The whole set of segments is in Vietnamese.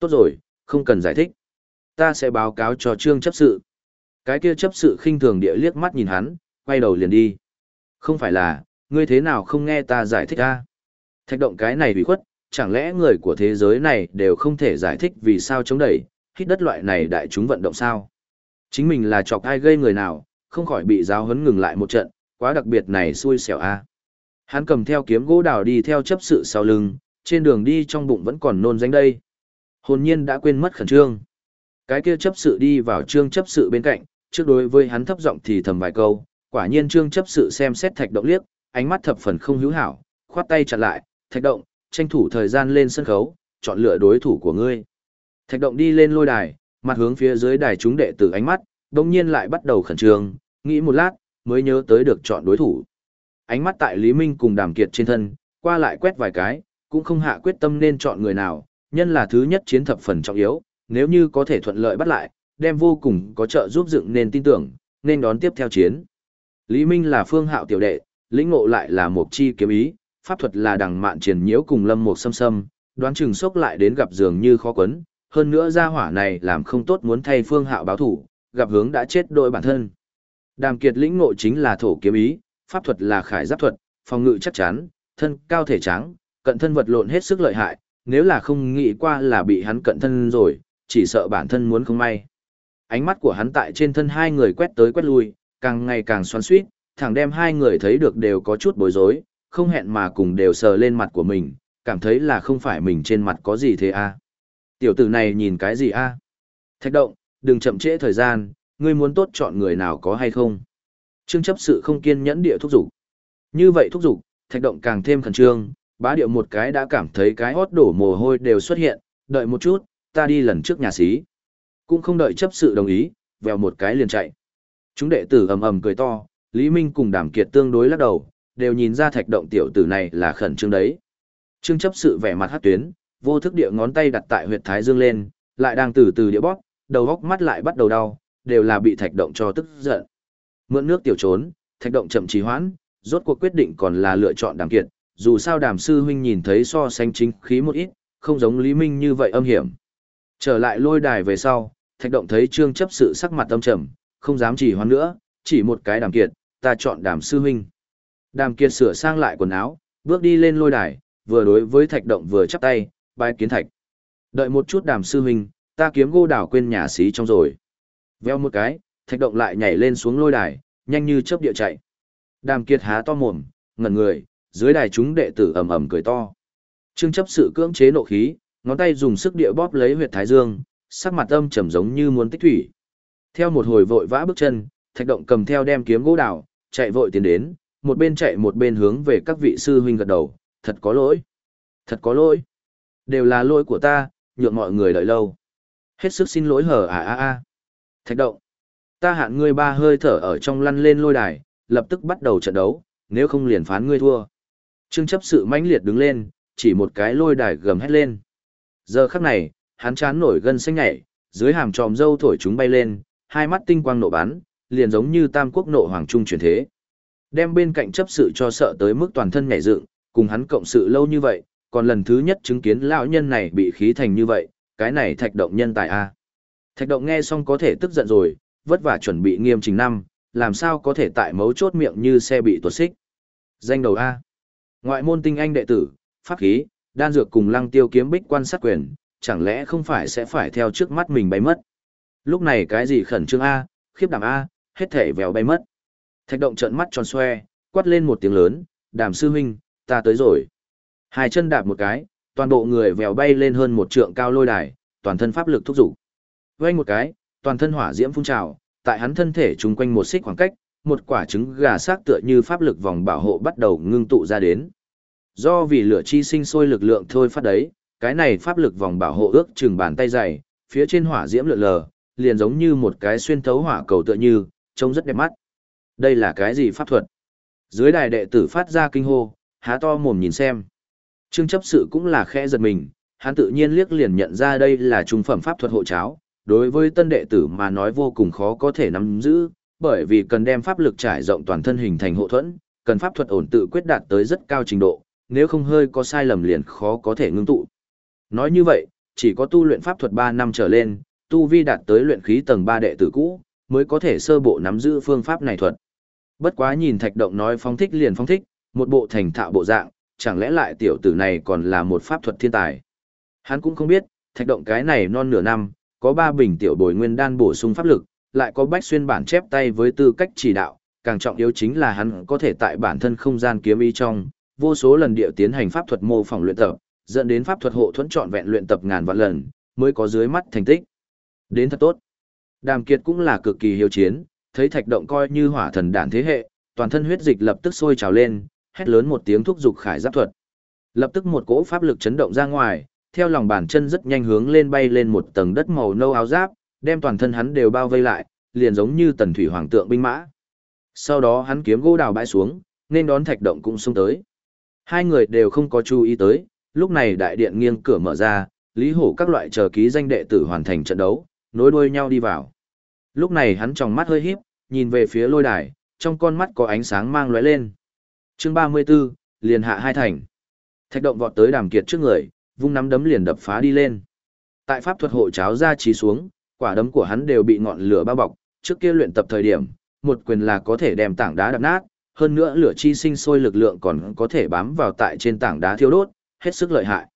Tốt rồi, không cần giải thích. Ta sẽ báo cáo cho trương chấp sự. Cái kia chấp sự khinh thường địa liếc mắt nhìn hắn, quay đầu liền đi. Không phải là, ngươi thế nào không nghe ta giải thích ta? Thạch động cái này bị khuất, chẳng lẽ người của thế giới này đều không thể giải thích vì sao chống đẩy, hít đất loại này đại chúng vận động sao? Chính mình là chọc ai gây người nào, không khỏi bị giáo huấn ngừng lại một trận, quá đặc biệt này xui xẻo a. Hắn cầm theo kiếm gỗ đào đi theo chấp sự sau lưng, trên đường đi trong bụng vẫn còn nôn danh đây. Hồn nhiên đã quên mất khẩn trương. Cái kia chấp sự đi vào trương chấp sự bên cạnh, trước đối với hắn thấp giọng thì thầm vài câu, quả nhiên trương chấp sự xem xét thạch động liếc, ánh mắt thập phần không hữu hảo, khoát tay chặn lại, thạch động, tranh thủ thời gian lên sân khấu, chọn lựa đối thủ của ngươi. Thạch động đi lên lôi đài, mặt hướng phía dưới đài chúng đệ tử ánh mắt, đồng nhiên lại bắt đầu khẩn trương, nghĩ một lát, mới nhớ tới được chọn đối thủ. Ánh mắt tại Lý Minh cùng đàm kiệt trên thân, qua lại quét vài cái, cũng không hạ quyết tâm nên chọn người nào, nhân là thứ nhất chiến thập phần trọng yếu, nếu như có thể thuận lợi bắt lại, đem vô cùng có trợ giúp dựng nên tin tưởng, nên đón tiếp theo chiến. Lý Minh là phương hạo tiểu đệ, lĩnh ngộ lại là một chi kiếm ý, pháp thuật là đằng mạn triển nhiễu cùng lâm một xâm xâm, đoán chừng sốc lại đến gặp dường như khó quấn, hơn nữa gia hỏa này làm không tốt muốn thay phương hạo báo thủ, gặp hướng đã chết đội bản thân. Đàm kiệt lĩnh ngộ chính là thổ kiếm ý, pháp thuật là khải giáp thuật, phòng ngự chắc chắn, thân cao thể trắng, cận thân vật lộn hết sức lợi hại, nếu là không nghĩ qua là bị hắn cận thân rồi, chỉ sợ bản thân muốn không may. Ánh mắt của hắn tại trên thân hai người quét tới quét lui, càng ngày càng xoắn xuýt, thẳng đem hai người thấy được đều có chút bối rối, không hẹn mà cùng đều sờ lên mặt của mình, cảm thấy là không phải mình trên mặt có gì thế a. Tiểu tử này nhìn cái gì a? Thạch động, đừng chậm trễ thời gian, ngươi muốn tốt chọn người nào có hay không? Trương chấp sự không kiên nhẫn địa thúc giục. Như vậy thúc giục, thạch động càng thêm khẩn trương, bá điệu một cái đã cảm thấy cái hót đổ mồ hôi đều xuất hiện, đợi một chút, ta đi lần trước nhà xí. Cũng không đợi chấp sự đồng ý, vèo một cái liền chạy. Chúng đệ tử ầm ầm cười to, Lý Minh cùng Đàm Kiệt tương đối lắc đầu, đều nhìn ra thạch động tiểu tử này là khẩn trương đấy. Trương chấp sự vẻ mặt hát tuyến, vô thức địa ngón tay đặt tại huyệt thái dương lên, lại đang từ từ địa bóp, đầu góc mắt lại bắt đầu đau, đều là bị thạch động cho tức giận. Mượn nước tiểu trốn, thạch động chậm trì hoãn, rốt cuộc quyết định còn là lựa chọn đàm kiệt, dù sao đàm sư huynh nhìn thấy so sánh chính khí một ít, không giống Lý Minh như vậy âm hiểm. Trở lại lôi đài về sau, thạch động thấy trương chấp sự sắc mặt âm trầm, không dám chỉ hoan nữa, chỉ một cái đàm kiệt, ta chọn đàm sư huynh. Đàm kiệt sửa sang lại quần áo, bước đi lên lôi đài, vừa đối với thạch động vừa chắp tay, bài kiến thạch. Đợi một chút đàm sư huynh, ta kiếm gô đảo quên nhà xí trong rồi. Veo một cái, thạch động lại nhảy lên xuống lôi đài, nhanh như chớp địa chạy. Đàm kiệt há to mồm, ngẩn người, dưới đài chúng đệ tử ầm ầm cười to. Trương chấp sự cưỡng chế nộ khí, ngón tay dùng sức địa bóp lấy huyệt thái dương, sắc mặt âm trầm giống như muốn tích thủy. Theo một hồi vội vã bước chân, thạch động cầm theo đem kiếm gỗ đào, chạy vội tiến đến, một bên chạy một bên hướng về các vị sư huynh gật đầu, thật có lỗi. Thật có lỗi. Đều là lỗi của ta, nhượng mọi người đợi lâu. Hết sức xin lỗi hở à à à. Thạch động. Ta hạn ngươi ba hơi thở ở trong lăn lên lôi đài, lập tức bắt đầu trận đấu, nếu không liền phán ngươi thua. Trương chấp sự mãnh liệt đứng lên, chỉ một cái lôi đài gầm hét lên. Giờ khắc này, hắn chán nổi gân xanh nhảy, dưới hàm tròm dâu thổi chúng bay lên, hai mắt tinh quang nộ bắn, liền giống như tam quốc nộ hoàng trung chuyển thế. Đem bên cạnh chấp sự cho sợ tới mức toàn thân nhảy dựng, cùng hắn cộng sự lâu như vậy, còn lần thứ nhất chứng kiến lão nhân này bị khí thành như vậy, cái này thạch động nhân tài a. Thạch động nghe xong có thể tức giận rồi, vất vả chuẩn bị nghiêm trình năm, làm sao có thể tại mấu chốt miệng như xe bị tuột xích. Danh đầu A. Ngoại môn tinh anh đệ tử, pháp khí, đan dược cùng lăng tiêu kiếm bích quan sát quyền, chẳng lẽ không phải sẽ phải theo trước mắt mình bay mất. Lúc này cái gì khẩn trương A, khiếp đảm A, hết thể vèo bay mất. Thạch động trợn mắt tròn xoe, quát lên một tiếng lớn, đàm sư huynh, ta tới rồi. Hai chân đạp một cái, toàn bộ người vèo bay lên hơn một trượng cao lôi đài, toàn thân pháp lực thúc dục. Vây một cái, toàn thân hỏa diễm phun trào, tại hắn thân thể trùng quanh một xích khoảng cách, một quả trứng gà xác tựa như pháp lực vòng bảo hộ bắt đầu ngưng tụ ra đến. Do vì lửa chi sinh sôi lực lượng thôi phát đấy, cái này pháp lực vòng bảo hộ ước chừng bàn tay dày, phía trên hỏa diễm lượn lờ, liền giống như một cái xuyên thấu hỏa cầu tựa như, trông rất đẹp mắt. Đây là cái gì pháp thuật? Dưới đài đệ tử phát ra kinh hô, há to mồm nhìn xem. Trương chấp sự cũng là khẽ giật mình, hắn tự nhiên liếc liền nhận ra đây là trung phẩm pháp thuật hộ cháo, đối với tân đệ tử mà nói vô cùng khó có thể nắm giữ, bởi vì cần đem pháp lực trải rộng toàn thân hình thành hộ thuẫn, cần pháp thuật ổn tự quyết đạt tới rất cao trình độ, nếu không hơi có sai lầm liền khó có thể ngưng tụ. Nói như vậy, chỉ có tu luyện pháp thuật 3 năm trở lên, tu vi đạt tới luyện khí tầng 3 đệ tử cũ, mới có thể sơ bộ nắm giữ phương pháp này thuật. Bất quá nhìn thạch động nói phóng thích liền phóng thích, một bộ thành thạo bộ dạng, chẳng lẽ lại tiểu tử này còn là một pháp thuật thiên tài. Hắn cũng không biết, thạch động cái này non nửa năm, có ba bình tiểu bồi nguyên đan bổ sung pháp lực, lại có bách xuyên bản chép tay với tư cách chỉ đạo, càng trọng yếu chính là hắn có thể tại bản thân không gian kiếm ý trong, vô số lần địa tiến hành pháp thuật mô phỏng luyện tập, dẫn đến pháp thuật hộ thuẫn trọn vẹn luyện tập ngàn vạn lần, mới có dưới mắt thành tích. Đến thật tốt. Đàm Kiệt cũng là cực kỳ hiếu chiến, thấy thạch động coi như hỏa thần đản thế hệ, toàn thân huyết dịch lập tức sôi trào lên, hét lớn một tiếng thúc giục khải giáp thuật. Lập tức một cỗ pháp lực chấn động ra ngoài, theo lòng bàn chân rất nhanh hướng lên bay lên một tầng đất màu nâu áo giáp, đem toàn thân hắn đều bao vây lại, liền giống như tần thủy hoàng tượng binh mã. Sau đó hắn kiếm gỗ đào bãi xuống, nên đón thạch động cũng xông tới. Hai người đều không có chú ý tới, lúc này đại điện nghiêng cửa mở ra, Lý Hổ các loại chờ ký danh đệ tử hoàn thành trận đấu, nối đuôi nhau đi vào. Lúc này hắn tròng mắt hơi híp, nhìn về phía lôi đài, trong con mắt có ánh sáng mang lóe lên. Chương 34, liền hạ hai thành. Thạch động vọt tới Đàm Kiệt trước người, vung nắm đấm liền đập phá đi lên. Tại pháp thuật hộ cháo ra trí xuống, quả đấm của hắn đều bị ngọn lửa bao bọc, trước kia luyện tập thời điểm, một quyền là có thể đem tảng đá đập nát, hơn nữa lửa chi sinh sôi lực lượng còn có thể bám vào tại trên tảng đá thiêu đốt, hết sức lợi hại.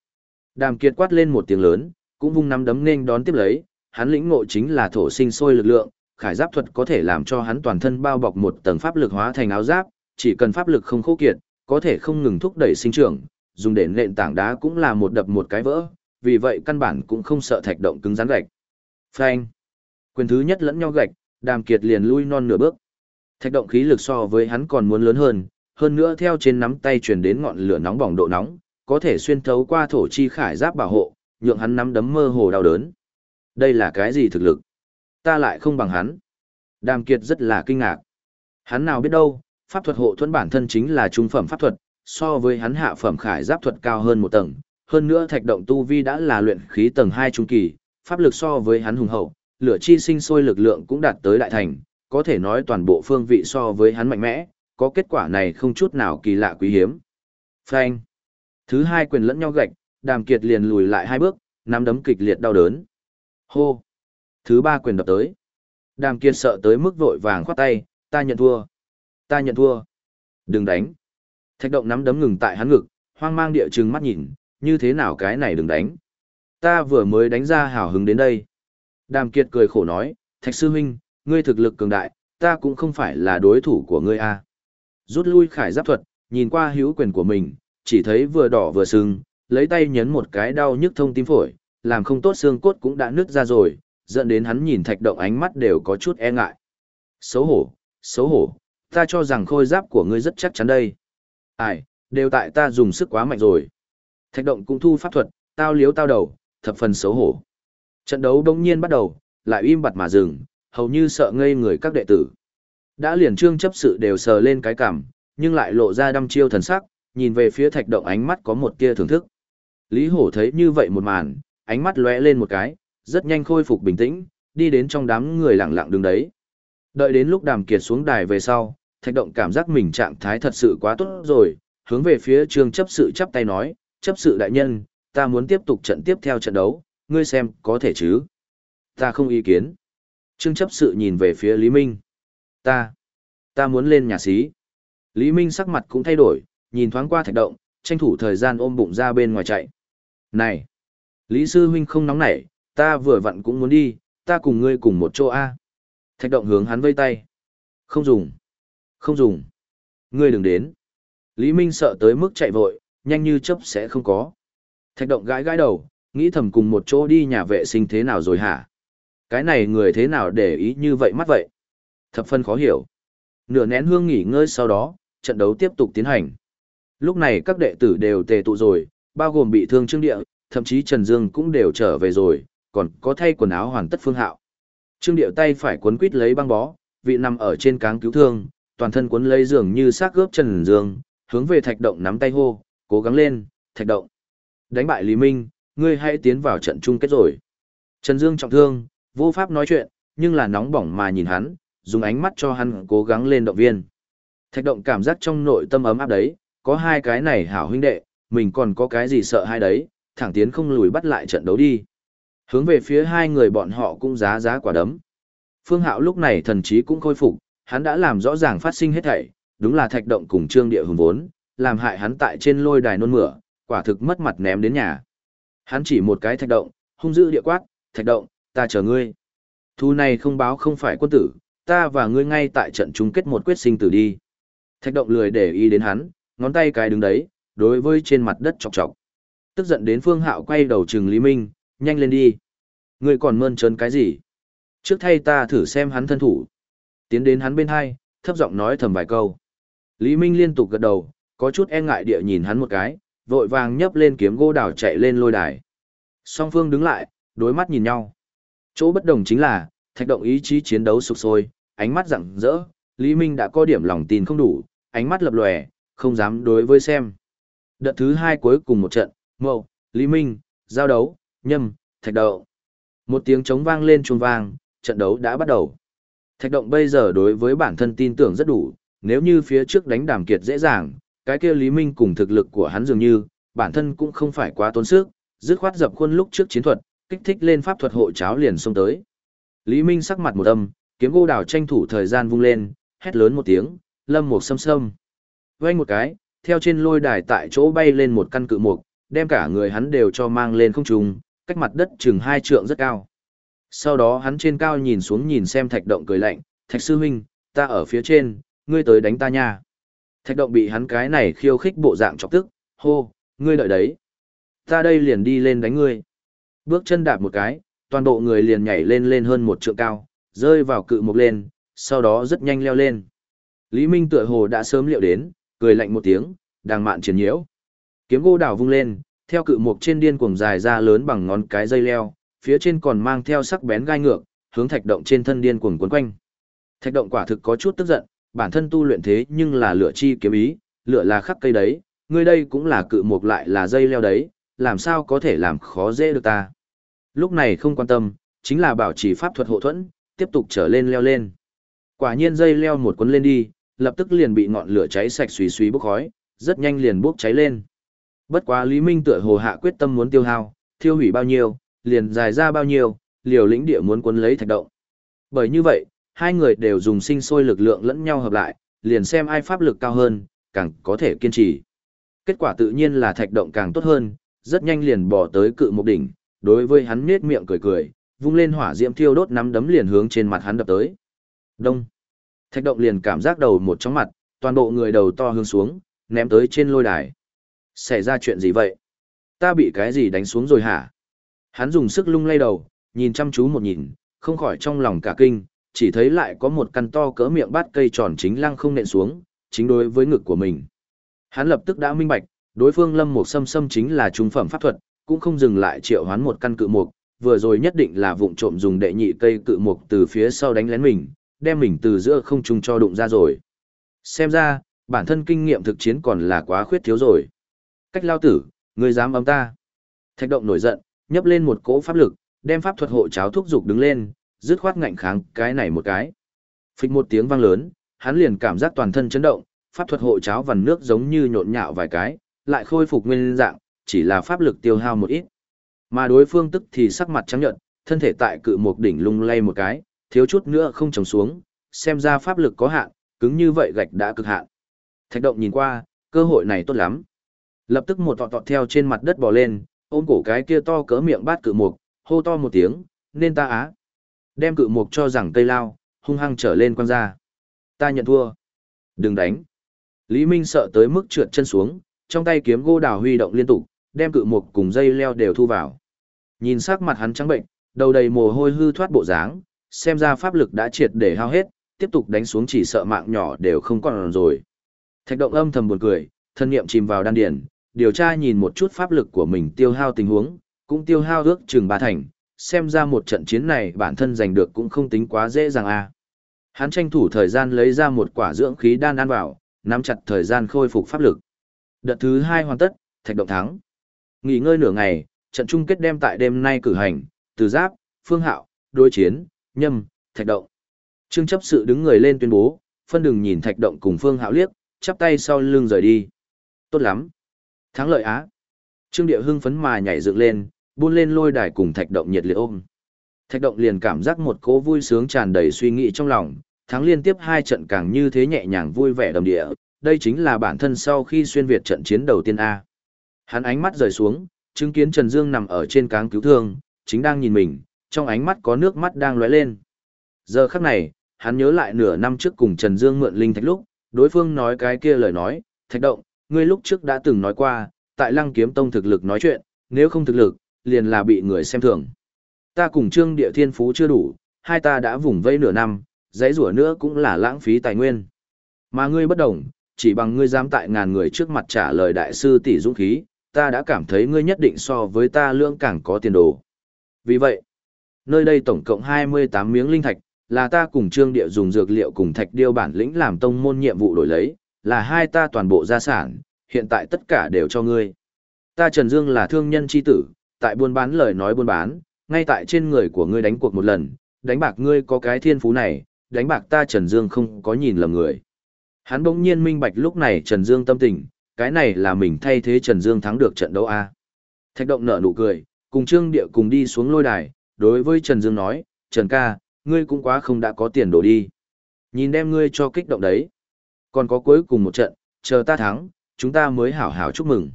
Đàm Kiệt quát lên một tiếng lớn, cũng vung nắm đấm nên đón tiếp lấy, hắn lĩnh ngộ chính là thổ sinh sôi lực lượng, khải giáp thuật có thể làm cho hắn toàn thân bao bọc một tầng pháp lực hóa thành áo giáp, chỉ cần pháp lực không khô kiệt, có thể không ngừng thúc đẩy sinh trưởng, dùng để nện tảng đá cũng là một đập một cái vỡ, vì vậy căn bản cũng không sợ thạch động cứng rắn gạch. Phanh. Quyền thứ nhất lẫn nhau gạch, Đàm Kiệt liền lui non nửa bước. Thạch động khí lực so với hắn còn muốn lớn hơn, hơn nữa theo trên nắm tay truyền đến ngọn lửa nóng bỏng độ nóng, có thể xuyên thấu qua thổ chi khải giáp bảo hộ, nhượng hắn nắm đấm mơ hồ đau đớn. Đây là cái gì thực lực? Ta lại không bằng hắn. Đàm Kiệt rất là kinh ngạc. Hắn nào biết đâu, pháp thuật hộ thuẫn bản thân chính là trung phẩm pháp thuật, so với hắn hạ phẩm khải giáp thuật cao hơn một tầng. Hơn nữa thạch động tu vi đã là luyện khí tầng 2 trung kỳ, pháp lực so với hắn hùng hậu, lửa chi sinh sôi lực lượng cũng đạt tới đại thành, có thể nói toàn bộ phương vị so với hắn mạnh mẽ, có kết quả này không chút nào kỳ lạ quý hiếm. Phanh. Thứ hai quyền lẫn nhau gạch, đàm kiệt liền lùi lại hai bước, nắm đấm kịch liệt đau đớn. Hô. Thứ ba quyền đập tới. Đàm kiệt sợ tới mức vội vàng khoát tay, ta nhận thua. Ta nhận thua. Đừng đánh. Thạch động nắm đấm ngừng tại hắn ngực, hoang mang địa trừng mắt nhìn, như thế nào cái này đừng đánh. Ta vừa mới đánh ra hào hứng đến đây. Đàm kiệt cười khổ nói, thạch sư huynh, ngươi thực lực cường đại, ta cũng không phải là đối thủ của ngươi a. Rút lui khải giáp thuật, nhìn qua hữu quyền của mình, chỉ thấy vừa đỏ vừa sưng, lấy tay nhấn một cái đau nhức thông tim phổi, làm không tốt xương cốt cũng đã nứt ra rồi, dẫn đến hắn nhìn thạch động ánh mắt đều có chút e ngại. Xấu hổ, xấu hổ, ta cho rằng khôi giáp của ngươi rất chắc chắn đây. Ai, đều tại ta dùng sức quá mạnh rồi. Thạch động cũng thu pháp thuật, tao liếu tao đầu, thập phần xấu hổ. Trận đấu đông nhiên bắt đầu, lại im bặt mà dừng, hầu như sợ ngây người các đệ tử. Đã liền trương chấp sự đều sờ lên cái cảm, nhưng lại lộ ra đăm chiêu thần sắc, nhìn về phía thạch động ánh mắt có một tia thưởng thức. Lý hổ thấy như vậy một màn, ánh mắt lóe lên một cái, rất nhanh khôi phục bình tĩnh, đi đến trong đám người lặng lặng đứng đấy. Đợi đến lúc đàm kiệt xuống đài về sau, thạch động cảm giác mình trạng thái thật sự quá tốt rồi, hướng về phía trương chấp sự chắp tay nói, chấp sự đại nhân, ta muốn tiếp tục trận tiếp theo trận đấu, ngươi xem có thể chứ? Ta không ý kiến. Trương chấp sự nhìn về phía Lý Minh. Ta, ta muốn lên nhà xí. Lý Minh sắc mặt cũng thay đổi, nhìn thoáng qua thạch động, tranh thủ thời gian ôm bụng ra bên ngoài chạy. Này, Lý Sư Huynh không nóng nảy, ta vừa vặn cũng muốn đi, ta cùng ngươi cùng một chỗ A. Thạch động hướng hắn vây tay. Không dùng. Không dùng. Ngươi đừng đến. Lý Minh sợ tới mức chạy vội, nhanh như chấp sẽ không có. Thạch động gãi gãi đầu, nghĩ thầm cùng một chỗ đi nhà vệ sinh thế nào rồi hả? Cái này người thế nào để ý như vậy mắt vậy? Thập phân khó hiểu. Nửa nén hương nghỉ ngơi sau đó, trận đấu tiếp tục tiến hành. Lúc này các đệ tử đều tề tụ rồi, bao gồm bị thương Trương Địa, thậm chí Trần Dương cũng đều trở về rồi, còn có thay quần áo hoàn tất phương hạo. Trương Địa tay phải cuốn quít lấy băng bó, vị nằm ở trên cáng cứu thương, toàn thân cuốn lấy giường như xác gớp Trần Dương, hướng về thạch động nắm tay hô, cố gắng lên, thạch động. Đánh bại Lý Minh, ngươi hãy tiến vào trận chung kết rồi. Trần Dương trọng thương, vô pháp nói chuyện, nhưng là nóng bỏng mà nhìn hắn, dùng ánh mắt cho hắn cố gắng lên động viên. Thạch động cảm giác trong nội tâm ấm áp đấy, có hai cái này hảo huynh đệ, mình còn có cái gì sợ hai đấy, thẳng tiến không lùi bắt lại trận đấu đi. Hướng về phía hai người bọn họ cũng giá giá quả đấm. Phương Hạo lúc này thần trí cũng khôi phục, hắn đã làm rõ ràng phát sinh hết thảy, đúng là thạch động cùng trương địa hùng vốn, làm hại hắn tại trên lôi đài nôn mửa, quả thực mất mặt ném đến nhà. Hắn chỉ một cái thạch động, hung dữ địa quát, thạch động, ta chờ ngươi. Thu này không báo không phải quân tử, ta và ngươi ngay tại trận chung kết một quyết sinh tử đi. Thạch động lười để ý đến hắn, ngón tay cái đứng đấy, đối với trên mặt đất chọc chọc. Tức giận đến phương hạo quay đầu trừng Lý Minh, nhanh lên đi. Ngươi còn mơn trớn cái gì? Trước thay ta thử xem hắn thân thủ. Tiến đến hắn bên hai, thấp giọng nói thầm vài câu. Lý Minh liên tục gật đầu, có chút e ngại địa nhìn hắn một cái, vội vàng nhấp lên kiếm gỗ đào chạy lên lôi đài. Song phương đứng lại, đối mắt nhìn nhau. Chỗ bất đồng chính là, thạch động ý chí chiến đấu sục sôi, ánh mắt rạng rỡ, Lý Minh đã có điểm lòng tin không đủ, ánh mắt lập lòe, không dám đối với xem. Đợt thứ hai cuối cùng một trận, mậu, Lý Minh, giao đấu, nhâm, thạch đậu. Một tiếng trống vang lên chuông vang, trận đấu đã bắt đầu. Thạch động bây giờ đối với bản thân tin tưởng rất đủ, nếu như phía trước đánh đàm kiệt dễ dàng, cái kia Lý Minh cùng thực lực của hắn dường như, bản thân cũng không phải quá tốn sức, dứt khoát dập khuôn lúc trước chiến thuật, kích thích lên pháp thuật hộ cháo liền xông tới. Lý Minh sắc mặt một âm, kiếm gỗ đào tranh thủ thời gian vung lên, hét lớn một tiếng, lâm một sâm sâm. Vang một cái, theo trên lôi đài tại chỗ bay lên một căn cự mục, đem cả người hắn đều cho mang lên không trung, cách mặt đất chừng hai trượng rất cao. Sau đó hắn trên cao nhìn xuống nhìn xem thạch động cười lạnh, thạch sư huynh, ta ở phía trên, ngươi tới đánh ta nha. Thạch động bị hắn cái này khiêu khích bộ dạng chọc tức, hô, ngươi đợi đấy. Ta đây liền đi lên đánh ngươi. Bước chân đạp một cái, toàn bộ người liền nhảy lên lên hơn một trượng cao, rơi vào cự mục lên, sau đó rất nhanh leo lên. Lý Minh tựa hồ đã sớm liệu đến, cười lạnh một tiếng, đang mạn triển nhiễu. Kiếm gỗ đảo vung lên, theo cự mục trên điên cuồng dài ra lớn bằng ngón cái dây leo, phía trên còn mang theo sắc bén gai ngược, hướng thạch động trên thân điên cuồng quấn quanh. Thạch động quả thực có chút tức giận, bản thân tu luyện thế nhưng là lửa chi kiếm ý, lửa là khắc cây đấy, ngươi đây cũng là cự mục lại là dây leo đấy, làm sao có thể làm khó dễ được ta. Lúc này không quan tâm, chính là bảo trì pháp thuật hộ thuẫn, tiếp tục trở lên leo lên. Quả nhiên dây leo một cuốn lên đi, lập tức liền bị ngọn lửa cháy sạch xùy xùy bốc khói, rất nhanh liền bốc cháy lên. Bất quá Lý Minh tựa hồ hạ quyết tâm muốn tiêu hao, thiêu hủy bao nhiêu, liền dài ra bao nhiêu, liều lĩnh địa muốn cuốn lấy thạch động. Bởi như vậy, hai người đều dùng sinh sôi lực lượng lẫn nhau hợp lại, liền xem ai pháp lực cao hơn, càng có thể kiên trì. Kết quả tự nhiên là thạch động càng tốt hơn, rất nhanh liền bỏ tới cự mục đỉnh, đối với hắn nết miệng cười cười, vung lên hỏa diễm thiêu đốt nắm đấm liền hướng trên mặt hắn đập tới. Đông. Thạch động liền cảm giác đầu một chóng mặt, toàn bộ người đầu to hướng xuống, ném tới trên lôi đài. Xảy ra chuyện gì vậy? Ta bị cái gì đánh xuống rồi hả? Hắn dùng sức lung lay đầu, nhìn chăm chú một nhìn, không khỏi trong lòng cả kinh, chỉ thấy lại có một căn to cỡ miệng bát cây tròn chính lăng không nện xuống, chính đối với ngực của mình. Hắn lập tức đã minh bạch, đối phương lâm một xâm xâm chính là trung phẩm pháp thuật, cũng không dừng lại triệu hoán một căn cự mục, vừa rồi nhất định là vụng trộm dùng đệ nhị cây cự mục từ phía sau đánh lén mình, đem mình từ giữa không trung cho đụng ra rồi. Xem ra, bản thân kinh nghiệm thực chiến còn là quá khuyết thiếu rồi. Cách lao tử, người dám ấm ta. Thạch động nổi giận, nhấp lên một cỗ pháp lực, đem pháp thuật hộ cháo thúc dục đứng lên, dứt khoát ngạnh kháng cái này một cái. Phịch một tiếng vang lớn, hắn liền cảm giác toàn thân chấn động, pháp thuật hộ cháo vằn nước giống như nhộn nhạo vài cái, lại khôi phục nguyên dạng, chỉ là pháp lực tiêu hao một ít. Mà đối phương tức thì sắc mặt trắng nhợt, thân thể tại cự một đỉnh lung lay một cái, thiếu chút nữa không trồng xuống, xem ra pháp lực có hạn, cứng như vậy gạch đã cực hạn. Thạch động nhìn qua, cơ hội này tốt lắm. Lập tức một tọt tọt theo trên mặt đất bò lên, ôm cổ cái kia to cỡ miệng bát cự mục, hô to một tiếng, nên ta á. Đem cự mục cho rằng cây lao, hung hăng trở lên quăng ra. Ta nhận thua. Đừng đánh. Lý Minh sợ tới mức trượt chân xuống, trong tay kiếm gỗ đào huy động liên tục, đem cự mục cùng dây leo đều thu vào. Nhìn sắc mặt hắn trắng bệnh, đầu đầy mồ hôi hư thoát bộ dáng, xem ra pháp lực đã triệt để hao hết, tiếp tục đánh xuống chỉ sợ mạng nhỏ đều không còn rồi. Thạch động âm thầm buồn cười, thân niệm chìm vào đan điền, điều tra nhìn một chút pháp lực của mình tiêu hao tình huống, cũng tiêu hao ước chừng ba thành, xem ra một trận chiến này bản thân giành được cũng không tính quá dễ dàng a. À. Hắn tranh thủ thời gian lấy ra một quả dưỡng khí đan ăn vào, nắm chặt thời gian khôi phục pháp lực. Đợt thứ hai hoàn tất, thạch động thắng. Nghỉ ngơi nửa ngày, trận chung kết đem tại đêm nay cử hành, từ giáp, phương hạo, đối chiến, nhâm, thạch động. Trương chấp sự đứng người lên tuyên bố, phân đừng nhìn thạch động cùng phương hạo liếc, chắp tay sau lưng rời đi. Tốt lắm. Thắng lợi á. Trương địa hưng phấn mà nhảy dựng lên, buôn lên lôi đài cùng thạch động nhiệt liệt ôm. Thạch động liền cảm giác một cỗ vui sướng tràn đầy suy nghĩ trong lòng, thắng liên tiếp hai trận càng như thế nhẹ nhàng vui vẻ đầm địa, đây chính là bản thân sau khi xuyên Việt trận chiến đầu tiên A. Hắn ánh mắt rời xuống, chứng kiến Trần Dương nằm ở trên cáng cứu thương, chính đang nhìn mình, trong ánh mắt có nước mắt đang lóe lên. Giờ khắc này, hắn nhớ lại nửa năm trước cùng Trần Dương mượn linh thạch lúc, đối phương nói cái kia lời nói, thạch động, ngươi lúc trước đã từng nói qua, tại lăng kiếm tông thực lực nói chuyện, nếu không thực lực, liền là bị người xem thường. Ta cùng trương địa thiên phú chưa đủ, hai ta đã vùng vây nửa năm, giấy rủa nữa cũng là lãng phí tài nguyên. Mà ngươi bất đồng, chỉ bằng ngươi dám tại ngàn người trước mặt trả lời đại sư tỷ dũng khí, ta đã cảm thấy ngươi nhất định so với ta lương càng có tiền đồ. Vì vậy, nơi đây tổng cộng 28 miếng linh thạch, là ta cùng trương địa dùng dược liệu cùng thạch điêu bản lĩnh làm tông môn nhiệm vụ đổi lấy, là hai ta toàn bộ gia sản, hiện tại tất cả đều cho ngươi. Ta Trần Dương là thương nhân chi tử, tại buôn bán lời nói buôn bán, ngay tại trên người của ngươi đánh cuộc một lần, đánh bạc ngươi có cái thiên phú này, đánh bạc ta Trần Dương không có nhìn lầm người. Hắn bỗng nhiên minh bạch lúc này Trần Dương tâm tình, cái này là mình thay thế Trần Dương thắng được trận đấu A. Thạch động nở nụ cười, cùng Trương Địa cùng đi xuống lôi đài, đối với Trần Dương nói, Trần ca, ngươi cũng quá không đã có tiền đổ đi. Nhìn đem ngươi cho kích động đấy. Còn có cuối cùng một trận, chờ ta thắng, chúng ta mới hảo hảo chúc mừng.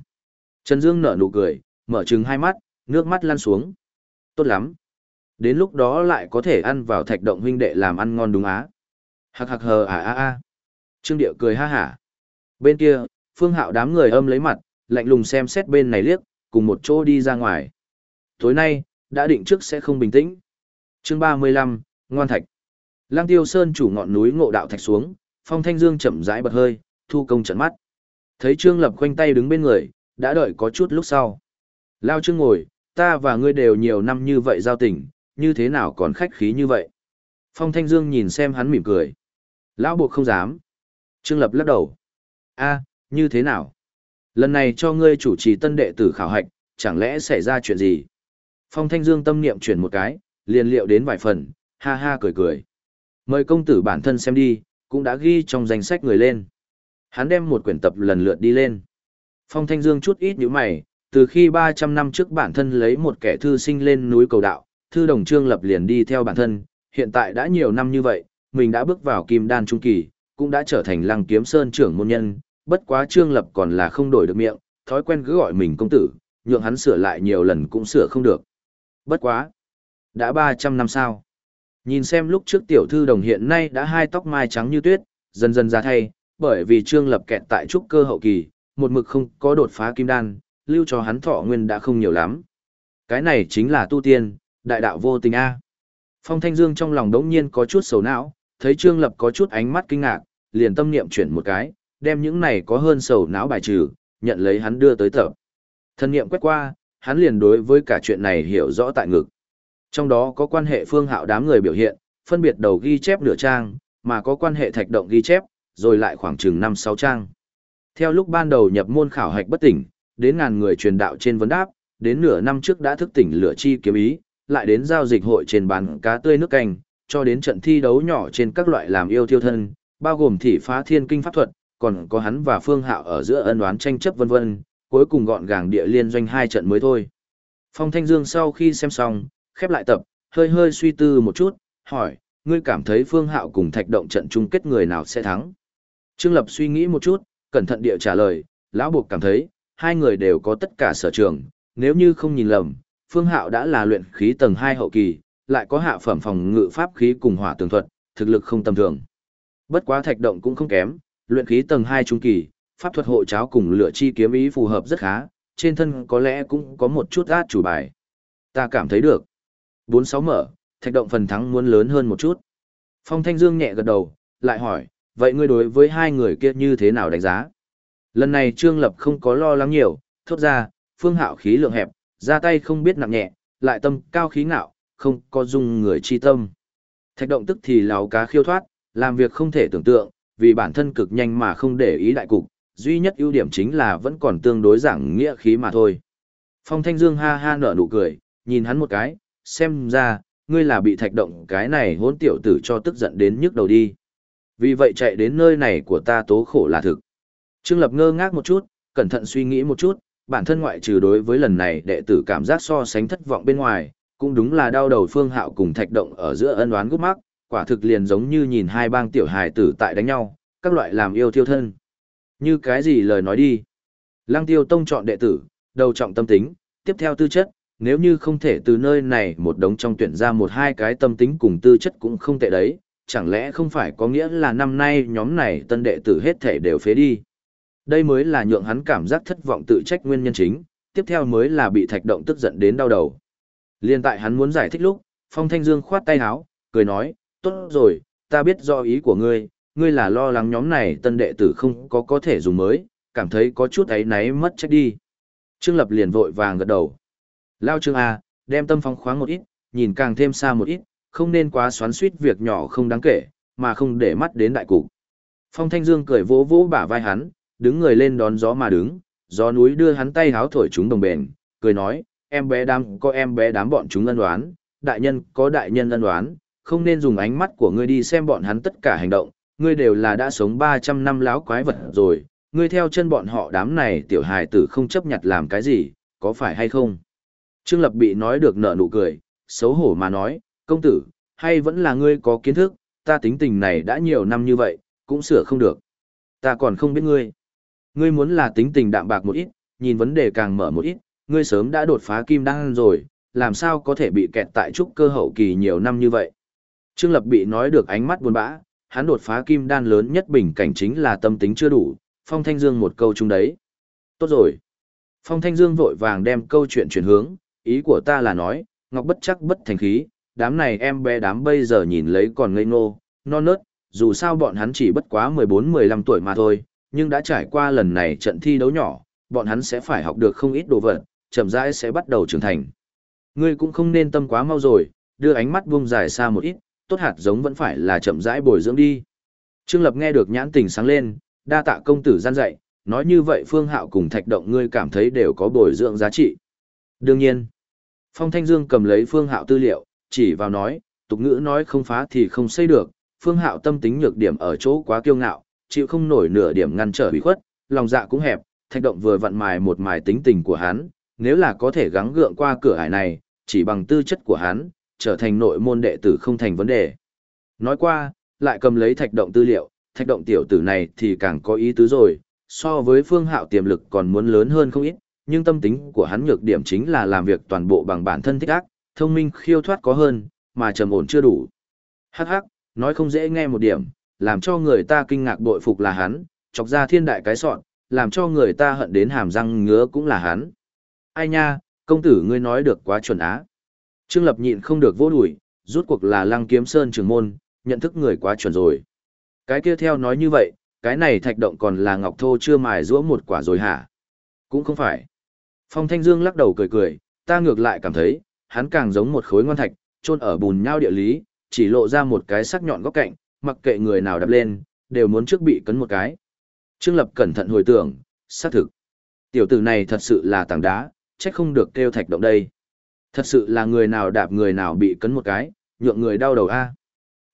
Trần Dương nở nụ cười, mở trừng hai mắt, nước mắt lăn xuống. Tốt lắm. Đến lúc đó lại có thể ăn vào thạch động huynh đệ làm ăn ngon đúng á. Hạc hạc hờ à à à. Trương Điệu cười ha hả. Bên kia, Phương Hạo đám người âm lấy mặt, lạnh lùng xem xét bên này liếc, cùng một chỗ đi ra ngoài. Tối nay, đã định trước sẽ không bình tĩnh. Chương 35, Ngoan Thạch. Lang Tiêu Sơn chủ ngọn núi ngộ đạo thạch xuống, Phong Thanh Dương chậm rãi bật hơi, thu công trận mắt. Thấy Trương Lập khoanh tay đứng bên người, đã đợi có chút lúc sau. Lao Trương ngồi, ta và ngươi đều nhiều năm như vậy giao tình, như thế nào còn khách khí như vậy? Phong Thanh Dương nhìn xem hắn mỉm cười. Lão buộc không dám. Trương Lập lắc đầu. a như thế nào? Lần này cho ngươi chủ trì tân đệ tử khảo hạch, chẳng lẽ xảy ra chuyện gì? Phong Thanh Dương tâm niệm chuyển một cái, liền liệu đến vài phần, ha ha cười cười. Mời công tử bản thân xem đi, cũng đã ghi trong danh sách người lên. Hắn đem một quyển tập lần lượt đi lên. Phong Thanh Dương chút ít nhíu mày, từ khi 300 năm trước bản thân lấy một kẻ thư sinh lên núi cầu đạo, thư đồng trương lập liền đi theo bản thân, hiện tại đã nhiều năm như vậy, mình đã bước vào kim đan trung kỳ, cũng đã trở thành lăng kiếm sơn trưởng môn nhân, bất quá trương lập còn là không đổi được miệng, thói quen cứ gọi mình công tử, nhượng hắn sửa lại nhiều lần cũng sửa không được. Bất quá. Đã 300 năm sao. Nhìn xem lúc trước tiểu thư đồng hiện nay đã hai tóc mai trắng như tuyết, dần dần ra thay, bởi vì trương lập kẹt tại trúc cơ hậu kỳ, một mực không có đột phá kim đan, lưu cho hắn thọ nguyên đã không nhiều lắm. Cái này chính là tu tiên, đại đạo vô tình A. Phong Thanh Dương trong lòng đống nhiên có chút sầu não, thấy Trương Lập có chút ánh mắt kinh ngạc, liền tâm niệm chuyển một cái, đem những này có hơn sầu não bài trừ, nhận lấy hắn đưa tới tập. Thân niệm quét qua, hắn liền đối với cả chuyện này hiểu rõ tại ngực. Trong đó có quan hệ phương hạo đám người biểu hiện, phân biệt đầu ghi chép nửa trang, mà có quan hệ thạch động ghi chép, rồi lại khoảng chừng 5-6 trang. Theo lúc ban đầu nhập môn khảo hạch bất tỉnh, đến ngàn người truyền đạo trên vấn đáp, đến nửa năm trước đã thức tỉnh lửa chi kiếm ý, lại đến giao dịch hội trên bàn cá tươi nước canh, cho đến trận thi đấu nhỏ trên các loại làm yêu thiêu thân, bao gồm thị phá thiên kinh pháp thuật, còn có hắn và Phương Hạo ở giữa ân oán tranh chấp vân vân, cuối cùng gọn gàng địa liên doanh hai trận mới thôi. Phong Thanh Dương sau khi xem xong, khép lại tập, hơi hơi suy tư một chút, hỏi, ngươi cảm thấy Phương Hạo cùng Thạch Động trận chung kết người nào sẽ thắng? Trương Lập suy nghĩ một chút, cẩn thận địa trả lời, lão buộc cảm thấy, hai người đều có tất cả sở trường, nếu như không nhìn lầm, Phương Hạo đã là luyện khí tầng 2 hậu kỳ, lại có hạ phẩm phòng ngự pháp khí cùng hỏa tường thuật, thực lực không tầm thường. Bất quá thạch động cũng không kém, luyện khí tầng 2 trung kỳ, pháp thuật hộ cháo cùng lửa chi kiếm ý phù hợp rất khá, trên thân có lẽ cũng có một chút át chủ bài. Ta cảm thấy được. 46 mở, thạch động phần thắng muốn lớn hơn một chút. Phong Thanh Dương nhẹ gật đầu, lại hỏi, vậy ngươi đối với hai người kia như thế nào đánh giá? Lần này Trương Lập không có lo lắng nhiều, thốt ra, phương hạo khí lượng hẹp, ra tay không biết nặng nhẹ, lại tâm cao khí ngạo, không có dung người chi tâm. Thạch động tức thì láo cá khiêu thoát, làm việc không thể tưởng tượng, vì bản thân cực nhanh mà không để ý đại cục, duy nhất ưu điểm chính là vẫn còn tương đối giảng nghĩa khí mà thôi. Phong Thanh Dương ha ha nở nụ cười, nhìn hắn một cái, xem ra, ngươi là bị thạch động cái này hỗn tiểu tử cho tức giận đến nhức đầu đi. Vì vậy chạy đến nơi này của ta tố khổ là thực. Trương Lập ngơ ngác một chút, cẩn thận suy nghĩ một chút, bản thân ngoại trừ đối với lần này đệ tử cảm giác so sánh thất vọng bên ngoài, cũng đúng là đau đầu phương hạo cùng thạch động ở giữa ân oán gút mắc, quả thực liền giống như nhìn hai bang tiểu hài tử tại đánh nhau, các loại làm yêu thiêu thân. Như cái gì lời nói đi. Lăng tiêu tông chọn đệ tử, đầu trọng tâm tính, tiếp theo tư chất, nếu như không thể từ nơi này một đống trong tuyển ra một hai cái tâm tính cùng tư chất cũng không tệ đấy, chẳng lẽ không phải có nghĩa là năm nay nhóm này tân đệ tử hết thể đều phế đi. Đây mới là nhượng hắn cảm giác thất vọng tự trách nguyên nhân chính, tiếp theo mới là bị thạch động tức giận đến đau đầu. Liên tại hắn muốn giải thích lúc, Phong Thanh Dương khoát tay áo, cười nói, tốt rồi, ta biết do ý của ngươi, ngươi là lo lắng nhóm này tân đệ tử không có có thể dùng mới, cảm thấy có chút ấy náy mất trách đi. Trương Lập liền vội vàng gật đầu. Lao Trương A, đem tâm phong khoáng một ít, nhìn càng thêm xa một ít, không nên quá xoắn suýt việc nhỏ không đáng kể, mà không để mắt đến đại cục. Phong Thanh Dương cười vỗ vỗ bả vai hắn, đứng người lên đón gió mà đứng, gió núi đưa hắn tay háo thổi chúng đồng bền, cười nói, em bé đám có em bé đám bọn chúng ân đoán, đại nhân có đại nhân ân đoán, không nên dùng ánh mắt của ngươi đi xem bọn hắn tất cả hành động, ngươi đều là đã sống 300 năm láo quái vật rồi, ngươi theo chân bọn họ đám này tiểu hài tử không chấp nhặt làm cái gì, có phải hay không? Trương Lập bị nói được nở nụ cười, xấu hổ mà nói, công tử, hay vẫn là ngươi có kiến thức, ta tính tình này đã nhiều năm như vậy, cũng sửa không được. Ta còn không biết ngươi. Ngươi muốn là tính tình đạm bạc một ít, nhìn vấn đề càng mở một ít, ngươi sớm đã đột phá kim đan rồi, làm sao có thể bị kẹt tại trúc cơ hậu kỳ nhiều năm như vậy. Trương Lập bị nói được ánh mắt buồn bã, hắn đột phá kim đan lớn nhất bình cảnh chính là tâm tính chưa đủ, Phong Thanh Dương một câu chung đấy. Tốt rồi. Phong Thanh Dương vội vàng đem câu chuyện chuyển hướng, ý của ta là nói, Ngọc bất chắc bất thành khí, đám này em bé đám bây giờ nhìn lấy còn ngây ngô, non nớt, dù sao bọn hắn chỉ bất quá 14-15 tuổi mà thôi, nhưng đã trải qua lần này trận thi đấu nhỏ, bọn hắn sẽ phải học được không ít đồ vật, chậm rãi sẽ bắt đầu trưởng thành. Ngươi cũng không nên tâm quá mau rồi, đưa ánh mắt buông dài xa một ít, tốt hạt giống vẫn phải là chậm rãi bồi dưỡng đi. Trương Lập nghe được nhãn tình sáng lên, đa tạ công tử gian dạy, nói như vậy Phương Hạo cùng Thạch Động ngươi cảm thấy đều có bồi dưỡng giá trị. Đương nhiên, Phong Thanh Dương cầm lấy Phương Hạo tư liệu, chỉ vào nói, tục ngữ nói không phá thì không xây được, Phương Hạo tâm tính nhược điểm ở chỗ quá kiêu ngạo, chịu không nổi nửa điểm ngăn trở bị khuất, lòng dạ cũng hẹp, Thạch Động vừa vặn mài một mài tính tình của hắn, nếu là có thể gắng gượng qua cửa ải này, chỉ bằng tư chất của hắn, trở thành nội môn đệ tử không thành vấn đề. Nói qua, lại cầm lấy thạch động tư liệu, thạch động tiểu tử này thì càng có ý tứ rồi, so với phương hạo tiềm lực còn muốn lớn hơn không ít, nhưng tâm tính của hắn nhược điểm chính là làm việc toàn bộ bằng bản thân thích ác, thông minh khiêu thoát có hơn, mà trầm ổn chưa đủ. Hắc hắc, nói không dễ nghe một điểm, làm cho người ta kinh ngạc bội phục là hắn, chọc ra thiên đại cái sọn, làm cho người ta hận đến hàm răng ngứa cũng là hắn. Ai nha, công tử ngươi nói được quá chuẩn á. Trương Lập nhịn không được vô đuổi, rút cuộc là Lăng Kiếm Sơn trưởng môn, nhận thức người quá chuẩn rồi. Cái kia theo nói như vậy, cái này thạch động còn là ngọc thô chưa mài rũa một quả rồi hả? Cũng không phải. Phong Thanh Dương lắc đầu cười cười, ta ngược lại cảm thấy, hắn càng giống một khối ngon thạch, chôn ở bùn nhau địa lý, chỉ lộ ra một cái sắc nhọn góc cạnh, mặc kệ người nào đập lên, đều muốn trước bị cấn một cái. Trương Lập cẩn thận hồi tưởng, xác thực. Tiểu tử này thật sự là tảng đá, trách không được kêu thạch động đây. Thật sự là người nào đạp người nào bị cấn một cái, nhượng người đau đầu a.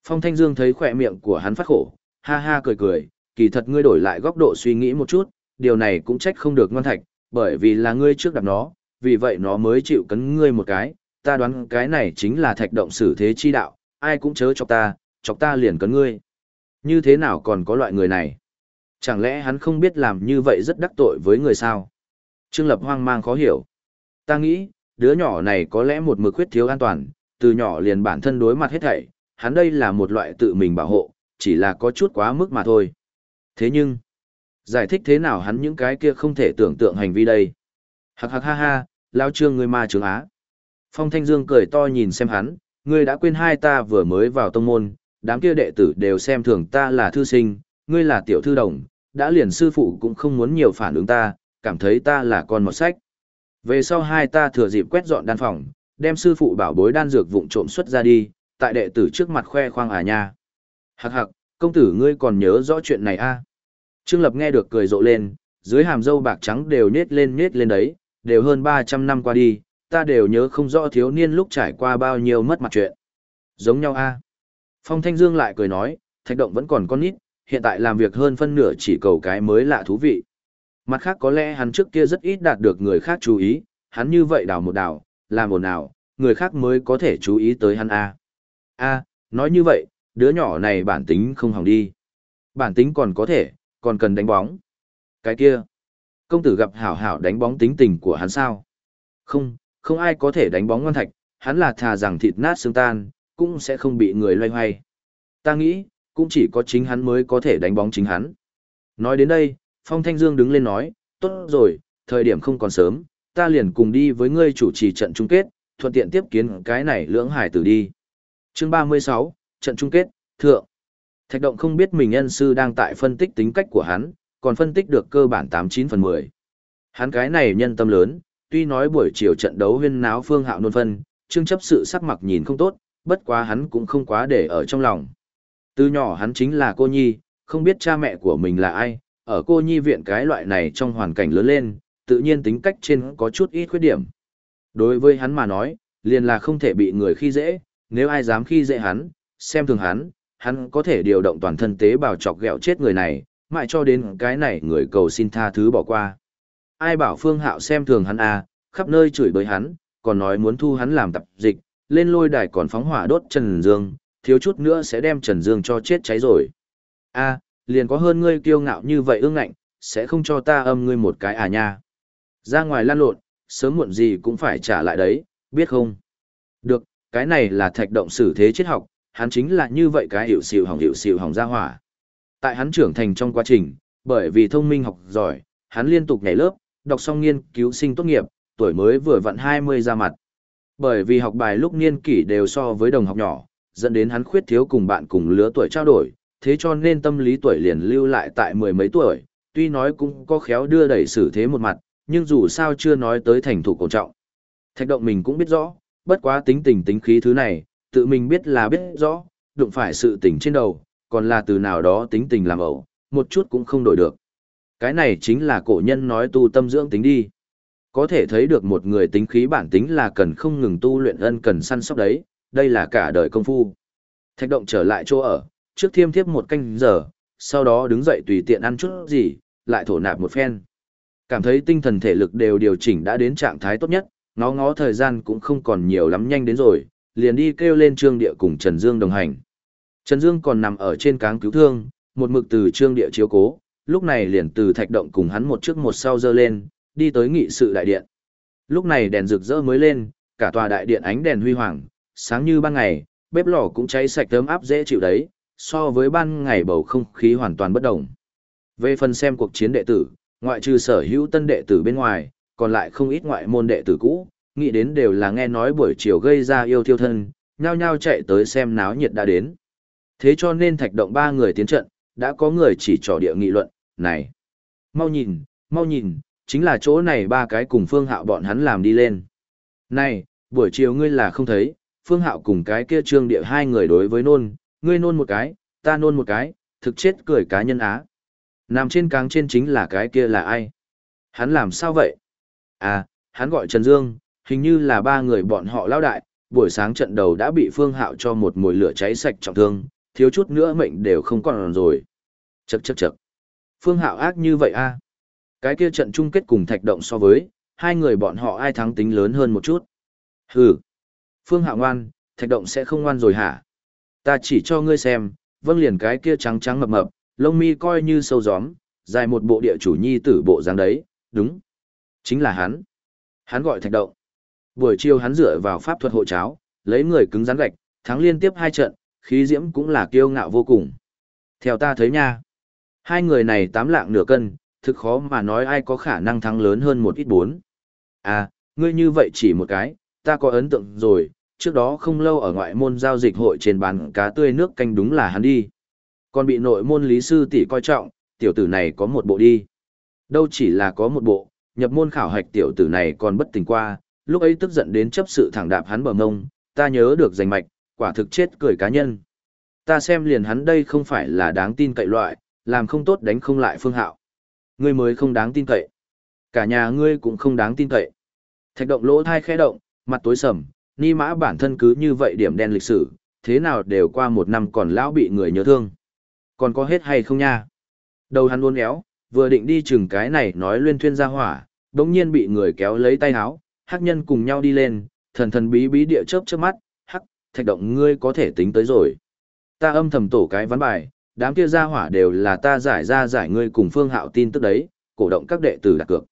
Phong Thanh Dương thấy khỏe miệng của hắn phát khổ, ha ha cười cười, kỳ thật ngươi đổi lại góc độ suy nghĩ một chút, điều này cũng trách không được ngoan thạch, bởi vì là ngươi trước đạp nó, vì vậy nó mới chịu cấn ngươi một cái, ta đoán cái này chính là thạch động xử thế chi đạo, ai cũng chớ chọc ta, chọc ta liền cấn ngươi. Như thế nào còn có loại người này? Chẳng lẽ hắn không biết làm như vậy rất đắc tội với người sao? Trương Lập hoang mang khó hiểu. Ta nghĩ, đứa nhỏ này có lẽ một mực khuyết thiếu an toàn, từ nhỏ liền bản thân đối mặt hết thảy, hắn đây là một loại tự mình bảo hộ, chỉ là có chút quá mức mà thôi. Thế nhưng, giải thích thế nào hắn những cái kia không thể tưởng tượng hành vi đây? Hạc hạc ha ha, lao trương người ma trướng á. Phong Thanh Dương cười to nhìn xem hắn, ngươi đã quên hai ta vừa mới vào tông môn, đám kia đệ tử đều xem thường ta là thư sinh, ngươi là tiểu thư đồng, đã liền sư phụ cũng không muốn nhiều phản ứng ta, cảm thấy ta là con một sách. Về sau hai ta thừa dịp quét dọn đan phòng, đem sư phụ bảo bối đan dược vụng trộm xuất ra đi, tại đệ tử trước mặt khoe khoang à nha. Hạc hạc, công tử ngươi còn nhớ rõ chuyện này a? À? Trương Lập nghe được cười rộ lên, dưới hàm dâu bạc trắng đều nhết lên nhết lên đấy, đều hơn 300 năm qua đi, ta đều nhớ không rõ thiếu niên lúc trải qua bao nhiêu mất mặt chuyện. Giống nhau a. Phong Thanh Dương lại cười nói, thạch động vẫn còn con nít, hiện tại làm việc hơn phân nửa chỉ cầu cái mới lạ thú vị. Mặt khác có lẽ hắn trước kia rất ít đạt được người khác chú ý, hắn như vậy đào một đào, làm một nào, người khác mới có thể chú ý tới hắn a. A, nói như vậy, đứa nhỏ này bản tính không hỏng đi. Bản tính còn có thể, còn cần đánh bóng. Cái kia, công tử gặp hảo hảo đánh bóng tính tình của hắn sao? Không, không ai có thể đánh bóng ngoan thạch, hắn là thà rằng thịt nát xương tan, cũng sẽ không bị người loay hoay. Ta nghĩ, cũng chỉ có chính hắn mới có thể đánh bóng chính hắn. Nói đến đây, Phong Thanh Dương đứng lên nói, tốt rồi, thời điểm không còn sớm, ta liền cùng đi với ngươi chủ trì trận chung kết, thuận tiện tiếp kiến cái này lưỡng hải tử đi. Chương 36, trận chung kết, thượng. Thạch động không biết mình nhân sư đang tại phân tích tính cách của hắn, còn phân tích được cơ bản 89 phần 10. Hắn cái này nhân tâm lớn, tuy nói buổi chiều trận đấu huyên náo phương hạo nôn phân, trương chấp sự sắc mặt nhìn không tốt, bất quá hắn cũng không quá để ở trong lòng. Từ nhỏ hắn chính là cô nhi, không biết cha mẹ của mình là ai, ở cô nhi viện cái loại này trong hoàn cảnh lớn lên, tự nhiên tính cách trên có chút ít khuyết điểm. Đối với hắn mà nói, liền là không thể bị người khi dễ, nếu ai dám khi dễ hắn, xem thường hắn, hắn có thể điều động toàn thân tế bào chọc ghẹo chết người này, mãi cho đến cái này người cầu xin tha thứ bỏ qua. Ai bảo Phương Hạo xem thường hắn à, khắp nơi chửi bới hắn, còn nói muốn thu hắn làm tập dịch, lên lôi đài còn phóng hỏa đốt Trần Dương, thiếu chút nữa sẽ đem Trần Dương cho chết cháy rồi. A, à, liền có hơn ngươi kiêu ngạo như vậy ương ngạnh, sẽ không cho ta âm ngươi một cái à nha. Ra ngoài lan lộn, sớm muộn gì cũng phải trả lại đấy, biết không? Được, cái này là thạch động xử thế triết học, hắn chính là như vậy cái hiểu xìu hỏng hiểu xìu hỏng ra hỏa. Tại hắn trưởng thành trong quá trình, bởi vì thông minh học giỏi, hắn liên tục nhảy lớp, đọc xong nghiên cứu sinh tốt nghiệp, tuổi mới vừa vặn 20 ra mặt. Bởi vì học bài lúc niên kỷ đều so với đồng học nhỏ, dẫn đến hắn khuyết thiếu cùng bạn cùng lứa tuổi trao đổi, thế cho nên tâm lý tuổi liền lưu lại tại mười mấy tuổi, tuy nói cũng có khéo đưa đẩy xử thế một mặt, nhưng dù sao chưa nói tới thành thủ cổ trọng. Thạch động mình cũng biết rõ, bất quá tính tình tính khí thứ này, tự mình biết là biết rõ, đụng phải sự tình trên đầu, còn là từ nào đó tính tình làm ẩu, một chút cũng không đổi được. Cái này chính là cổ nhân nói tu tâm dưỡng tính đi. Có thể thấy được một người tính khí bản tính là cần không ngừng tu luyện ân cần săn sóc đấy, đây là cả đời công phu. Thạch động trở lại chỗ ở, trước thiêm thiếp một canh giờ, sau đó đứng dậy tùy tiện ăn chút gì, lại thổ nạp một phen. Cảm thấy tinh thần thể lực đều điều chỉnh đã đến trạng thái tốt nhất, ngó ngó thời gian cũng không còn nhiều lắm nhanh đến rồi, liền đi kêu lên Trương Địa cùng Trần Dương đồng hành. Trần Dương còn nằm ở trên cáng cứu thương, một mực từ Trương Địa chiếu cố, lúc này liền từ thạch động cùng hắn một trước một sau dơ lên, đi tới nghị sự đại điện. Lúc này đèn rực rỡ mới lên, cả tòa đại điện ánh đèn huy hoàng, sáng như ban ngày, bếp lò cũng cháy sạch tấm áp dễ chịu đấy, so với ban ngày bầu không khí hoàn toàn bất động. Về phần xem cuộc chiến đệ tử, ngoại trừ sở hữu tân đệ tử bên ngoài, còn lại không ít ngoại môn đệ tử cũ, nghĩ đến đều là nghe nói buổi chiều gây ra yêu thiêu thân, nhao nhao chạy tới xem náo nhiệt đã đến. Thế cho nên thạch động ba người tiến trận, đã có người chỉ trò địa nghị luận, này, mau nhìn, mau nhìn, chính là chỗ này ba cái cùng phương hạo bọn hắn làm đi lên. Này, buổi chiều ngươi là không thấy, phương hạo cùng cái kia trương địa hai người đối với nôn, ngươi nôn một cái, ta nôn một cái, thực chết cười cá nhân á. Nằm trên cáng trên chính là cái kia là ai? Hắn làm sao vậy? À, hắn gọi Trần Dương, hình như là ba người bọn họ lao đại, buổi sáng trận đầu đã bị Phương Hạo cho một mùi lửa cháy sạch trọng thương, thiếu chút nữa mệnh đều không còn rồi. Chậc chậc chậc. Phương Hạo ác như vậy a? Cái kia trận chung kết cùng Thạch Động so với, hai người bọn họ ai thắng tính lớn hơn một chút. Hừ. Phương Hạo ngoan, Thạch Động sẽ không ngoan rồi hả? Ta chỉ cho ngươi xem, vâng liền cái kia trắng trắng mập mập, lông mi coi như sâu gióm, dài một bộ địa chủ nhi tử bộ dáng đấy, đúng. Chính là hắn. Hắn gọi thạch động. Buổi chiều hắn dựa vào pháp thuật hộ cháo, lấy người cứng rắn gạch, thắng liên tiếp hai trận, khí diễm cũng là kiêu ngạo vô cùng. Theo ta thấy nha, hai người này tám lạng nửa cân, thực khó mà nói ai có khả năng thắng lớn hơn một ít bốn. À, ngươi như vậy chỉ một cái, ta có ấn tượng rồi, trước đó không lâu ở ngoại môn giao dịch hội trên bàn cá tươi nước canh đúng là hắn đi. Còn bị nội môn lý sư tỷ coi trọng, tiểu tử này có một bộ đi. Đâu chỉ là có một bộ, nhập môn khảo hạch tiểu tử này còn bất tình qua, lúc ấy tức giận đến chấp sự thẳng đạp hắn bờ ngông, ta nhớ được danh mạch, quả thực chết cười cá nhân. Ta xem liền hắn đây không phải là đáng tin cậy loại, làm không tốt đánh không lại phương hạo. Ngươi mới không đáng tin cậy. Cả nhà ngươi cũng không đáng tin cậy. Thạch động lỗ thai khẽ động, mặt tối sầm, ni mã bản thân cứ như vậy điểm đen lịch sử, thế nào đều qua một năm còn lão bị người nhớ thương. Còn có hết hay không nha? Đầu hắn uốn éo, Vừa định đi chừng cái này nói luyên thuyên ra hỏa, đống nhiên bị người kéo lấy tay háo, hắc nhân cùng nhau đi lên, thần thần bí bí địa chớp trước mắt, hắc, thạch động ngươi có thể tính tới rồi. Ta âm thầm tổ cái ván bài, đám kia ra hỏa đều là ta giải ra giải ngươi cùng phương hạo tin tức đấy, cổ động các đệ tử đặt cược.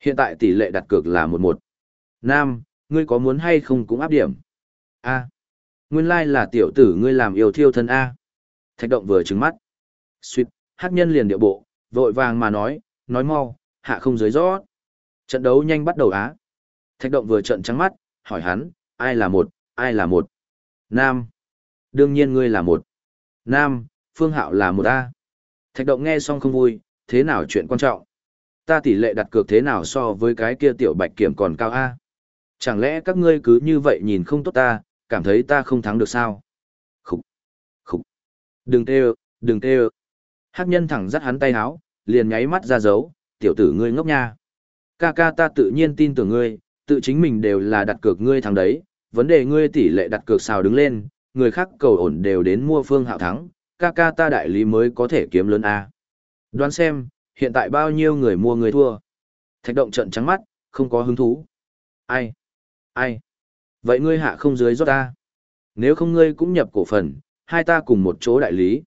Hiện tại tỷ lệ đặt cược là một một. Nam, ngươi có muốn hay không cũng áp điểm. A. Nguyên lai là tiểu tử ngươi làm yêu thiêu thân A. Thạch động vừa trừng mắt. Xuyệt, hát nhân liền điệu bộ, vội vàng mà nói, nói mau, hạ không dưới rót. Trận đấu nhanh bắt đầu á. Thạch động vừa trận trắng mắt, hỏi hắn, ai là một, ai là một. Nam. Đương nhiên ngươi là một. Nam, Phương Hạo là một A. Thạch động nghe xong không vui, thế nào chuyện quan trọng. Ta tỷ lệ đặt cược thế nào so với cái kia tiểu bạch kiểm còn cao A. Chẳng lẽ các ngươi cứ như vậy nhìn không tốt ta, cảm thấy ta không thắng được sao? Khục! Khục! Đừng tê đừng tê Hắc nhân thẳng dắt hắn tay áo, liền nháy mắt ra dấu, tiểu tử ngươi ngốc nha. Ca ca ta tự nhiên tin tưởng ngươi, tự chính mình đều là đặt cược ngươi thắng đấy, vấn đề ngươi tỷ lệ đặt cược xào đứng lên, người khác cầu ổn đều đến mua phương hạo thắng, ca ca ta đại lý mới có thể kiếm lớn A. Đoán xem, hiện tại bao nhiêu người mua người thua. Thạch động trận trắng mắt, không có hứng thú. Ai? Ai? Vậy ngươi hạ không dưới do ta. Nếu không ngươi cũng nhập cổ phần, hai ta cùng một chỗ đại lý.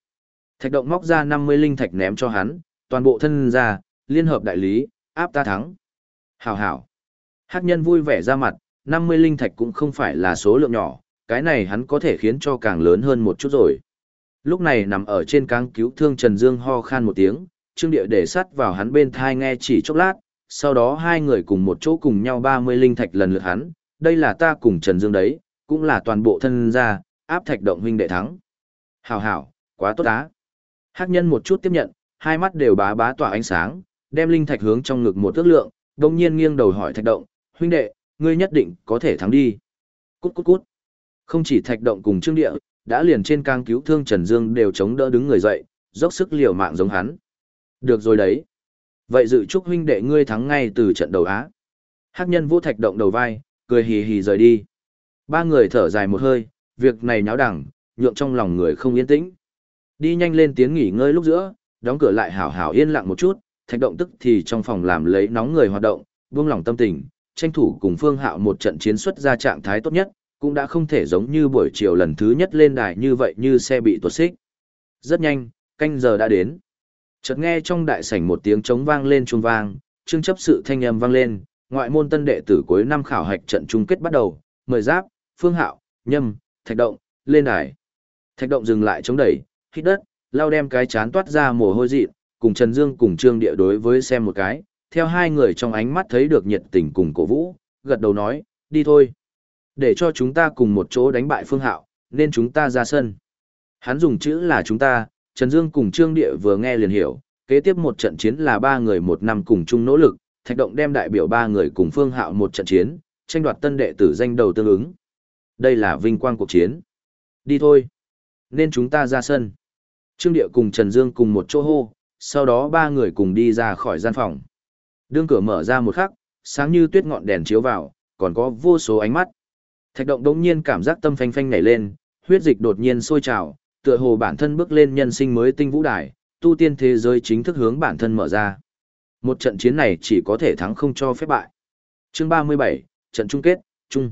Thạch động móc ra 50 linh thạch ném cho hắn, toàn bộ thân ra, liên hợp đại lý, áp ta thắng. Hảo hảo. Hát nhân vui vẻ ra mặt, 50 linh thạch cũng không phải là số lượng nhỏ, cái này hắn có thể khiến cho càng lớn hơn một chút rồi. Lúc này nằm ở trên cáng cứu thương Trần Dương ho khan một tiếng, Trương Địa để sắt vào hắn bên thai nghe chỉ chốc lát, sau đó hai người cùng một chỗ cùng nhau 30 linh thạch lần lượt hắn, đây là ta cùng Trần Dương đấy, cũng là toàn bộ thân gia, áp thạch động huynh đệ thắng. Hảo hảo, quá tốt á. Hắc nhân một chút tiếp nhận, hai mắt đều bá bá tỏa ánh sáng, đem linh thạch hướng trong ngực một tước lượng, đồng nhiên nghiêng đầu hỏi thạch động, huynh đệ, ngươi nhất định có thể thắng đi. Cút cút cút. Không chỉ thạch động cùng trương địa, đã liền trên cang cứu thương Trần Dương đều chống đỡ đứng người dậy, dốc sức liều mạng giống hắn. Được rồi đấy. Vậy dự chúc huynh đệ ngươi thắng ngay từ trận đầu Á. Hắc nhân vô thạch động đầu vai, cười hì hì rời đi. Ba người thở dài một hơi, việc này nháo đẳng, nhượng trong lòng người không yên tĩnh. Đi nhanh lên tiếng nghỉ ngơi lúc giữa, đóng cửa lại hảo hảo yên lặng một chút, thạch động tức thì trong phòng làm lấy nóng người hoạt động, buông lòng tâm tình, tranh thủ cùng Phương Hạo một trận chiến xuất ra trạng thái tốt nhất, cũng đã không thể giống như buổi chiều lần thứ nhất lên đài như vậy như xe bị tuột xích. Rất nhanh, canh giờ đã đến. Chợt nghe trong đại sảnh một tiếng trống vang lên chuông vang, trương chấp sự thanh âm vang lên, ngoại môn tân đệ tử cuối năm khảo hạch trận chung kết bắt đầu, mời giáp, phương hạo, nhâm, thạch động, lên đài. Thạch động dừng lại chống đẩy, hít đất, lao đem cái chán toát ra mồ hôi dị, cùng Trần Dương cùng Trương Địa đối với xem một cái, theo hai người trong ánh mắt thấy được nhiệt tình cùng cổ vũ, gật đầu nói, đi thôi. Để cho chúng ta cùng một chỗ đánh bại phương hạo, nên chúng ta ra sân. Hắn dùng chữ là chúng ta, Trần Dương cùng Trương Địa vừa nghe liền hiểu, kế tiếp một trận chiến là ba người một năm cùng chung nỗ lực, Thạch Động đem đại biểu ba người cùng Phương Hạo một trận chiến, tranh đoạt tân đệ tử danh đầu tương ứng. Đây là vinh quang cuộc chiến. Đi thôi. Nên chúng ta ra sân. Trương Địa cùng Trần Dương cùng một chỗ hô, sau đó ba người cùng đi ra khỏi gian phòng. Đương cửa mở ra một khắc, sáng như tuyết ngọn đèn chiếu vào, còn có vô số ánh mắt. Thạch Động đống nhiên cảm giác tâm phanh phanh nảy lên, huyết dịch đột nhiên sôi trào, tựa hồ bản thân bước lên nhân sinh mới tinh vũ đài, tu tiên thế giới chính thức hướng bản thân mở ra. Một trận chiến này chỉ có thể thắng không cho phép bại. Chương 37, trận chung kết, chung.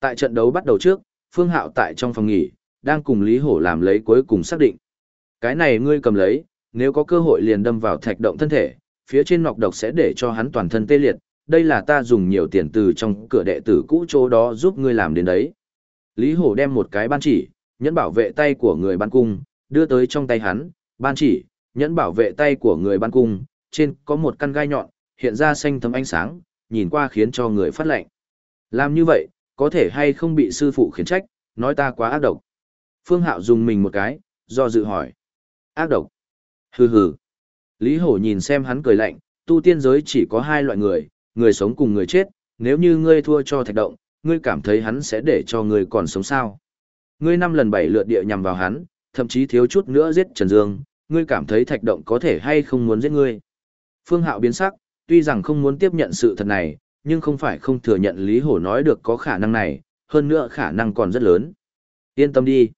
Tại trận đấu bắt đầu trước, Phương Hạo tại trong phòng nghỉ, đang cùng Lý Hổ làm lấy cuối cùng xác định. Cái này ngươi cầm lấy, nếu có cơ hội liền đâm vào thạch động thân thể, phía trên nọc độc sẽ để cho hắn toàn thân tê liệt, đây là ta dùng nhiều tiền từ trong cửa đệ tử cũ chỗ đó giúp ngươi làm đến đấy. Lý Hổ đem một cái ban chỉ, nhẫn bảo vệ tay của người ban cung, đưa tới trong tay hắn, ban chỉ, nhẫn bảo vệ tay của người ban cung, trên có một căn gai nhọn, hiện ra xanh thấm ánh sáng, nhìn qua khiến cho người phát lạnh. Làm như vậy, có thể hay không bị sư phụ khiển trách, nói ta quá ác độc. Phương Hạo dùng mình một cái, do dự hỏi. Ác độc. Hừ hừ. Lý Hổ nhìn xem hắn cười lạnh, tu tiên giới chỉ có hai loại người, người sống cùng người chết, nếu như ngươi thua cho thạch động, ngươi cảm thấy hắn sẽ để cho ngươi còn sống sao. Ngươi năm lần bảy lượt địa nhằm vào hắn, thậm chí thiếu chút nữa giết Trần Dương, ngươi cảm thấy thạch động có thể hay không muốn giết ngươi. Phương Hạo biến sắc, tuy rằng không muốn tiếp nhận sự thật này, nhưng không phải không thừa nhận Lý Hổ nói được có khả năng này, hơn nữa khả năng còn rất lớn. Yên tâm đi.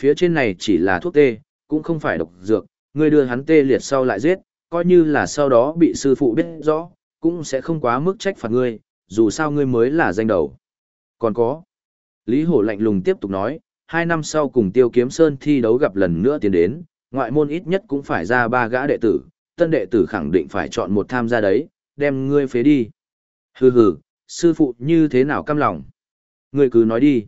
Phía trên này chỉ là thuốc tê, cũng không phải độc dược, ngươi đưa hắn tê liệt sau lại giết, coi như là sau đó bị sư phụ biết rõ, cũng sẽ không quá mức trách phạt ngươi, dù sao ngươi mới là danh đầu. Còn có. Lý Hổ lạnh lùng tiếp tục nói, hai năm sau cùng Tiêu Kiếm Sơn thi đấu gặp lần nữa tiến đến, ngoại môn ít nhất cũng phải ra ba gã đệ tử, tân đệ tử khẳng định phải chọn một tham gia đấy, đem ngươi phế đi. Hừ hừ, sư phụ như thế nào căm lòng? Ngươi cứ nói đi.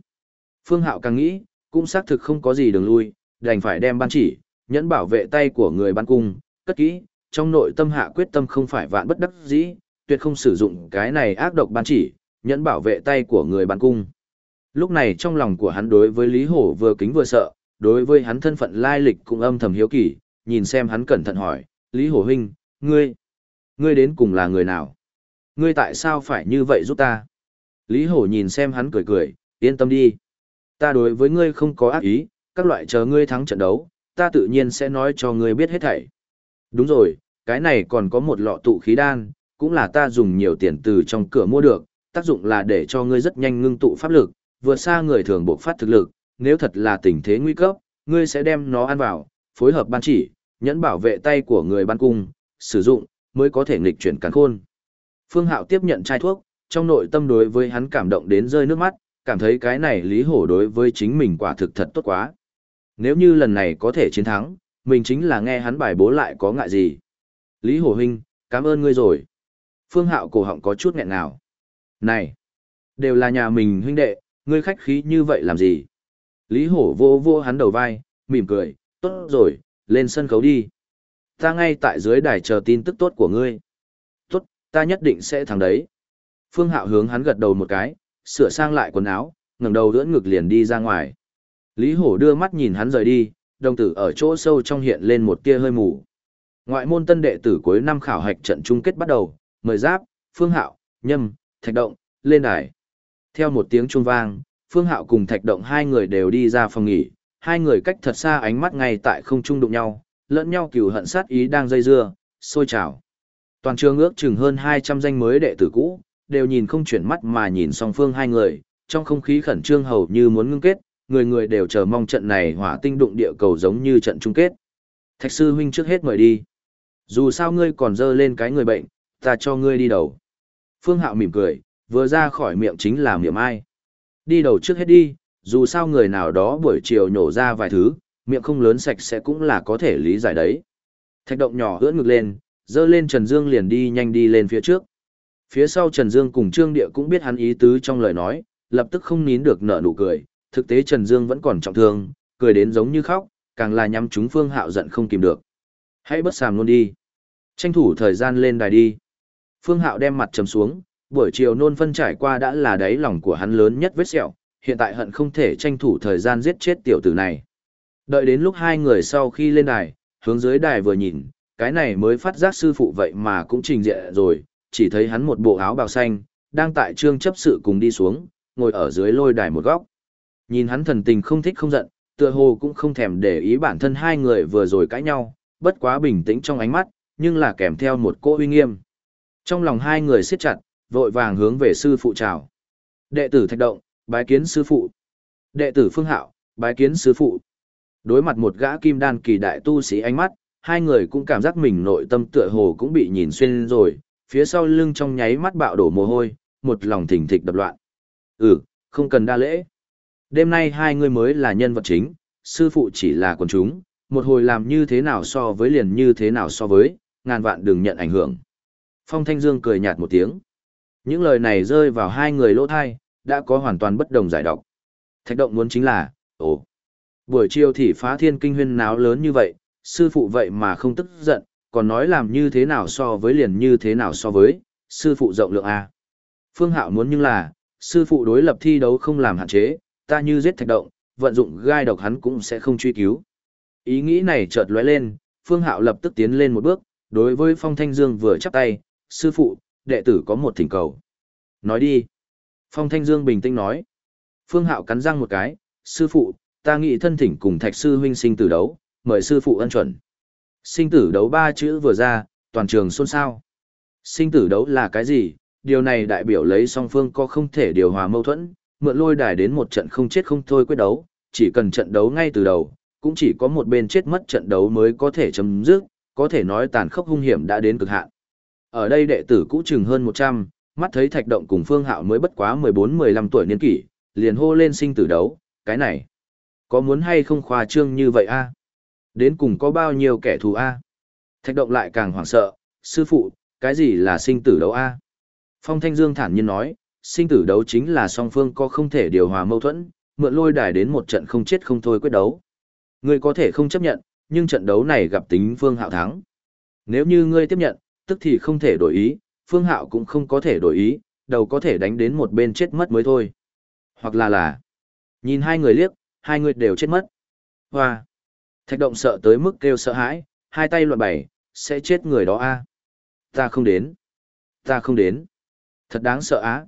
Phương Hạo càng nghĩ, cũng xác thực không có gì đường lui, đành phải đem ban chỉ, nhẫn bảo vệ tay của người ban cung, cất kỹ, trong nội tâm hạ quyết tâm không phải vạn bất đắc dĩ, tuyệt không sử dụng cái này ác độc ban chỉ, nhẫn bảo vệ tay của người ban cung. Lúc này trong lòng của hắn đối với Lý Hổ vừa kính vừa sợ, đối với hắn thân phận lai lịch cũng âm thầm hiếu kỳ, nhìn xem hắn cẩn thận hỏi, Lý Hổ huynh, ngươi, ngươi đến cùng là người nào? Ngươi tại sao phải như vậy giúp ta? Lý Hổ nhìn xem hắn cười cười, yên tâm đi. Ta đối với ngươi không có ác ý, các loại chờ ngươi thắng trận đấu, ta tự nhiên sẽ nói cho ngươi biết hết thảy. Đúng rồi, cái này còn có một lọ tụ khí đan, cũng là ta dùng nhiều tiền từ trong cửa mua được, tác dụng là để cho ngươi rất nhanh ngưng tụ pháp lực, vượt xa người thường buộc phát thực lực, nếu thật là tình thế nguy cấp, ngươi sẽ đem nó ăn vào, phối hợp ban chỉ, nhẫn bảo vệ tay của người ban cung, sử dụng, mới có thể nghịch chuyển cắn khôn. Phương Hạo tiếp nhận chai thuốc, trong nội tâm đối với hắn cảm động đến rơi nước mắt, cảm thấy cái này Lý Hổ đối với chính mình quả thực thật tốt quá. Nếu như lần này có thể chiến thắng, mình chính là nghe hắn bài bố lại có ngại gì. Lý Hổ Huynh, cảm ơn ngươi rồi. Phương Hạo cổ họng có chút nghẹn nào. Này, đều là nhà mình huynh đệ, ngươi khách khí như vậy làm gì? Lý Hổ vô vô hắn đầu vai, mỉm cười, tốt rồi, lên sân khấu đi. Ta ngay tại dưới đài chờ tin tức tốt của ngươi. Tốt, ta nhất định sẽ thắng đấy. Phương Hạo hướng hắn gật đầu một cái, sửa sang lại quần áo, ngẩng đầu đỡ ngực liền đi ra ngoài. Lý Hổ đưa mắt nhìn hắn rời đi, đồng tử ở chỗ sâu trong hiện lên một tia hơi mù. Ngoại môn tân đệ tử cuối năm khảo hạch trận chung kết bắt đầu, mời giáp, Phương Hạo, Nhâm, Thạch Động, lên đài. Theo một tiếng chuông vang, Phương Hạo cùng Thạch Động hai người đều đi ra phòng nghỉ, hai người cách thật xa ánh mắt ngay tại không trung đụng nhau, lẫn nhau cừu hận sát ý đang dây dưa, sôi trào. Toàn trường ước chừng hơn 200 danh mới đệ tử cũ, đều nhìn không chuyển mắt mà nhìn song phương hai người, trong không khí khẩn trương hầu như muốn ngưng kết, người người đều chờ mong trận này hỏa tinh đụng địa cầu giống như trận chung kết. Thạch sư huynh trước hết mời đi. Dù sao ngươi còn dơ lên cái người bệnh, ta cho ngươi đi đầu. Phương Hạo mỉm cười, vừa ra khỏi miệng chính là miệng ai. Đi đầu trước hết đi, dù sao người nào đó buổi chiều nhổ ra vài thứ, miệng không lớn sạch sẽ cũng là có thể lý giải đấy. Thạch động nhỏ ưỡn ngực lên, dơ lên Trần Dương liền đi nhanh đi lên phía trước. Phía sau Trần Dương cùng Trương Địa cũng biết hắn ý tứ trong lời nói, lập tức không nín được nở nụ cười, thực tế Trần Dương vẫn còn trọng thương, cười đến giống như khóc, càng là nhắm chúng Phương Hạo giận không kìm được. Hãy bất sàm luôn đi. Tranh thủ thời gian lên đài đi. Phương Hạo đem mặt trầm xuống, buổi chiều nôn phân trải qua đã là đáy lòng của hắn lớn nhất vết sẹo, hiện tại hận không thể tranh thủ thời gian giết chết tiểu tử này. Đợi đến lúc hai người sau khi lên đài, hướng dưới đài vừa nhìn, cái này mới phát giác sư phụ vậy mà cũng trình diện rồi, chỉ thấy hắn một bộ áo bào xanh, đang tại trương chấp sự cùng đi xuống, ngồi ở dưới lôi đài một góc. Nhìn hắn thần tình không thích không giận, tựa hồ cũng không thèm để ý bản thân hai người vừa rồi cãi nhau, bất quá bình tĩnh trong ánh mắt, nhưng là kèm theo một cỗ uy nghiêm. Trong lòng hai người siết chặt, vội vàng hướng về sư phụ chào. Đệ tử Thạch Động, bái kiến sư phụ. Đệ tử Phương Hạo, bái kiến sư phụ. Đối mặt một gã kim đan kỳ đại tu sĩ ánh mắt, hai người cũng cảm giác mình nội tâm tựa hồ cũng bị nhìn xuyên rồi, phía sau lưng trong nháy mắt bạo đổ mồ hôi, một lòng thỉnh thịch đập loạn. Ừ, không cần đa lễ. Đêm nay hai người mới là nhân vật chính, sư phụ chỉ là quần chúng, một hồi làm như thế nào so với liền như thế nào so với, ngàn vạn đừng nhận ảnh hưởng. Phong Thanh Dương cười nhạt một tiếng. Những lời này rơi vào hai người lỗ thai, đã có hoàn toàn bất đồng giải độc. Thạch động muốn chính là, ồ, buổi chiều thì phá thiên kinh huyên náo lớn như vậy, sư phụ vậy mà không tức giận, còn nói làm như thế nào so với liền như thế nào so với, sư phụ rộng lượng A. Phương Hạo muốn nhưng là, sư phụ đối lập thi đấu không làm hạn chế, ta như giết thạch động, vận dụng gai độc hắn cũng sẽ không truy cứu. Ý nghĩ này chợt lóe lên, Phương Hạo lập tức tiến lên một bước, đối với Phong Thanh Dương vừa chắp tay, sư phụ, đệ tử có một thỉnh cầu. Nói đi. Phong Thanh Dương bình tĩnh nói. Phương Hạo cắn răng một cái, sư phụ, ta nghĩ thân thỉnh cùng thạch sư huynh sinh tử đấu, mời sư phụ ân chuẩn. Sinh tử đấu ba chữ vừa ra, toàn trường xôn xao. Sinh tử đấu là cái gì? Điều này đại biểu lấy song phương có không thể điều hòa mâu thuẫn, mượn lôi đài đến một trận không chết không thôi quyết đấu, chỉ cần trận đấu ngay từ đầu, cũng chỉ có một bên chết mất trận đấu mới có thể chấm dứt, có thể nói tàn khốc hung hiểm đã đến cực hạn. Ở đây đệ tử cũ chừng hơn 100, mắt thấy thạch động cùng Phương Hạo mới bất quá 14-15 tuổi niên kỷ, liền hô lên sinh tử đấu, cái này. Có muốn hay không khoa trương như vậy a? Đến cùng có bao nhiêu kẻ thù a? Thạch động lại càng hoảng sợ, sư phụ, cái gì là sinh tử đấu a? Phong Thanh Dương thản nhiên nói, sinh tử đấu chính là song phương có không thể điều hòa mâu thuẫn, mượn lôi đài đến một trận không chết không thôi quyết đấu. Ngươi có thể không chấp nhận, nhưng trận đấu này gặp tính Phương Hạo thắng. Nếu như ngươi tiếp nhận, tức thì không thể đổi ý, Phương Hạo cũng không có thể đổi ý, đầu có thể đánh đến một bên chết mất mới thôi. Hoặc là là, nhìn hai người liếc, hai người đều chết mất. Hoa! Thạch động sợ tới mức kêu sợ hãi, hai tay loạn bày, sẽ chết người đó a. Ta không đến. Ta không đến. Thật đáng sợ á.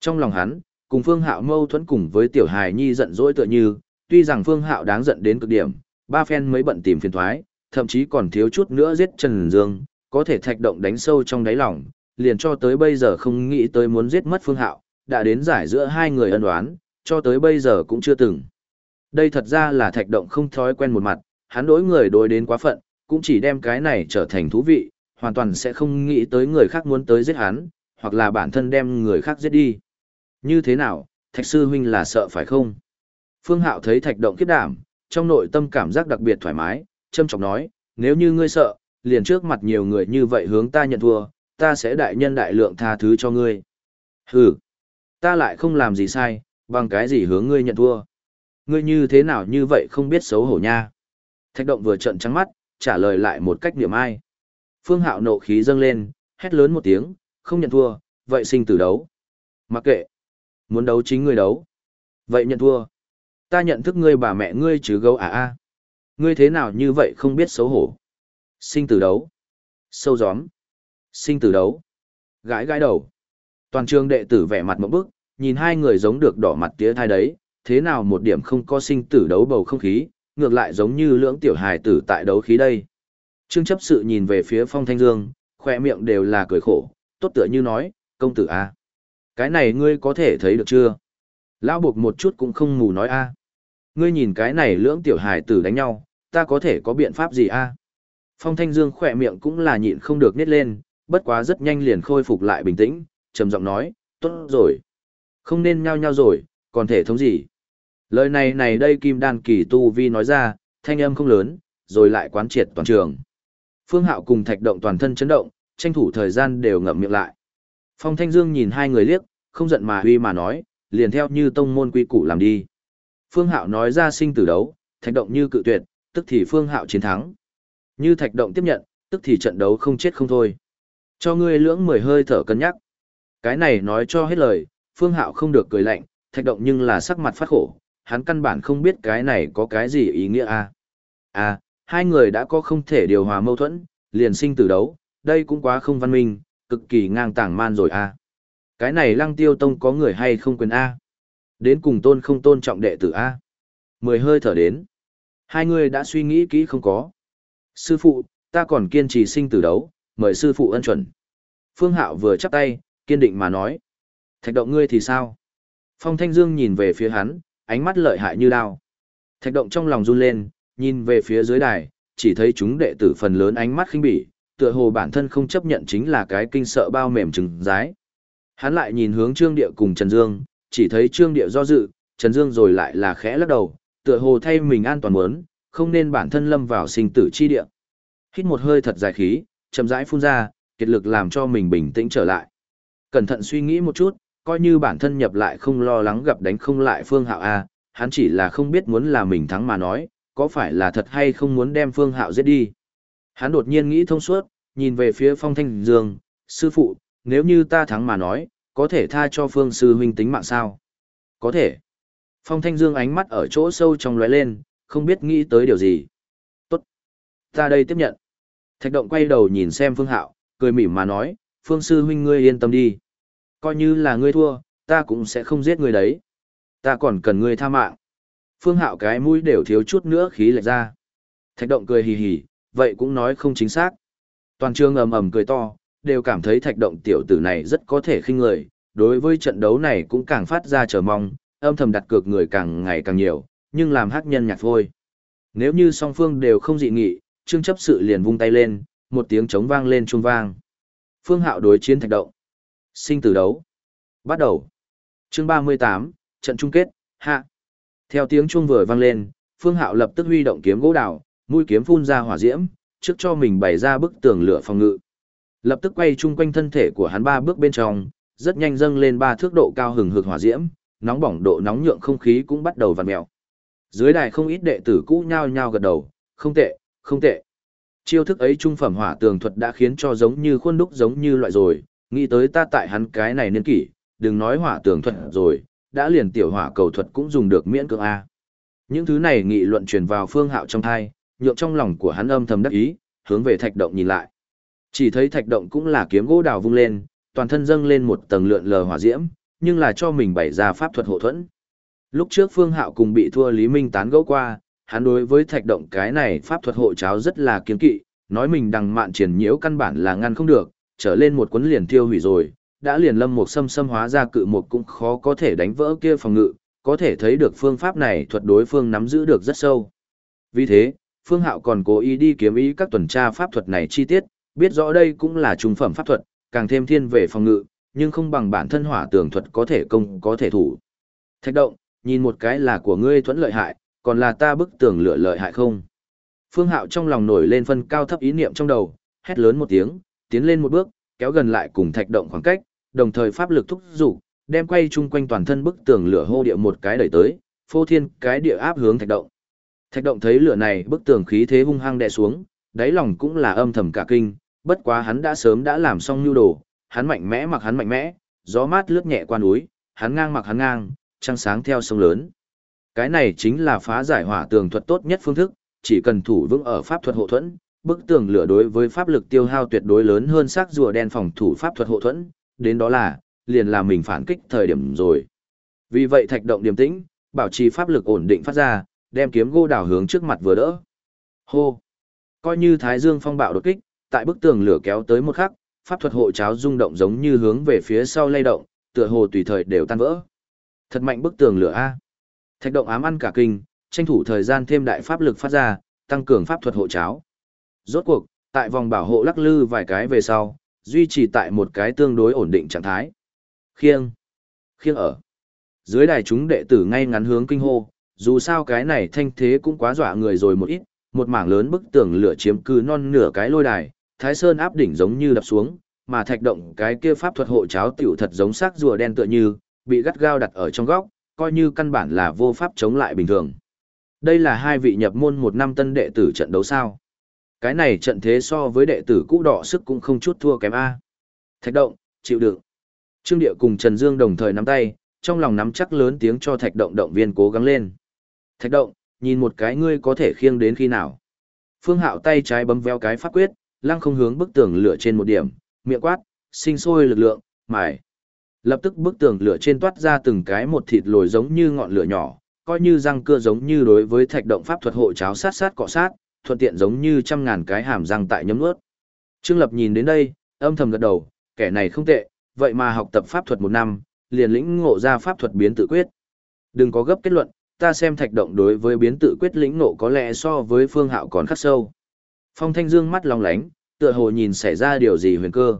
Trong lòng hắn, cùng Phương Hạo mâu thuẫn cùng với Tiểu Hài Nhi giận dỗi tựa như, tuy rằng Phương Hạo đáng giận đến cực điểm, ba phen mới bận tìm phiền thoái, thậm chí còn thiếu chút nữa giết Trần Dương, có thể thạch động đánh sâu trong đáy lòng, liền cho tới bây giờ không nghĩ tới muốn giết mất Phương Hạo, đã đến giải giữa hai người ân oán, cho tới bây giờ cũng chưa từng. Đây thật ra là thạch động không thói quen một mặt, hắn đối người đối đến quá phận, cũng chỉ đem cái này trở thành thú vị, hoàn toàn sẽ không nghĩ tới người khác muốn tới giết hắn, hoặc là bản thân đem người khác giết đi. Như thế nào, thạch sư huynh là sợ phải không? Phương Hạo thấy thạch động kiếp đảm, trong nội tâm cảm giác đặc biệt thoải mái, châm trọng nói, nếu như ngươi sợ, liền trước mặt nhiều người như vậy hướng ta nhận thua, ta sẽ đại nhân đại lượng tha thứ cho ngươi. Hừ, ta lại không làm gì sai, bằng cái gì hướng ngươi nhận thua. Ngươi như thế nào như vậy không biết xấu hổ nha. Thạch động vừa trợn trắng mắt, trả lời lại một cách niệm ai. Phương Hạo nộ khí dâng lên, hét lớn một tiếng, không nhận thua, vậy sinh tử đấu. Mặc kệ, muốn đấu chính ngươi đấu. Vậy nhận thua. Ta nhận thức ngươi bà mẹ ngươi chứ gấu à a. Ngươi thế nào như vậy không biết xấu hổ. Sinh tử đấu. Sâu gióm. Sinh tử đấu. Gãi gãi đầu. Toàn trường đệ tử vẻ mặt một bức, nhìn hai người giống được đỏ mặt tía thai đấy, thế nào một điểm không có sinh tử đấu bầu không khí, ngược lại giống như lưỡng tiểu hài tử tại đấu khí đây. Trương chấp sự nhìn về phía phong thanh dương, khoe miệng đều là cười khổ, tốt tựa như nói, công tử a Cái này ngươi có thể thấy được chưa? Lão buộc một chút cũng không mù nói a Ngươi nhìn cái này lưỡng tiểu hài tử đánh nhau, ta có thể có biện pháp gì a Phong thanh dương khoe miệng cũng là nhịn không được nít lên, bất quá rất nhanh liền khôi phục lại bình tĩnh, trầm giọng nói, tốt rồi. Không nên nhao nhao rồi, còn thể thống gì? Lời này này đây Kim Đan Kỳ Tu Vi nói ra, thanh âm không lớn, rồi lại quán triệt toàn trường. Phương Hạo cùng Thạch Động toàn thân chấn động, tranh thủ thời gian đều ngậm miệng lại. Phong Thanh Dương nhìn hai người liếc, không giận mà huy mà nói, liền theo như tông môn quy củ làm đi. Phương Hạo nói ra sinh tử đấu, Thạch Động như cự tuyệt, tức thì Phương Hạo chiến thắng. Như Thạch Động tiếp nhận, tức thì trận đấu không chết không thôi. Cho ngươi lưỡng mười hơi thở cân nhắc. Cái này nói cho hết lời, Phương Hạo không được cười lạnh, Thạch Động nhưng là sắc mặt phát khổ, hắn căn bản không biết cái này có cái gì ý nghĩa a. À? à, hai người đã có không thể điều hòa mâu thuẫn, liền sinh tử đấu, đây cũng quá không văn minh, cực kỳ ngang tàng man rồi a. À? Cái này Lăng Tiêu Tông có người hay không quyền a? Đến cùng tôn không tôn trọng đệ tử a. Mười hơi thở đến. Hai người đã suy nghĩ kỹ không có. Sư phụ, ta còn kiên trì sinh tử đấu, mời sư phụ ân chuẩn. Phương Hạo vừa chắp tay, kiên định mà nói. Thạch động ngươi thì sao? Phong Thanh Dương nhìn về phía hắn, ánh mắt lợi hại như đao. Thạch động trong lòng run lên, nhìn về phía dưới đài, chỉ thấy chúng đệ tử phần lớn ánh mắt khinh bỉ, tựa hồ bản thân không chấp nhận chính là cái kinh sợ bao mềm trứng rái. Hắn lại nhìn hướng Trương Địa cùng Trần Dương, chỉ thấy Trương Địa do dự, Trần Dương rồi lại là khẽ lắc đầu, tựa hồ thay mình an toàn muốn, không nên bản thân lâm vào sinh tử chi địa. Hít một hơi thật dài khí, chậm rãi phun ra, kiệt lực làm cho mình bình tĩnh trở lại. Cẩn thận suy nghĩ một chút, coi như bản thân nhập lại không lo lắng gặp đánh không lại Phương Hạo A, hắn chỉ là không biết muốn là mình thắng mà nói, có phải là thật hay không muốn đem Phương Hạo giết đi. Hắn đột nhiên nghĩ thông suốt, nhìn về phía Phong Thanh Dương, sư phụ, nếu như ta thắng mà nói, có thể tha cho Phương sư huynh tính mạng sao? Có thể. Phong Thanh Dương ánh mắt ở chỗ sâu trong lóe lên, không biết nghĩ tới điều gì. Tốt. Ta đây tiếp nhận. Thạch động quay đầu nhìn xem Phương Hạo, cười mỉm mà nói, Phương sư huynh ngươi yên tâm đi. Coi như là ngươi thua, ta cũng sẽ không giết ngươi đấy. Ta còn cần ngươi tha mạng. Phương Hạo cái mũi đều thiếu chút nữa khí lệch ra. Thạch động cười hì hì, vậy cũng nói không chính xác. Toàn trường ầm ầm cười to, đều cảm thấy thạch động tiểu tử này rất có thể khinh người. Đối với trận đấu này cũng càng phát ra chờ mong, âm thầm đặt cược người càng ngày càng nhiều, nhưng làm hát nhân nhạc thôi. Nếu như song phương đều không dị nghị, Trương chấp sự liền vung tay lên, một tiếng trống vang lên trung vang. Phương Hạo đối chiến thạch động. Sinh tử đấu. Bắt đầu. Chương 38, trận chung kết, hạ. Theo tiếng chuông vừa vang lên, Phương Hạo lập tức huy động kiếm gỗ đào, mũi kiếm phun ra hỏa diễm, trước cho mình bày ra bức tường lửa phòng ngự. Lập tức quay chung quanh thân thể của hắn ba bước bên trong, rất nhanh dâng lên ba thước độ cao hừng hực hỏa diễm, nóng bỏng độ nóng nhượng không khí cũng bắt đầu vặn mèo. Dưới đài không ít đệ tử cũ nhao nhao gật đầu, không tệ, không tệ. Chiêu thức ấy trung phẩm hỏa tường thuật đã khiến cho giống như khuôn đúc giống như loại rồi, nghĩ tới ta tại hắn cái này niên kỷ, đừng nói hỏa tường thuật rồi, đã liền tiểu hỏa cầu thuật cũng dùng được miễn cưỡng A. Những thứ này nghị luận truyền vào phương hạo trong thai, nhượng trong lòng của hắn âm thầm đắc ý, hướng về thạch động nhìn lại. Chỉ thấy thạch động cũng là kiếm gỗ đào vung lên, toàn thân dâng lên một tầng lượn lờ hỏa diễm, nhưng là cho mình bày ra pháp thuật hộ thuẫn. Lúc trước Phương Hạo cùng bị thua Lý Minh tán gẫu qua, hắn đối với thạch động cái này pháp thuật hộ cháo rất là kiên kỵ, nói mình đằng mạn triển nhiễu căn bản là ngăn không được, trở lên một cuốn liền tiêu hủy rồi, đã liền lâm một xâm xâm hóa ra cự một cũng khó có thể đánh vỡ kia phòng ngự, có thể thấy được phương pháp này thuật đối phương nắm giữ được rất sâu. Vì thế, Phương Hạo còn cố ý đi kiếm ý các tuần tra pháp thuật này chi tiết, biết rõ đây cũng là trung phẩm pháp thuật, càng thêm thiên về phòng ngự, nhưng không bằng bản thân hỏa tường thuật có thể công có thể thủ. Thạch động, nhìn một cái là của ngươi thuẫn lợi hại, còn là ta bức tường lửa lợi hại không? Phương Hạo trong lòng nổi lên phân cao thấp ý niệm trong đầu, hét lớn một tiếng, tiến lên một bước, kéo gần lại cùng thạch động khoảng cách, đồng thời pháp lực thúc dục, đem quay chung quanh toàn thân bức tường lửa hô địa một cái đẩy tới, phô thiên cái địa áp hướng thạch động. Thạch động thấy lửa này bức tường khí thế hung hăng đè xuống, đáy lòng cũng là âm thầm cả kinh, bất quá hắn đã sớm đã làm xong nhu đồ, hắn mạnh mẽ mặc hắn mạnh mẽ, gió mát lướt nhẹ qua núi, hắn ngang mặc hắn ngang, trăng sáng theo sông lớn. Cái này chính là phá giải hỏa tường thuật tốt nhất phương thức, chỉ cần thủ vững ở pháp thuật hộ thuẫn, bức tường lửa đối với pháp lực tiêu hao tuyệt đối lớn hơn xác rùa đen phòng thủ pháp thuật hộ thuẫn, đến đó là, liền là mình phản kích thời điểm rồi. Vì vậy thạch động điềm tĩnh, bảo trì pháp lực ổn định phát ra, đem kiếm gô đảo hướng trước mặt vừa đỡ. Hô! Coi như thái dương phong bạo đột kích, tại bức tường lửa kéo tới một khắc, pháp thuật hộ cháo rung động giống như hướng về phía sau lay động, tựa hồ tùy thời đều tan vỡ. Thật mạnh bức tường lửa a. Thạch động ám ăn cả kinh, tranh thủ thời gian thêm đại pháp lực phát ra, tăng cường pháp thuật hộ cháo. Rốt cuộc, tại vòng bảo hộ lắc lư vài cái về sau, duy trì tại một cái tương đối ổn định trạng thái. Khiêng, khiêng ở. Dưới đài chúng đệ tử ngay ngắn hướng kinh hô, dù sao cái này thanh thế cũng quá dọa người rồi một ít, một mảng lớn bức tường lửa chiếm cứ non nửa cái lôi đài, thái sơn áp đỉnh giống như đập xuống, mà thạch động cái kia pháp thuật hộ cháo tiểu thật giống xác rùa đen tựa như, bị gắt gao đặt ở trong góc, coi như căn bản là vô pháp chống lại bình thường. Đây là hai vị nhập môn một năm tân đệ tử trận đấu sao. Cái này trận thế so với đệ tử cũ đỏ sức cũng không chút thua kém A. Thạch động, chịu đựng. Trương Địa cùng Trần Dương đồng thời nắm tay, trong lòng nắm chắc lớn tiếng cho thạch động động viên cố gắng lên. Thạch động, nhìn một cái ngươi có thể khiêng đến khi nào. Phương Hạo tay trái bấm veo cái pháp quyết, lăng không hướng bức tường lửa trên một điểm, miệng quát, sinh sôi lực lượng, mài. Lập tức bức tường lửa trên toát ra từng cái một thịt lồi giống như ngọn lửa nhỏ, coi như răng cưa giống như đối với thạch động pháp thuật hộ cháo sát sát cọ sát, thuận tiện giống như trăm ngàn cái hàm răng tại nhấm nuốt. Trương Lập nhìn đến đây, âm thầm gật đầu, kẻ này không tệ, vậy mà học tập pháp thuật một năm, liền lĩnh ngộ ra pháp thuật biến tự quyết. Đừng có gấp kết luận, ta xem thạch động đối với biến tự quyết lĩnh ngộ có lẽ so với phương hạo còn khắc sâu. Phong Thanh Dương mắt long lánh, tựa hồ nhìn xảy ra điều gì huyền cơ.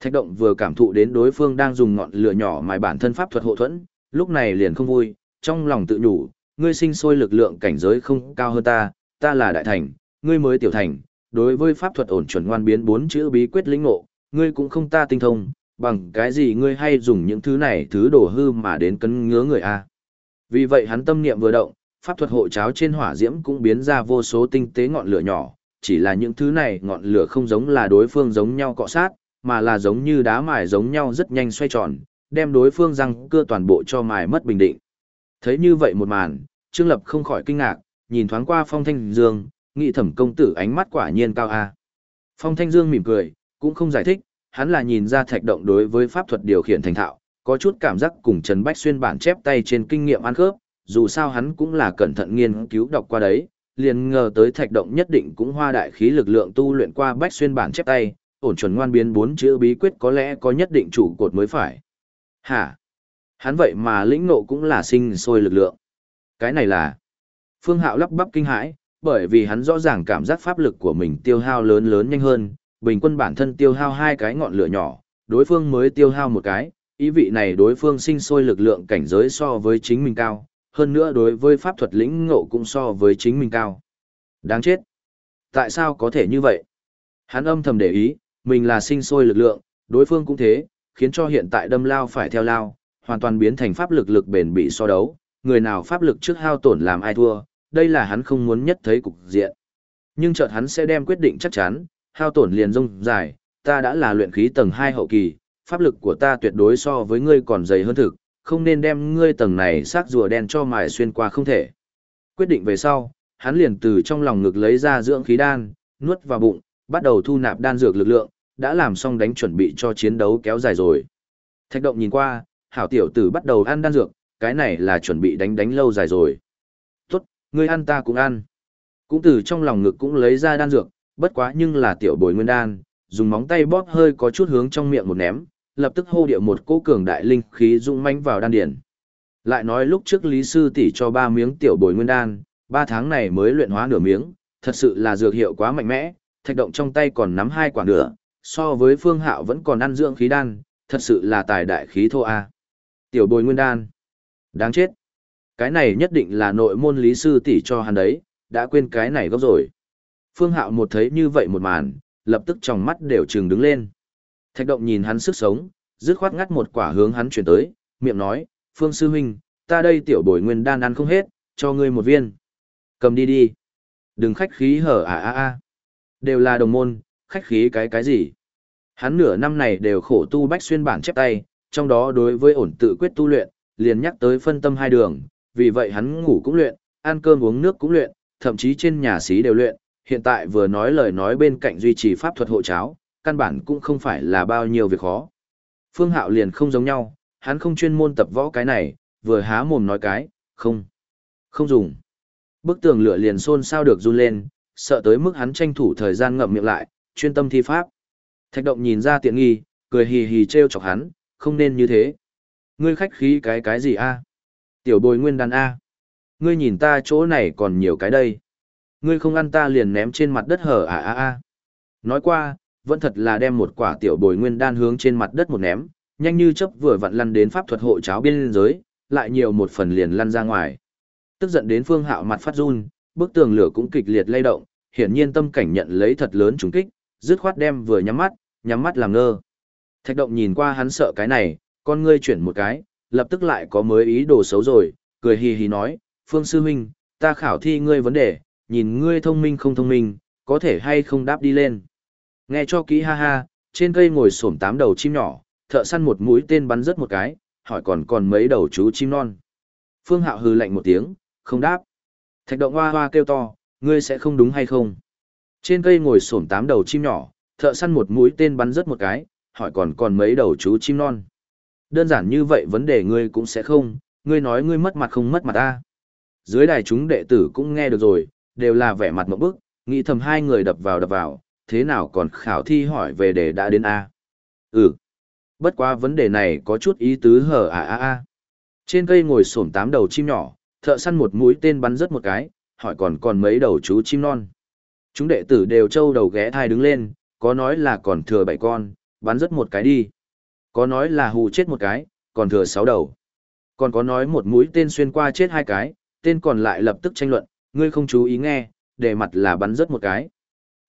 Thạch động vừa cảm thụ đến đối phương đang dùng ngọn lửa nhỏ mài bản thân pháp thuật hộ thuẫn, lúc này liền không vui, trong lòng tự nhủ, ngươi sinh sôi lực lượng cảnh giới không cao hơn ta, ta là đại thành, ngươi mới tiểu thành, đối với pháp thuật ổn chuẩn ngoan biến bốn chữ bí quyết lĩnh ngộ, ngươi cũng không ta tinh thông, bằng cái gì ngươi hay dùng những thứ này thứ đổ hư mà đến cấn ngứa người a. Vì vậy hắn tâm niệm vừa động, pháp thuật hộ cháo trên hỏa diễm cũng biến ra vô số tinh tế ngọn lửa nhỏ, chỉ là những thứ này ngọn lửa không giống là đối phương giống nhau cọ sát, mà là giống như đá mài giống nhau rất nhanh xoay tròn, đem đối phương răng cưa toàn bộ cho mài mất bình định. Thấy như vậy một màn, Trương Lập không khỏi kinh ngạc, nhìn thoáng qua Phong Thanh Dương, nghị thẩm công tử ánh mắt quả nhiên cao a. Phong Thanh Dương mỉm cười, cũng không giải thích, hắn là nhìn ra thạch động đối với pháp thuật điều khiển thành thạo, có chút cảm giác cùng Trần Bách Xuyên bản chép tay trên kinh nghiệm ăn khớp, dù sao hắn cũng là cẩn thận nghiên cứu đọc qua đấy, liền ngờ tới thạch động nhất định cũng hoa đại khí lực lượng tu luyện qua Bách Xuyên bản chép tay, ổn chuẩn ngoan biến bốn chữ bí quyết có lẽ có nhất định chủ cột mới phải. Hả? Hắn vậy mà lĩnh nộ cũng là sinh sôi lực lượng. Cái này là... Phương Hạo lắp bắp kinh hãi, bởi vì hắn rõ ràng cảm giác pháp lực của mình tiêu hao lớn lớn nhanh hơn, bình quân bản thân tiêu hao hai cái ngọn lửa nhỏ, đối phương mới tiêu hao một cái, ý vị này đối phương sinh sôi lực lượng cảnh giới so với chính mình cao, hơn nữa đối với pháp thuật lĩnh ngộ cũng so với chính mình cao. Đáng chết. Tại sao có thể như vậy? Hắn âm thầm để ý, mình là sinh sôi lực lượng, đối phương cũng thế, khiến cho hiện tại đâm lao phải theo lao, hoàn toàn biến thành pháp lực lực bền bị so đấu, người nào pháp lực trước hao tổn làm ai thua, đây là hắn không muốn nhất thấy cục diện. Nhưng chợt hắn sẽ đem quyết định chắc chắn, hao tổn liền rông dài, ta đã là luyện khí tầng 2 hậu kỳ, pháp lực của ta tuyệt đối so với ngươi còn dày hơn thực, không nên đem ngươi tầng này xác rùa đen cho mài xuyên qua không thể. Quyết định về sau, hắn liền từ trong lòng ngực lấy ra dưỡng khí đan, nuốt vào bụng, bắt đầu thu nạp đan dược lực lượng, đã làm xong đánh chuẩn bị cho chiến đấu kéo dài rồi. Thạch động nhìn qua, hảo tiểu tử bắt đầu ăn đan dược, cái này là chuẩn bị đánh đánh lâu dài rồi. Tốt, ngươi ăn ta cũng ăn. Cũng từ trong lòng ngực cũng lấy ra đan dược, bất quá nhưng là tiểu bồi nguyên đan, dùng móng tay bóp hơi có chút hướng trong miệng một ném, lập tức hô điệu một cỗ cường đại linh khí dũng mãnh vào đan điển. Lại nói lúc trước Lý sư tỷ cho ba miếng tiểu bồi nguyên đan, ba tháng này mới luyện hóa nửa miếng, thật sự là dược hiệu quá mạnh mẽ, thạch động trong tay còn nắm hai quả nửa, so với Phương Hạo vẫn còn ăn dưỡng khí đan, thật sự là tài đại khí thô a. Tiểu bồi nguyên đan. Đáng chết. Cái này nhất định là nội môn lý sư tỷ cho hắn đấy, đã quên cái này gốc rồi. Phương Hạo một thấy như vậy một màn, lập tức trong mắt đều trừng đứng lên. Thạch động nhìn hắn sức sống, dứt khoát ngắt một quả hướng hắn chuyển tới, miệng nói, Phương Sư Huynh, ta đây tiểu bồi nguyên đan ăn không hết, cho ngươi một viên. Cầm đi đi. Đừng khách khí hở à à à. Đều là đồng môn, khách khí cái cái gì. Hắn nửa năm này đều khổ tu bách xuyên bản chép tay, trong đó đối với ổn tự quyết tu luyện, liền nhắc tới phân tâm hai đường, vì vậy hắn ngủ cũng luyện, ăn cơm uống nước cũng luyện, thậm chí trên nhà xí đều luyện, hiện tại vừa nói lời nói bên cạnh duy trì pháp thuật hộ cháo, căn bản cũng không phải là bao nhiêu việc khó. Phương Hạo liền không giống nhau, hắn không chuyên môn tập võ cái này, vừa há mồm nói cái, không, không dùng. Bức tường lửa liền xôn xao được run lên, sợ tới mức hắn tranh thủ thời gian ngậm miệng lại, chuyên tâm thi pháp. Thạch động nhìn ra tiện nghi, cười hì hì trêu chọc hắn, không nên như thế. Ngươi khách khí cái cái gì a? Tiểu bồi nguyên đàn a. Ngươi nhìn ta chỗ này còn nhiều cái đây. Ngươi không ăn ta liền ném trên mặt đất hở à a a. Nói qua, vẫn thật là đem một quả tiểu bồi nguyên đan hướng trên mặt đất một ném, nhanh như chớp vừa vặn lăn đến pháp thuật hộ cháo biên giới, lại nhiều một phần liền lăn ra ngoài. Tức giận đến Phương Hạo mặt phát run, bức tường lửa cũng kịch liệt lay động, hiển nhiên tâm cảnh nhận lấy thật lớn trùng kích, dứt khoát đem vừa nhắm mắt, nhắm mắt làm ngơ. Thạch động nhìn qua hắn sợ cái này, con ngươi chuyển một cái, lập tức lại có mới ý đồ xấu rồi, cười hì hì nói, Phương Sư Minh, ta khảo thi ngươi vấn đề, nhìn ngươi thông minh không thông minh, có thể hay không đáp đi lên. Nghe cho kỹ ha ha, trên cây ngồi xổm tám đầu chim nhỏ, thợ săn một mũi tên bắn rất một cái, hỏi còn còn mấy đầu chú chim non. Phương Hạo hừ lạnh một tiếng, không đáp. Thạch động hoa hoa kêu to, ngươi sẽ không đúng hay không? Trên cây ngồi xổm tám đầu chim nhỏ, thợ săn một mũi tên bắn rất một cái, hỏi còn còn mấy đầu chú chim non. Đơn giản như vậy vấn đề ngươi cũng sẽ không, ngươi nói ngươi mất mặt không mất mặt ta. Dưới đài chúng đệ tử cũng nghe được rồi, đều là vẻ mặt một bức, nghĩ thầm hai người đập vào đập vào, thế nào còn khảo thi hỏi về đề đã đến A. Ừ. Bất quá vấn đề này có chút ý tứ hở à a à. Trên cây ngồi xổm tám đầu chim nhỏ, thợ săn một mũi tên bắn rớt một cái, hỏi còn còn mấy đầu chú chim non. Chúng đệ tử đều trâu đầu ghé thai đứng lên, có nói là còn thừa bảy con, bắn rất một cái đi. Có nói là hù chết một cái, còn thừa sáu đầu. Còn có nói một mũi tên xuyên qua chết hai cái, tên còn lại lập tức tranh luận, ngươi không chú ý nghe, để mặt là bắn rất một cái.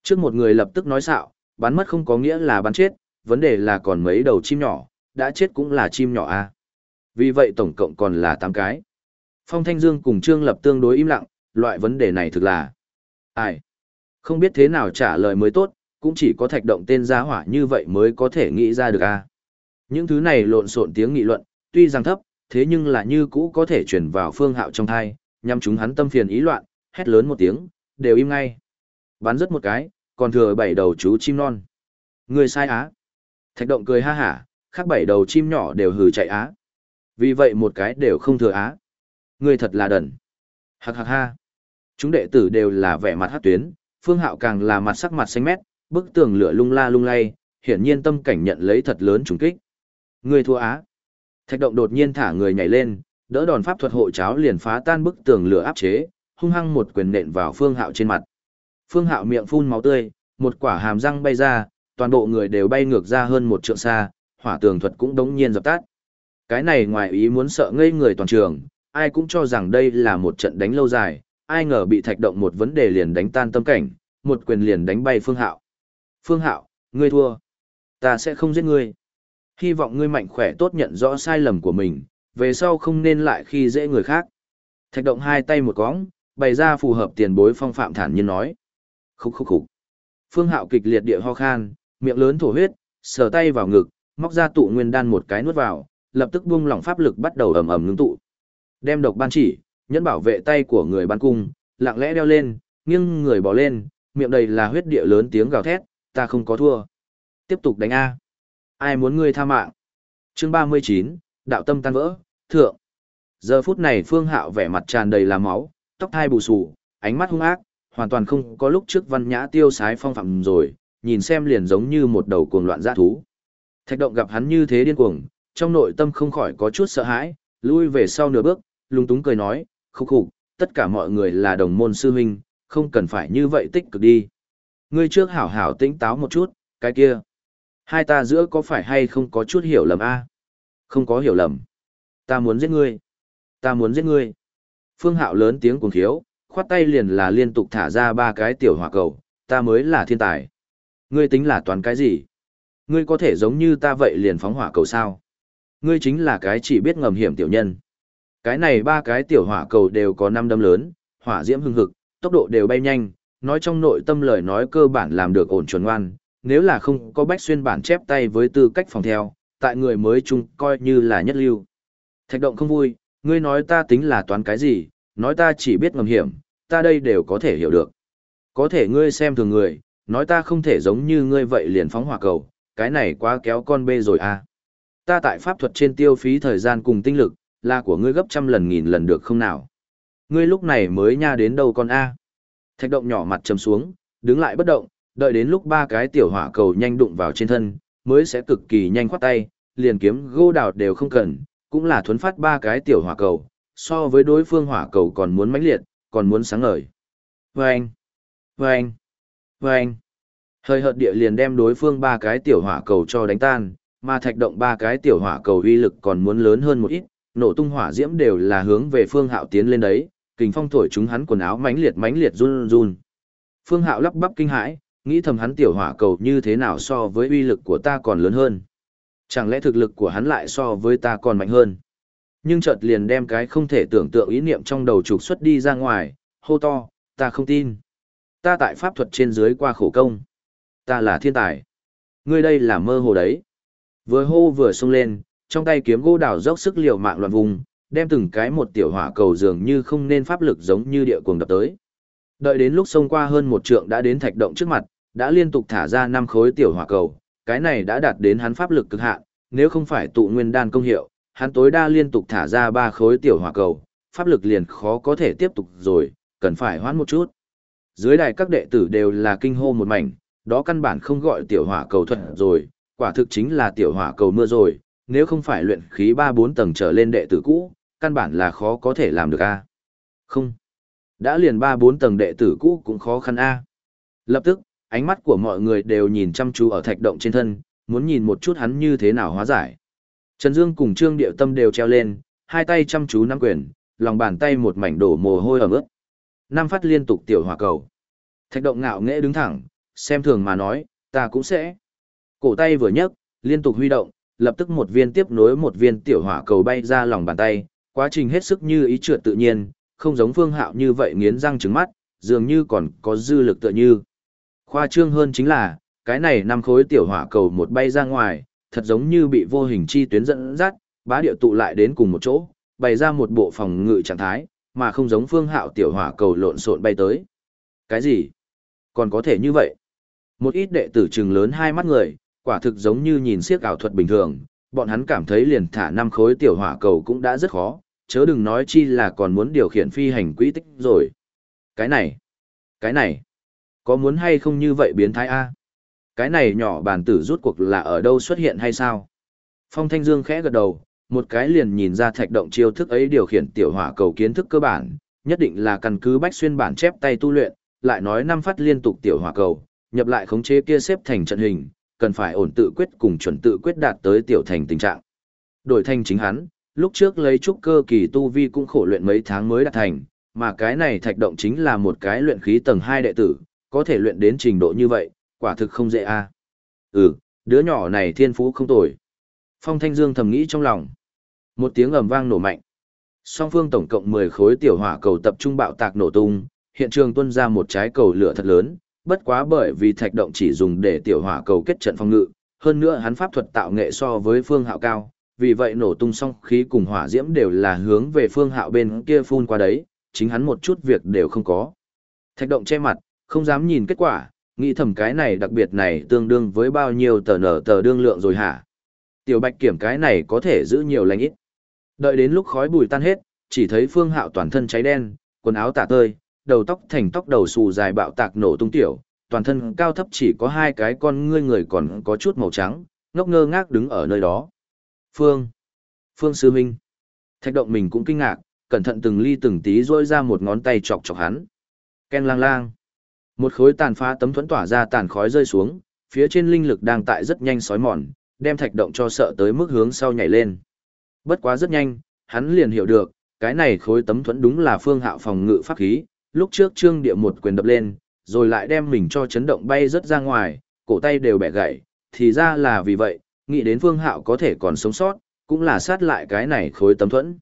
Trước một người lập tức nói xạo, bắn mất không có nghĩa là bắn chết, vấn đề là còn mấy đầu chim nhỏ, đã chết cũng là chim nhỏ a. À. Vì vậy tổng cộng còn là 8 cái. Phong Thanh Dương cùng Trương Lập tương đối im lặng, loại vấn đề này thực là ai? Không biết thế nào trả lời mới tốt, cũng chỉ có thạch động tên gia hỏa như vậy mới có thể nghĩ ra được a. À. Những thứ này lộn xộn tiếng nghị luận, tuy rằng thấp, thế nhưng là như cũ có thể truyền vào phương hạo trong thai, nhằm chúng hắn tâm phiền ý loạn, hét lớn một tiếng, đều im ngay. Bắn rất một cái, còn thừa bảy đầu chú chim non. Người sai á. Thạch động cười ha hả, khác bảy đầu chim nhỏ đều hừ chạy á. Vì vậy một cái đều không thừa á. Người thật là đần. Hạc hạc ha. Chúng đệ tử đều là vẻ mặt hát tuyến, phương hạo càng là mặt sắc mặt xanh mét, bức tường lửa lung la lung lay, hiển nhiên tâm cảnh nhận lấy thật lớn trùng kích. Người thua á. Thạch động đột nhiên thả người nhảy lên, đỡ đòn pháp thuật hộ cháo liền phá tan bức tường lửa áp chế, hung hăng một quyền nện vào Phương Hạo trên mặt. Phương Hạo miệng phun máu tươi, một quả hàm răng bay ra, toàn bộ người đều bay ngược ra hơn một trượng xa, hỏa tường thuật cũng đống nhiên dập tắt. Cái này ngoài ý muốn sợ ngây người toàn trường, ai cũng cho rằng đây là một trận đánh lâu dài, ai ngờ bị thạch động một vấn đề liền đánh tan tâm cảnh, một quyền liền đánh bay Phương Hạo. Phương Hạo, ngươi thua. Ta sẽ không giết ngươi. Hy vọng ngươi mạnh khỏe tốt nhận rõ sai lầm của mình, về sau không nên lại khi dễ người khác. Thạch động hai tay một cóng, bày ra phù hợp tiền bối phong phạm thản nhiên nói. Khúc khúc khúc. Phương Hạo kịch liệt địa ho khan, miệng lớn thổ huyết, sờ tay vào ngực, móc ra tụ nguyên đan một cái nuốt vào, lập tức buông lỏng pháp lực bắt đầu ầm ầm ngưng tụ. Đem độc ban chỉ, nhẫn bảo vệ tay của người bắn cung, lặng lẽ đeo lên, nghiêng người bỏ lên, miệng đầy là huyết địa lớn tiếng gào thét, ta không có thua. Tiếp tục đánh A. Ai muốn ngươi tha mạng? Chương 39, đạo tâm tan vỡ, thượng. Giờ phút này Phương Hạo vẻ mặt tràn đầy là máu, tóc hai bù xù, ánh mắt hung ác, hoàn toàn không có lúc trước văn nhã tiêu sái phong phạm rồi, nhìn xem liền giống như một đầu cuồng loạn dã thú. Thạch động gặp hắn như thế điên cuồng, trong nội tâm không khỏi có chút sợ hãi, lui về sau nửa bước, lung túng cười nói, khúc khục, tất cả mọi người là đồng môn sư huynh, không cần phải như vậy tích cực đi. Ngươi trước hảo hảo tĩnh táo một chút, cái kia. Hai ta giữa có phải hay không có chút hiểu lầm a? Không có hiểu lầm. Ta muốn giết ngươi. Ta muốn giết ngươi. Phương Hạo lớn tiếng cuồng khiếu, khoát tay liền là liên tục thả ra ba cái tiểu hỏa cầu, ta mới là thiên tài. Ngươi tính là toàn cái gì? Ngươi có thể giống như ta vậy liền phóng hỏa cầu sao? Ngươi chính là cái chỉ biết ngầm hiểm tiểu nhân. Cái này ba cái tiểu hỏa cầu đều có năm đâm lớn, hỏa diễm hưng hực, tốc độ đều bay nhanh, nói trong nội tâm lời nói cơ bản làm được ổn chuẩn ngoan, nếu là không có bách xuyên bản chép tay với tư cách phòng theo, tại người mới chung coi như là nhất lưu. Thạch động không vui, ngươi nói ta tính là toán cái gì, nói ta chỉ biết ngầm hiểm, ta đây đều có thể hiểu được. Có thể ngươi xem thường người, nói ta không thể giống như ngươi vậy liền phóng hỏa cầu, cái này quá kéo con bê rồi à. Ta tại pháp thuật trên tiêu phí thời gian cùng tinh lực, là của ngươi gấp trăm lần nghìn lần được không nào. Ngươi lúc này mới nha đến đâu con A. Thạch động nhỏ mặt chầm xuống, đứng lại bất động, đợi đến lúc ba cái tiểu hỏa cầu nhanh đụng vào trên thân, mới sẽ cực kỳ nhanh khoát tay, liền kiếm gô đào đều không cần, cũng là thuấn phát ba cái tiểu hỏa cầu, so với đối phương hỏa cầu còn muốn mãnh liệt, còn muốn sáng ngời. Vâng! Vâng! Vâng! Hơi hợt địa liền đem đối phương ba cái tiểu hỏa cầu cho đánh tan, mà thạch động ba cái tiểu hỏa cầu uy lực còn muốn lớn hơn một ít, nổ tung hỏa diễm đều là hướng về phương hạo tiến lên đấy, kình phong thổi chúng hắn quần áo mãnh liệt mãnh liệt run run. Phương hạo lắp bắp kinh hãi, nghĩ thầm hắn tiểu hỏa cầu như thế nào so với uy lực của ta còn lớn hơn. Chẳng lẽ thực lực của hắn lại so với ta còn mạnh hơn? Nhưng chợt liền đem cái không thể tưởng tượng ý niệm trong đầu trục xuất đi ra ngoài, hô to, ta không tin. Ta tại pháp thuật trên dưới qua khổ công. Ta là thiên tài. Ngươi đây là mơ hồ đấy. Vừa hô vừa xông lên, trong tay kiếm gỗ đào dốc sức liều mạng loạn vùng, đem từng cái một tiểu hỏa cầu dường như không nên pháp lực giống như địa cuồng đập tới. Đợi đến lúc xông qua hơn một trượng đã đến thạch động trước mặt, đã liên tục thả ra năm khối tiểu hỏa cầu, cái này đã đạt đến hắn pháp lực cực hạn, nếu không phải tụ nguyên đan công hiệu, hắn tối đa liên tục thả ra ba khối tiểu hỏa cầu, pháp lực liền khó có thể tiếp tục rồi, cần phải hoãn một chút. Dưới đài các đệ tử đều là kinh hô một mảnh, đó căn bản không gọi tiểu hỏa cầu thuận rồi, quả thực chính là tiểu hỏa cầu mưa rồi, nếu không phải luyện khí 3-4 tầng trở lên đệ tử cũ, căn bản là khó có thể làm được a. Không. Đã liền 3-4 tầng đệ tử cũ cũng khó khăn a. Lập tức, ánh mắt của mọi người đều nhìn chăm chú ở thạch động trên thân, muốn nhìn một chút hắn như thế nào hóa giải. Trần Dương cùng Trương Điệu Tâm đều treo lên, hai tay chăm chú nắm quyền, lòng bàn tay một mảnh đổ mồ hôi ẩm ướt. Năm phát liên tục tiểu hỏa cầu. Thạch động ngạo nghễ đứng thẳng, xem thường mà nói, ta cũng sẽ. Cổ tay vừa nhấc, liên tục huy động, lập tức một viên tiếp nối một viên tiểu hỏa cầu bay ra lòng bàn tay, quá trình hết sức như ý trượt tự nhiên, không giống phương hạo như vậy nghiến răng trứng mắt, dường như còn có dư lực tựa như. Khoa trương hơn chính là, cái này năm khối tiểu hỏa cầu một bay ra ngoài, thật giống như bị vô hình chi tuyến dẫn dắt, bá điệu tụ lại đến cùng một chỗ, bày ra một bộ phòng ngự trạng thái, mà không giống phương hạo tiểu hỏa cầu lộn xộn bay tới. Cái gì? Còn có thể như vậy? Một ít đệ tử trừng lớn hai mắt người, quả thực giống như nhìn siếc ảo thuật bình thường, bọn hắn cảm thấy liền thả năm khối tiểu hỏa cầu cũng đã rất khó, chớ đừng nói chi là còn muốn điều khiển phi hành quỹ tích rồi. Cái này, cái này, có muốn hay không như vậy biến thái A? Cái này nhỏ bàn tử rút cuộc là ở đâu xuất hiện hay sao? Phong Thanh Dương khẽ gật đầu, một cái liền nhìn ra thạch động chiêu thức ấy điều khiển tiểu hỏa cầu kiến thức cơ bản, nhất định là căn cứ bách xuyên bản chép tay tu luyện, lại nói năm phát liên tục tiểu hỏa cầu, nhập lại khống chế kia xếp thành trận hình, cần phải ổn tự quyết cùng chuẩn tự quyết đạt tới tiểu thành tình trạng. Đổi thành chính hắn, lúc trước lấy trúc cơ kỳ tu vi cũng khổ luyện mấy tháng mới đạt thành, mà cái này thạch động chính là một cái luyện khí tầng 2 đệ tử, có thể luyện đến trình độ như vậy, quả thực không dễ a. Ừ, đứa nhỏ này thiên phú không tồi. Phong Thanh Dương thầm nghĩ trong lòng. Một tiếng ầm vang nổ mạnh. Song phương tổng cộng 10 khối tiểu hỏa cầu tập trung bạo tạc nổ tung, hiện trường tuôn ra một trái cầu lửa thật lớn, bất quá bởi vì thạch động chỉ dùng để tiểu hỏa cầu kết trận phòng ngự, hơn nữa hắn pháp thuật tạo nghệ so với phương hạo cao, vì vậy nổ tung song khí cùng hỏa diễm đều là hướng về phương hạo bên kia phun qua đấy, chính hắn một chút việc đều không có. Thạch động che mặt, không dám nhìn kết quả, nghĩ thầm cái này đặc biệt này tương đương với bao nhiêu tờ nở tờ đương lượng rồi hả? Tiểu bạch kiểm cái này có thể giữ nhiều lành ít. Đợi đến lúc khói bùi tan hết, chỉ thấy phương hạo toàn thân cháy đen, quần áo tả tơi, đầu tóc thành tóc đầu xù dài bạo tạc nổ tung tiểu, toàn thân cao thấp chỉ có hai cái con ngươi người còn có chút màu trắng, ngốc ngơ ngác đứng ở nơi đó. Phương! Phương Sư Minh! Thạch động mình cũng kinh ngạc, cẩn thận từng ly từng tí rôi ra một ngón tay chọc chọc hắn. Ken lang lang! Một khối tàn phá tấm thuẫn tỏa ra tàn khói rơi xuống, phía trên linh lực đang tại rất nhanh sói mòn, đem thạch động cho sợ tới mức hướng sau nhảy lên. Bất quá rất nhanh, hắn liền hiểu được, cái này khối tấm thuẫn đúng là phương hạo phòng ngự pháp khí, lúc trước trương địa một quyền đập lên, rồi lại đem mình cho chấn động bay rất ra ngoài, cổ tay đều bẻ gãy, thì ra là vì vậy, nghĩ đến phương hạo có thể còn sống sót, cũng là sát lại cái này khối tấm thuẫn.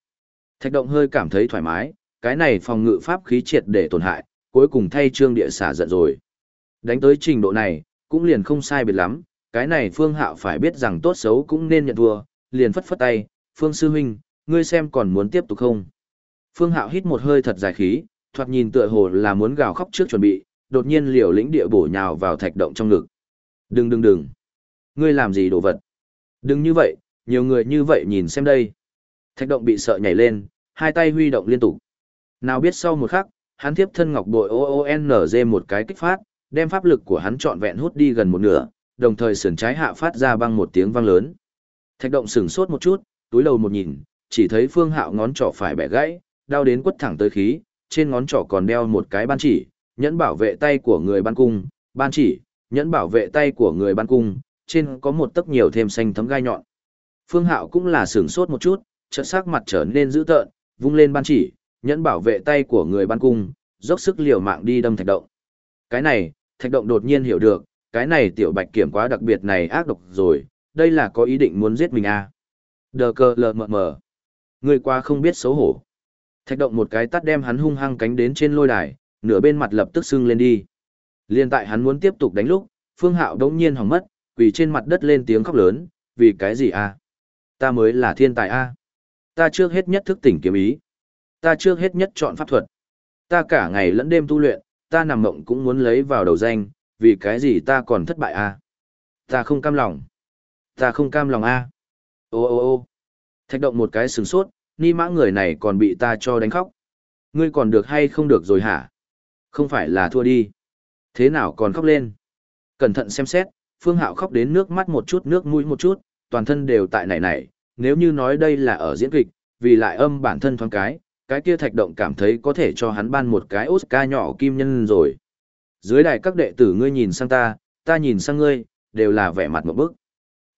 Thạch động hơi cảm thấy thoải mái, cái này phòng ngự pháp khí triệt để tổn hại, cuối cùng thay trương địa xả giận rồi. Đánh tới trình độ này, cũng liền không sai biệt lắm, cái này phương hạo phải biết rằng tốt xấu cũng nên nhận thua, liền phất phất tay, phương sư huynh, ngươi xem còn muốn tiếp tục không? Phương hạo hít một hơi thật dài khí, thoạt nhìn tựa hồ là muốn gào khóc trước chuẩn bị, đột nhiên liều lĩnh địa bổ nhào vào thạch động trong ngực. Đừng đừng đừng. Ngươi làm gì đồ vật? Đừng như vậy, nhiều người như vậy nhìn xem đây. Thạch động bị sợ nhảy lên, hai tay huy động liên tục. Nào biết sau một khắc, hắn tiếp thân ngọc bội OONZ một cái kích phát, đem pháp lực của hắn trọn vẹn hút đi gần một nửa, đồng thời sườn trái hạ phát ra băng một tiếng vang lớn. Thạch động sửng sốt một chút, túi đầu một nhìn, chỉ thấy phương hạo ngón trỏ phải bẻ gãy, đau đến quất thẳng tới khí, trên ngón trỏ còn đeo một cái ban chỉ, nhẫn bảo vệ tay của người ban cung, ban chỉ, nhẫn bảo vệ tay của người ban cung, trên có một tấc nhiều thêm xanh thấm gai nhọn. Phương Hạo cũng là sửng sốt một chút, chợt sắc mặt trở nên dữ tợn, vung lên ban chỉ, nhẫn bảo vệ tay của người ban cung, dốc sức liều mạng đi đâm thạch động. Cái này, thạch động đột nhiên hiểu được, cái này tiểu bạch kiểm quá đặc biệt này ác độc rồi, đây là có ý định muốn giết mình à. Đờ cơ lờ mờ mờ. Người qua không biết xấu hổ. Thạch động một cái tắt đem hắn hung hăng cánh đến trên lôi đài, nửa bên mặt lập tức sưng lên đi. Liên tại hắn muốn tiếp tục đánh lúc, Phương Hạo đống nhiên hỏng mất, quỳ trên mặt đất lên tiếng khóc lớn, vì cái gì a? Ta mới là thiên tài a. Ta trước hết nhất thức tỉnh kiếm ý. Ta trước hết nhất chọn pháp thuật. Ta cả ngày lẫn đêm tu luyện, ta nằm mộng cũng muốn lấy vào đầu danh, vì cái gì ta còn thất bại a? Ta không cam lòng. Ta không cam lòng a. Ô ô ô. Thạch động một cái sừng sốt, ni mã người này còn bị ta cho đánh khóc. Ngươi còn được hay không được rồi hả? Không phải là thua đi. Thế nào còn khóc lên? Cẩn thận xem xét, Phương Hạo khóc đến nước mắt một chút nước mũi một chút, toàn thân đều tại nảy nảy, nếu như nói đây là ở diễn kịch, vì lại âm bản thân thoáng cái, cái kia thạch động cảm thấy có thể cho hắn ban một cái Oscar nhỏ kim nhân rồi. Dưới đài các đệ tử ngươi nhìn sang ta, ta nhìn sang ngươi, đều là vẻ mặt một bức.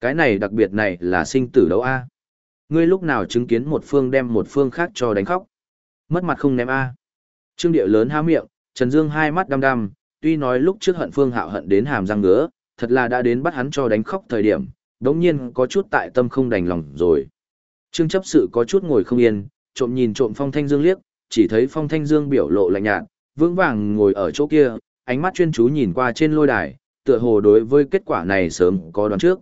Cái này đặc biệt này là sinh tử đấu A. Ngươi lúc nào chứng kiến một phương đem một phương khác cho đánh khóc. Mất mặt không ném A. Trương địa lớn há miệng, Trần Dương hai mắt đăm đăm, tuy nói lúc trước hận phương hạo hận đến hàm răng ngứa, thật là đã đến bắt hắn cho đánh khóc thời điểm, đống nhiên có chút tại tâm không đành lòng rồi. Trương chấp sự có chút ngồi không yên, trộm nhìn trộm phong thanh dương liếc, chỉ thấy phong thanh dương biểu lộ lạnh nhạt, vững vàng ngồi ở chỗ kia, ánh mắt chuyên chú nhìn qua trên lôi đài, tựa hồ đối với kết quả này sớm có đoán trước.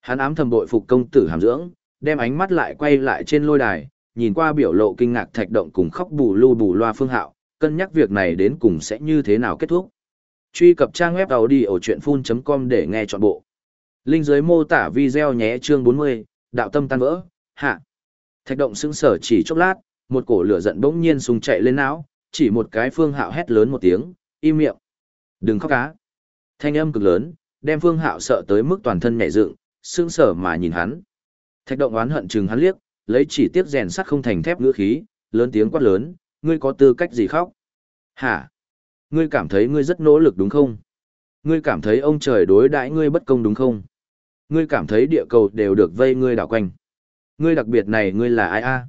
Hắn ám thầm bội phục công tử hàm dưỡng, đem ánh mắt lại quay lại trên lôi đài, nhìn qua biểu lộ kinh ngạc thạch động cùng khóc bù lu bù loa phương hạo, cân nhắc việc này đến cùng sẽ như thế nào kết thúc. Truy cập trang web đầu đi ở chuyện full.com để nghe trọn bộ. Linh dưới mô tả video nhé chương 40, đạo tâm tan vỡ, hạ. Thạch động sững sở chỉ chốc lát, một cổ lửa giận bỗng nhiên sùng chạy lên não, chỉ một cái phương hạo hét lớn một tiếng, im miệng. Đừng khóc cá. Thanh âm cực lớn, đem phương hạo sợ tới mức toàn thân nhảy dựng, sững sở mà nhìn hắn. Thạch động oán hận chừng hắn liếc, lấy chỉ tiếp rèn sắt không thành thép ngữ khí, lớn tiếng quát lớn, ngươi có tư cách gì khóc? Hả? Ngươi cảm thấy ngươi rất nỗ lực đúng không? Ngươi cảm thấy ông trời đối đãi ngươi bất công đúng không? Ngươi cảm thấy địa cầu đều được vây ngươi đảo quanh. Ngươi đặc biệt này ngươi là ai a?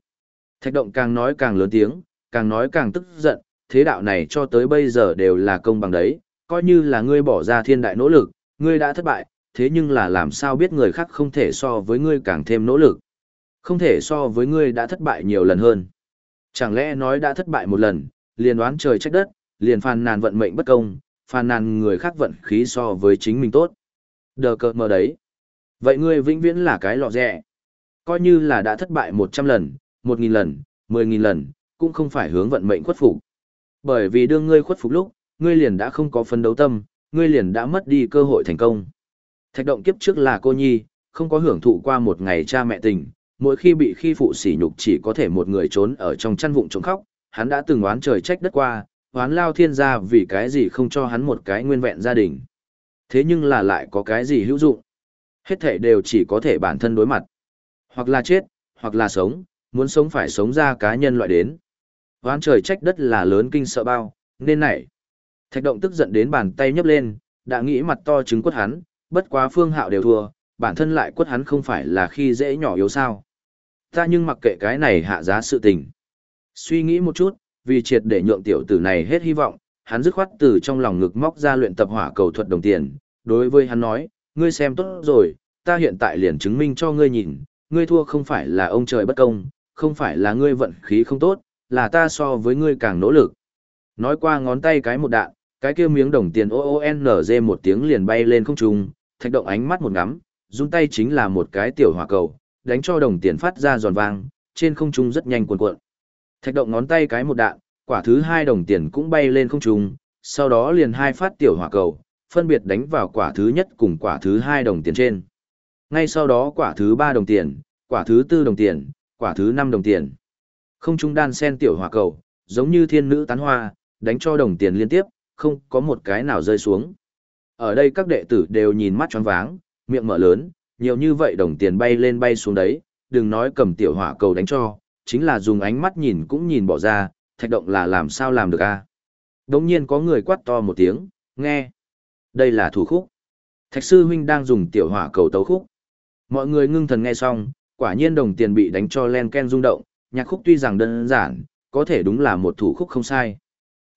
Thạch động càng nói càng lớn tiếng, càng nói càng tức giận, thế đạo này cho tới bây giờ đều là công bằng đấy, coi như là ngươi bỏ ra thiên đại nỗ lực, ngươi đã thất bại, thế nhưng là làm sao biết người khác không thể so với ngươi càng thêm nỗ lực. Không thể so với ngươi đã thất bại nhiều lần hơn. Chẳng lẽ nói đã thất bại một lần, liền đoán trời trách đất, liền phàn nàn vận mệnh bất công, phàn nàn người khác vận khí so với chính mình tốt. Đờ cợt mờ đấy. Vậy ngươi vĩnh viễn là cái lọ rẻ. Coi như là đã thất bại 100 lần, 1.000 lần, 10.000 lần, cũng không phải hướng vận mệnh khuất phục. Bởi vì đương ngươi khuất phục lúc, ngươi liền đã không có phấn đấu tâm, ngươi liền đã mất đi cơ hội thành công. Thạch động kiếp trước là cô nhi, không có hưởng thụ qua một ngày cha mẹ tình, mỗi khi bị khi phụ sỉ nhục chỉ có thể một người trốn ở trong chăn vụng trống khóc, hắn đã từng oán trời trách đất qua, oán lao thiên gia vì cái gì không cho hắn một cái nguyên vẹn gia đình. Thế nhưng là lại có cái gì hữu dụng. Hết thể đều chỉ có thể bản thân đối mặt. Hoặc là chết, hoặc là sống, muốn sống phải sống ra cá nhân loại đến. Oán trời trách đất là lớn kinh sợ bao, nên nảy. Thạch động tức giận đến bàn tay nhấp lên, đã nghĩ mặt to trứng quất hắn, bất quá phương hạo đều thua, bản thân lại quất hắn không phải là khi dễ nhỏ yếu sao. Ta nhưng mặc kệ cái này hạ giá sự tình. Suy nghĩ một chút, vì triệt để nhượng tiểu tử này hết hy vọng, hắn dứt khoát từ trong lòng ngực móc ra luyện tập hỏa cầu thuật đồng tiền. Đối với hắn nói, ngươi xem tốt rồi, ta hiện tại liền chứng minh cho ngươi nhìn, ngươi thua không phải là ông trời bất công, không phải là ngươi vận khí không tốt, là ta so với ngươi càng nỗ lực. Nói qua ngón tay cái một đạn, cái kia miếng đồng tiền OONZ một tiếng liền bay lên không trung, thạch động ánh mắt một ngắm, run tay chính là một cái tiểu hỏa cầu, đánh cho đồng tiền phát ra giòn vang, trên không trung rất nhanh cuộn cuộn. Thạch động ngón tay cái một đạn, quả thứ hai đồng tiền cũng bay lên không trung, sau đó liền hai phát tiểu hỏa cầu, phân biệt đánh vào quả thứ nhất cùng quả thứ hai đồng tiền trên. Ngay sau đó quả thứ ba đồng tiền, quả thứ tư đồng tiền, quả thứ năm đồng tiền. Không trung đan sen tiểu hỏa cầu, giống như thiên nữ tán hoa, đánh cho đồng tiền liên tiếp, không có một cái nào rơi xuống. Ở đây các đệ tử đều nhìn mắt tròn váng, miệng mở lớn, nhiều như vậy đồng tiền bay lên bay xuống đấy, đừng nói cầm tiểu hỏa cầu đánh cho, chính là dùng ánh mắt nhìn cũng nhìn bỏ ra, thạch động là làm sao làm được a? À? Đống nhiên có người quát to một tiếng, nghe. Đây là thủ khúc. Thạch sư huynh đang dùng tiểu hỏa cầu tấu khúc. Mọi người ngưng thần nghe xong, quả nhiên đồng tiền bị đánh cho len ken rung động, nhạc khúc tuy rằng đơn giản, có thể đúng là một thủ khúc không sai.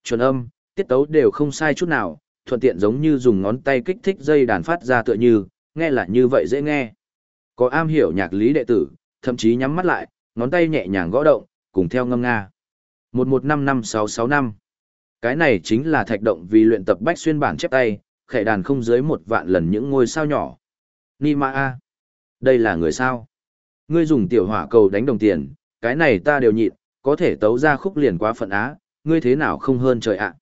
Chuẩn âm, tiết tấu đều không sai chút nào, thuận tiện giống như dùng ngón tay kích thích dây đàn phát ra tựa như, nghe là như vậy dễ nghe. Có am hiểu nhạc lý đệ tử, thậm chí nhắm mắt lại, ngón tay nhẹ nhàng gõ động, cùng theo ngâm nga. 11556665 Cái này chính là thạch động vì luyện tập bách xuyên bản chép tay, khệ đàn không dưới một vạn lần những ngôi sao nhỏ. Nima A. Đây là người sao? Ngươi dùng tiểu hỏa cầu đánh đồng tiền, cái này ta đều nhịn, có thể tấu ra khúc liền quá phận á, ngươi thế nào không hơn trời ạ.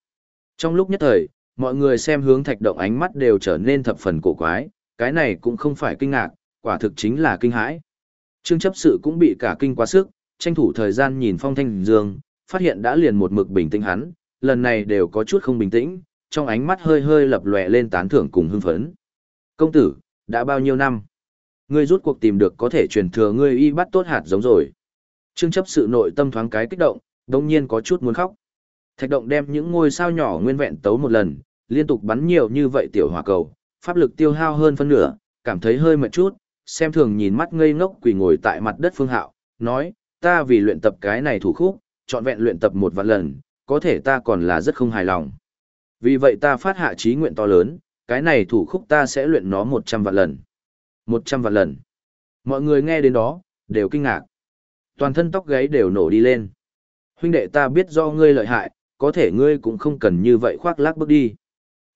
Trong lúc nhất thời, mọi người xem hướng thạch động ánh mắt đều trở nên thập phần cổ quái, cái này cũng không phải kinh ngạc, quả thực chính là kinh hãi. Trương chấp sự cũng bị cả kinh quá sức, tranh thủ thời gian nhìn phong thanh dương, phát hiện đã liền một mực bình tĩnh hắn, lần này đều có chút không bình tĩnh, trong ánh mắt hơi hơi lập lòe lên tán thưởng cùng hưng phấn. Công tử, đã bao nhiêu năm? Ngươi rút cuộc tìm được có thể truyền thừa ngươi y bắt tốt hạt giống rồi. Trương chấp sự nội tâm thoáng cái kích động, đồng nhiên có chút muốn khóc. Thạch động đem những ngôi sao nhỏ nguyên vẹn tấu một lần, liên tục bắn nhiều như vậy tiểu hỏa cầu, pháp lực tiêu hao hơn phân nửa, cảm thấy hơi mệt chút, xem thường nhìn mắt ngây ngốc quỳ ngồi tại mặt đất phương hạo, nói, ta vì luyện tập cái này thủ khúc, chọn vẹn luyện tập một vạn lần, có thể ta còn là rất không hài lòng. Vì vậy ta phát hạ trí nguyện to lớn, cái này thủ khúc ta sẽ luyện nó 100 vạn lần. 100 vạn lần. Mọi người nghe đến đó, đều kinh ngạc. Toàn thân tóc gáy đều nổ đi lên. Huynh đệ ta biết do ngươi lợi hại, có thể ngươi cũng không cần như vậy khoác lác bước đi.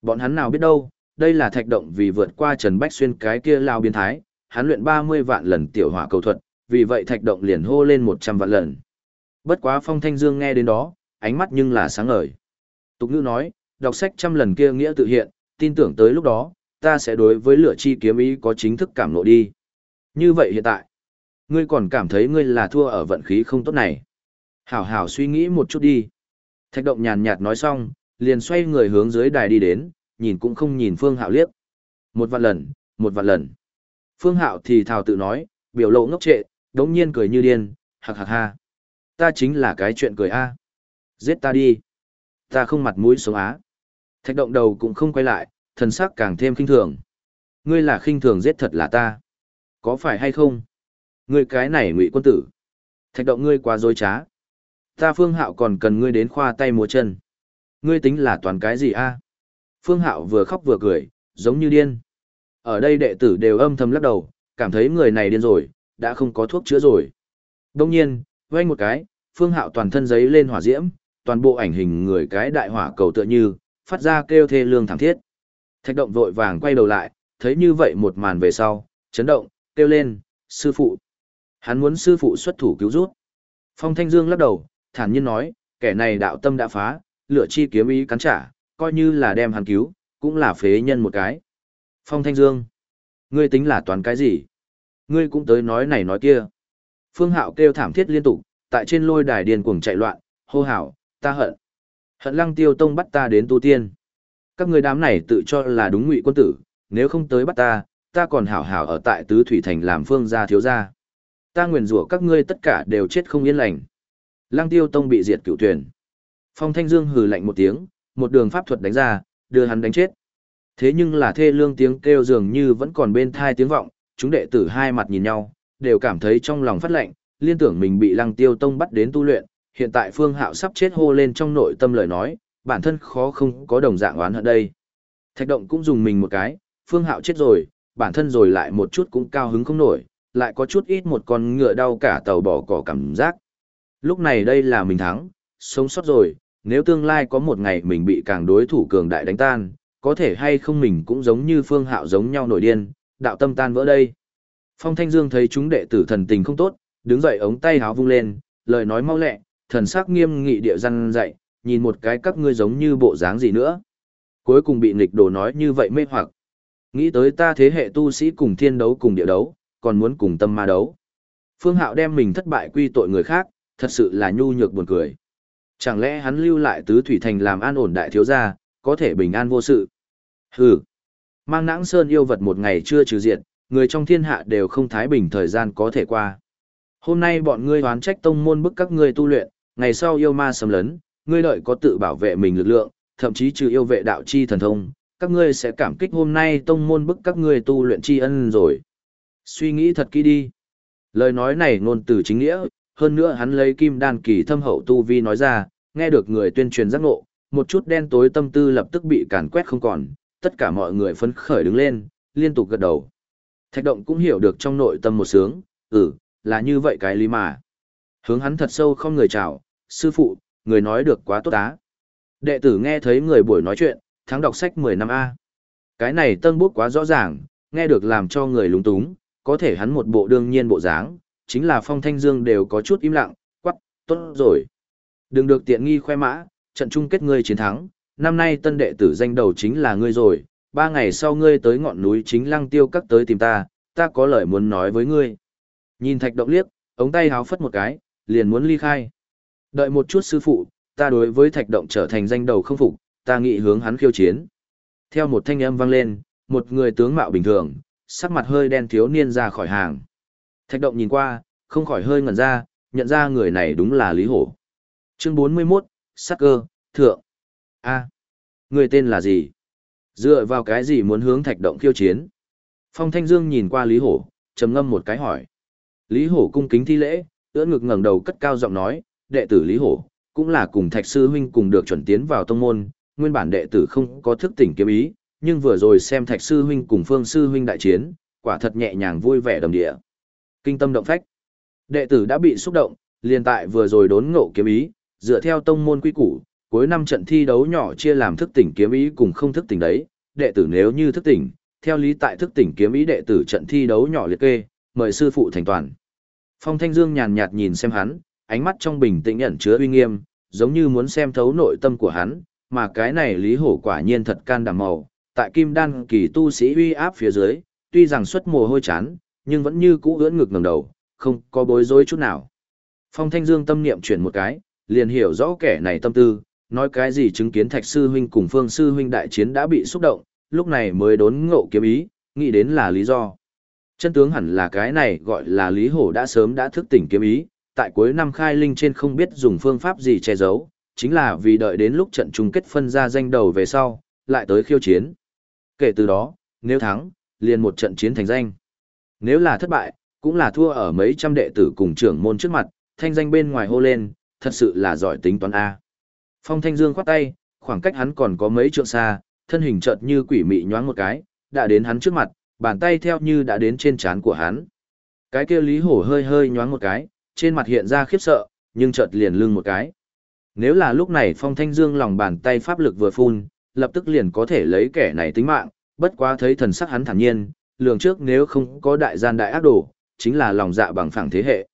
Bọn hắn nào biết đâu, đây là thạch động vì vượt qua Trần Bách Xuyên cái kia lao biến thái, hắn luyện 30 vạn lần tiểu hỏa cầu thuật, vì vậy thạch động liền hô lên 100 vạn lần. Bất quá Phong Thanh Dương nghe đến đó, ánh mắt nhưng là sáng ngời. Tục ngữ nói, đọc sách trăm lần kia nghĩa tự hiện, tin tưởng tới lúc đó, ta sẽ đối với lửa chi kiếm ý có chính thức cảm nộ đi. Như vậy hiện tại, ngươi còn cảm thấy ngươi là thua ở vận khí không tốt này. Hảo hảo suy nghĩ một chút đi. Thạch động nhàn nhạt nói xong, liền xoay người hướng dưới đài đi đến, nhìn cũng không nhìn Phương Hạo liếc. Một vạn lần, một vạn lần. Phương Hạo thì thào tự nói, biểu lộ ngốc trệ, đống nhiên cười như điên, hạc hạc ha. Ta chính là cái chuyện cười a. Giết ta đi. Ta không mặt mũi sống á. Thạch động đầu cũng không quay lại, thần sắc càng thêm khinh thường. Ngươi là khinh thường giết thật là ta. Có phải hay không? Ngươi cái này ngụy quân tử. Thạch động ngươi quá dối trá. Ta phương hạo còn cần ngươi đến khoa tay múa chân. Ngươi tính là toàn cái gì a? Phương hạo vừa khóc vừa cười, giống như điên. Ở đây đệ tử đều âm thầm lắc đầu, cảm thấy người này điên rồi, đã không có thuốc chữa rồi. Đông nhiên, vang một cái, phương hạo toàn thân giấy lên hỏa diễm, toàn bộ ảnh hình người cái đại hỏa cầu tựa như, phát ra kêu thê lương thảm thiết. Thạch động vội vàng quay đầu lại, thấy như vậy một màn về sau, chấn động, kêu lên, sư phụ. Hắn muốn sư phụ xuất thủ cứu rút. Phong Thanh Dương lắc đầu, thản nhiên nói, kẻ này đạo tâm đã phá, lửa chi kiếm ý cắn trả, coi như là đem hắn cứu, cũng là phế nhân một cái. Phong Thanh Dương, ngươi tính là toàn cái gì? Ngươi cũng tới nói này nói kia. Phương Hạo kêu thảm thiết liên tục, tại trên lôi đài điền cuồng chạy loạn, hô hào, ta hận. Hận lăng tiêu tông bắt ta đến tu tiên. Các người đám này tự cho là đúng ngụy quân tử, nếu không tới bắt ta, ta còn hảo hảo ở tại tứ thủy thành làm phương gia thiếu gia. Ta nguyền rủa các ngươi tất cả đều chết không yên lành. Lăng tiêu tông bị diệt cửu tuyển. Phong Thanh Dương hừ lạnh một tiếng, một đường pháp thuật đánh ra, đưa hắn đánh chết. Thế nhưng là thê lương tiếng kêu dường như vẫn còn bên thai tiếng vọng, chúng đệ tử hai mặt nhìn nhau, đều cảm thấy trong lòng phát lạnh, liên tưởng mình bị Lăng Tiêu Tông bắt đến tu luyện, hiện tại Phương Hạo sắp chết hô lên trong nội tâm lời nói, bản thân khó không có đồng dạng oán hận đây. Thạch động cũng dùng mình một cái, Phương Hạo chết rồi, bản thân rồi lại một chút cũng cao hứng không nổi, lại có chút ít một con ngựa đau cả tàu bỏ cỏ cảm giác. Lúc này đây là mình thắng, sống sót rồi, nếu tương lai có một ngày mình bị càng đối thủ cường đại đánh tan, có thể hay không mình cũng giống như Phương Hạo giống nhau nổi điên, đạo tâm tan vỡ đây. Phong Thanh Dương thấy chúng đệ tử thần tình không tốt, đứng dậy ống tay háo vung lên, lời nói mau lẹ, thần sắc nghiêm nghị địa răn dạy, nhìn một cái các ngươi giống như bộ dáng gì nữa. Cuối cùng bị nghịch đồ nói như vậy mê hoặc. Nghĩ tới ta thế hệ tu sĩ cùng thiên đấu cùng địa đấu, còn muốn cùng tâm ma đấu. Phương Hạo đem mình thất bại quy tội người khác, thật sự là nhu nhược buồn cười. Chẳng lẽ hắn lưu lại tứ thủy thành làm an ổn đại thiếu gia, có thể bình an vô sự? Hừ. Mang nãng sơn yêu vật một ngày chưa trừ diệt, người trong thiên hạ đều không thái bình thời gian có thể qua. Hôm nay bọn ngươi oán trách tông môn bức các ngươi tu luyện, ngày sau yêu ma xâm lấn, ngươi đợi có tự bảo vệ mình lực lượng, thậm chí trừ yêu vệ đạo chi thần thông, các ngươi sẽ cảm kích hôm nay tông môn bức các ngươi tu luyện tri ân rồi. Suy nghĩ thật kỹ đi. Lời nói này ngôn từ chính nghĩa, hơn nữa hắn lấy kim đan kỳ thâm hậu tu vi nói ra, nghe được người tuyên truyền giác ngộ, một chút đen tối tâm tư lập tức bị càn quét không còn, tất cả mọi người phấn khởi đứng lên, liên tục gật đầu. Thạch động cũng hiểu được trong nội tâm một sướng, ừ, là như vậy cái lý mà. Hướng hắn thật sâu không người chào, sư phụ, người nói được quá tốt á. Đệ tử nghe thấy người buổi nói chuyện, thắng đọc sách 10 năm A. Cái này tân bút quá rõ ràng, nghe được làm cho người lúng túng, có thể hắn một bộ đương nhiên bộ dáng, chính là phong thanh dương đều có chút im lặng, quắc, tốt rồi. Đừng được tiện nghi khoe mã, trận chung kết ngươi chiến thắng, năm nay tân đệ tử danh đầu chính là ngươi rồi, ba ngày sau ngươi tới ngọn núi chính lăng tiêu các tới tìm ta, ta có lời muốn nói với ngươi. Nhìn thạch động liếc, ống tay háo phất một cái, liền muốn ly khai. Đợi một chút sư phụ, ta đối với thạch động trở thành danh đầu không phục, ta nghĩ hướng hắn khiêu chiến. Theo một thanh âm vang lên, một người tướng mạo bình thường, sắc mặt hơi đen thiếu niên ra khỏi hàng. Thạch động nhìn qua, không khỏi hơi ngẩn ra, nhận ra người này đúng là Lý Hổ. Chương 41, Sắc cơ, Thượng. a người tên là gì? Dựa vào cái gì muốn hướng thạch động khiêu chiến? Phong Thanh Dương nhìn qua Lý Hổ, trầm ngâm một cái hỏi. Lý Hổ cung kính thi lễ, ưỡn ngực ngẩng đầu cất cao giọng nói, đệ tử Lý Hổ, cũng là cùng Thạch sư huynh cùng được chuẩn tiến vào tông môn, nguyên bản đệ tử không có thức tỉnh kiếm ý, nhưng vừa rồi xem Thạch sư huynh cùng Phương sư huynh đại chiến, quả thật nhẹ nhàng vui vẻ đồng địa. Kinh tâm động phách. Đệ tử đã bị xúc động, liền tại vừa rồi đốn ngộ kiếm ý, dựa theo tông môn quy củ, cuối năm trận thi đấu nhỏ chia làm thức tỉnh kiếm ý cùng không thức tỉnh đấy, đệ tử nếu như thức tỉnh, theo lý tại thức tỉnh kiếm ý đệ tử trận thi đấu nhỏ liệt kê, mời sư phụ thành toàn. Phong Thanh Dương nhàn nhạt nhìn xem hắn, ánh mắt trong bình tĩnh ẩn chứa uy nghiêm, giống như muốn xem thấu nội tâm của hắn, mà cái này Lý Hổ quả nhiên thật can đảm màu, tại Kim Đan kỳ tu sĩ uy áp phía dưới, tuy rằng xuất mồ hôi chán, nhưng vẫn như cũ ưỡn ngực ngẩng đầu, không có bối rối chút nào. Phong Thanh Dương tâm niệm chuyển một cái, liền hiểu rõ kẻ này tâm tư, nói cái gì chứng kiến Thạch sư huynh cùng Phương sư huynh đại chiến đã bị xúc động, lúc này mới đốn ngộ kiếm ý, nghĩ đến là lý do. Chân tướng hẳn là cái này gọi là Lý Hổ đã sớm đã thức tỉnh kiếm ý, tại cuối năm khai linh trên không biết dùng phương pháp gì che giấu, chính là vì đợi đến lúc trận chung kết phân ra danh đầu về sau, lại tới khiêu chiến. Kể từ đó, nếu thắng, liền một trận chiến thành danh. Nếu là thất bại, cũng là thua ở mấy trăm đệ tử cùng trưởng môn trước mặt, thanh danh bên ngoài hô lên, thật sự là giỏi tính toán A. Phong Thanh Dương khoát tay, khoảng cách hắn còn có mấy trượng xa, thân hình chợt như quỷ mị nhoáng một cái, đã đến hắn trước mặt, bàn tay theo như đã đến trên trán của hắn. Cái kia Lý Hổ hơi hơi nhoáng một cái, trên mặt hiện ra khiếp sợ, nhưng chợt liền lưng một cái. Nếu là lúc này Phong Thanh Dương lòng bàn tay pháp lực vừa phun, lập tức liền có thể lấy kẻ này tính mạng, bất quá thấy thần sắc hắn thản nhiên, lường trước nếu không có đại gian đại ác đồ, chính là lòng dạ bằng phẳng thế hệ.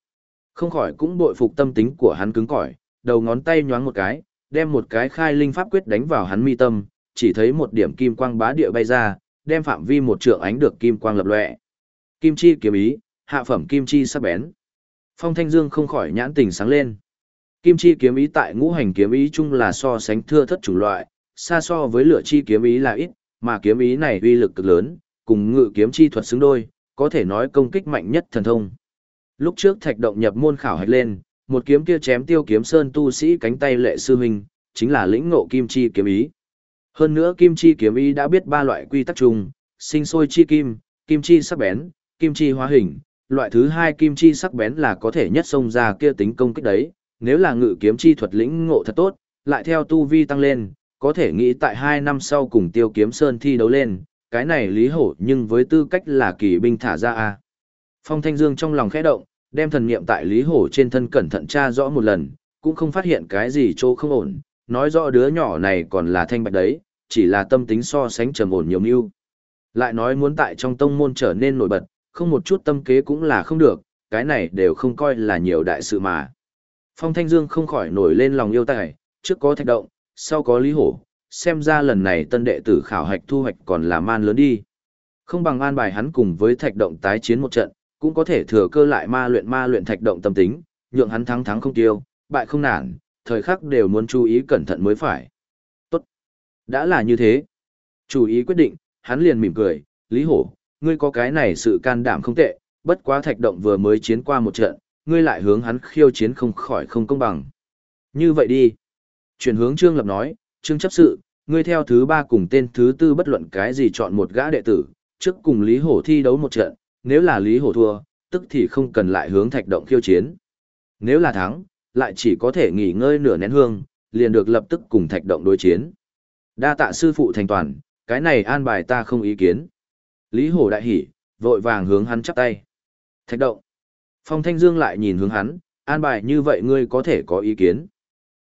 Không khỏi cũng bội phục tâm tính của hắn cứng cỏi, đầu ngón tay nhoáng một cái, đem một cái khai linh pháp quyết đánh vào hắn mi tâm, chỉ thấy một điểm kim quang bá địa bay ra, đem phạm vi một trượng ánh được kim quang lập lòe. Kim chi kiếm ý, hạ phẩm kim chi sắc bén. Phong Thanh Dương không khỏi nhãn tình sáng lên. Kim chi kiếm ý tại ngũ hành kiếm ý chung là so sánh thưa thất chủng loại, xa so với lửa chi kiếm ý là ít, mà kiếm ý này uy lực cực lớn, cùng ngự kiếm chi thuật xứng đôi, có thể nói công kích mạnh nhất thần thông. Lúc trước thạch động nhập môn khảo hạch lên, một kiếm kia chém tiêu kiếm sơn tu sĩ cánh tay lệ sư huynh, chính là lĩnh ngộ kim chi kiếm ý. Hơn nữa kim chi kiếm ý đã biết ba loại quy tắc chung, sinh sôi chi kim, kim chi sắc bén, kim chi hóa hình, loại thứ hai kim chi sắc bén là có thể nhất xông ra kia tính công kích đấy, nếu là ngự kiếm chi thuật lĩnh ngộ thật tốt, lại theo tu vi tăng lên, có thể nghĩ tại hai năm sau cùng tiêu kiếm sơn thi đấu lên, cái này lý hổ nhưng với tư cách là kỳ binh thả ra a Phong Thanh Dương trong lòng khẽ động, đem thần niệm tại lý hổ trên thân cẩn thận tra rõ một lần, cũng không phát hiện cái gì chỗ không ổn, nói rõ đứa nhỏ này còn là thanh bạch đấy, chỉ là tâm tính so sánh trầm ổn nhiều mưu. Lại nói muốn tại trong tông môn trở nên nổi bật, không một chút tâm kế cũng là không được, cái này đều không coi là nhiều đại sự mà. Phong Thanh Dương không khỏi nổi lên lòng yêu tài, trước có thạch động, sau có lý hổ, xem ra lần này tân đệ tử khảo hạch thu hoạch còn là man lớn đi. Không bằng an bài hắn cùng với thạch động tái chiến một trận, cũng có thể thừa cơ lại ma luyện ma luyện thạch động tâm tính, nhượng hắn thắng thắng không tiêu, bại không nản, thời khắc đều muốn chú ý cẩn thận mới phải. Tốt. Đã là như thế. Chủ ý quyết định, hắn liền mỉm cười, Lý Hổ, ngươi có cái này sự can đảm không tệ, bất quá thạch động vừa mới chiến qua một trận, ngươi lại hướng hắn khiêu chiến không khỏi không công bằng. Như vậy đi. Chuyển hướng Trương Lập nói, Trương chấp sự, ngươi theo thứ ba cùng tên thứ tư bất luận cái gì chọn một gã đệ tử, trước cùng Lý Hổ thi đấu một trận, nếu là Lý Hổ thua, tức thì không cần lại hướng thạch động khiêu chiến. Nếu là thắng, lại chỉ có thể nghỉ ngơi nửa nén hương, liền được lập tức cùng thạch động đối chiến. Đa tạ sư phụ thành toàn, cái này an bài ta không ý kiến. Lý Hổ đại hỉ, vội vàng hướng hắn chắp tay. Thạch động. Phong Thanh Dương lại nhìn hướng hắn, an bài như vậy ngươi có thể có ý kiến.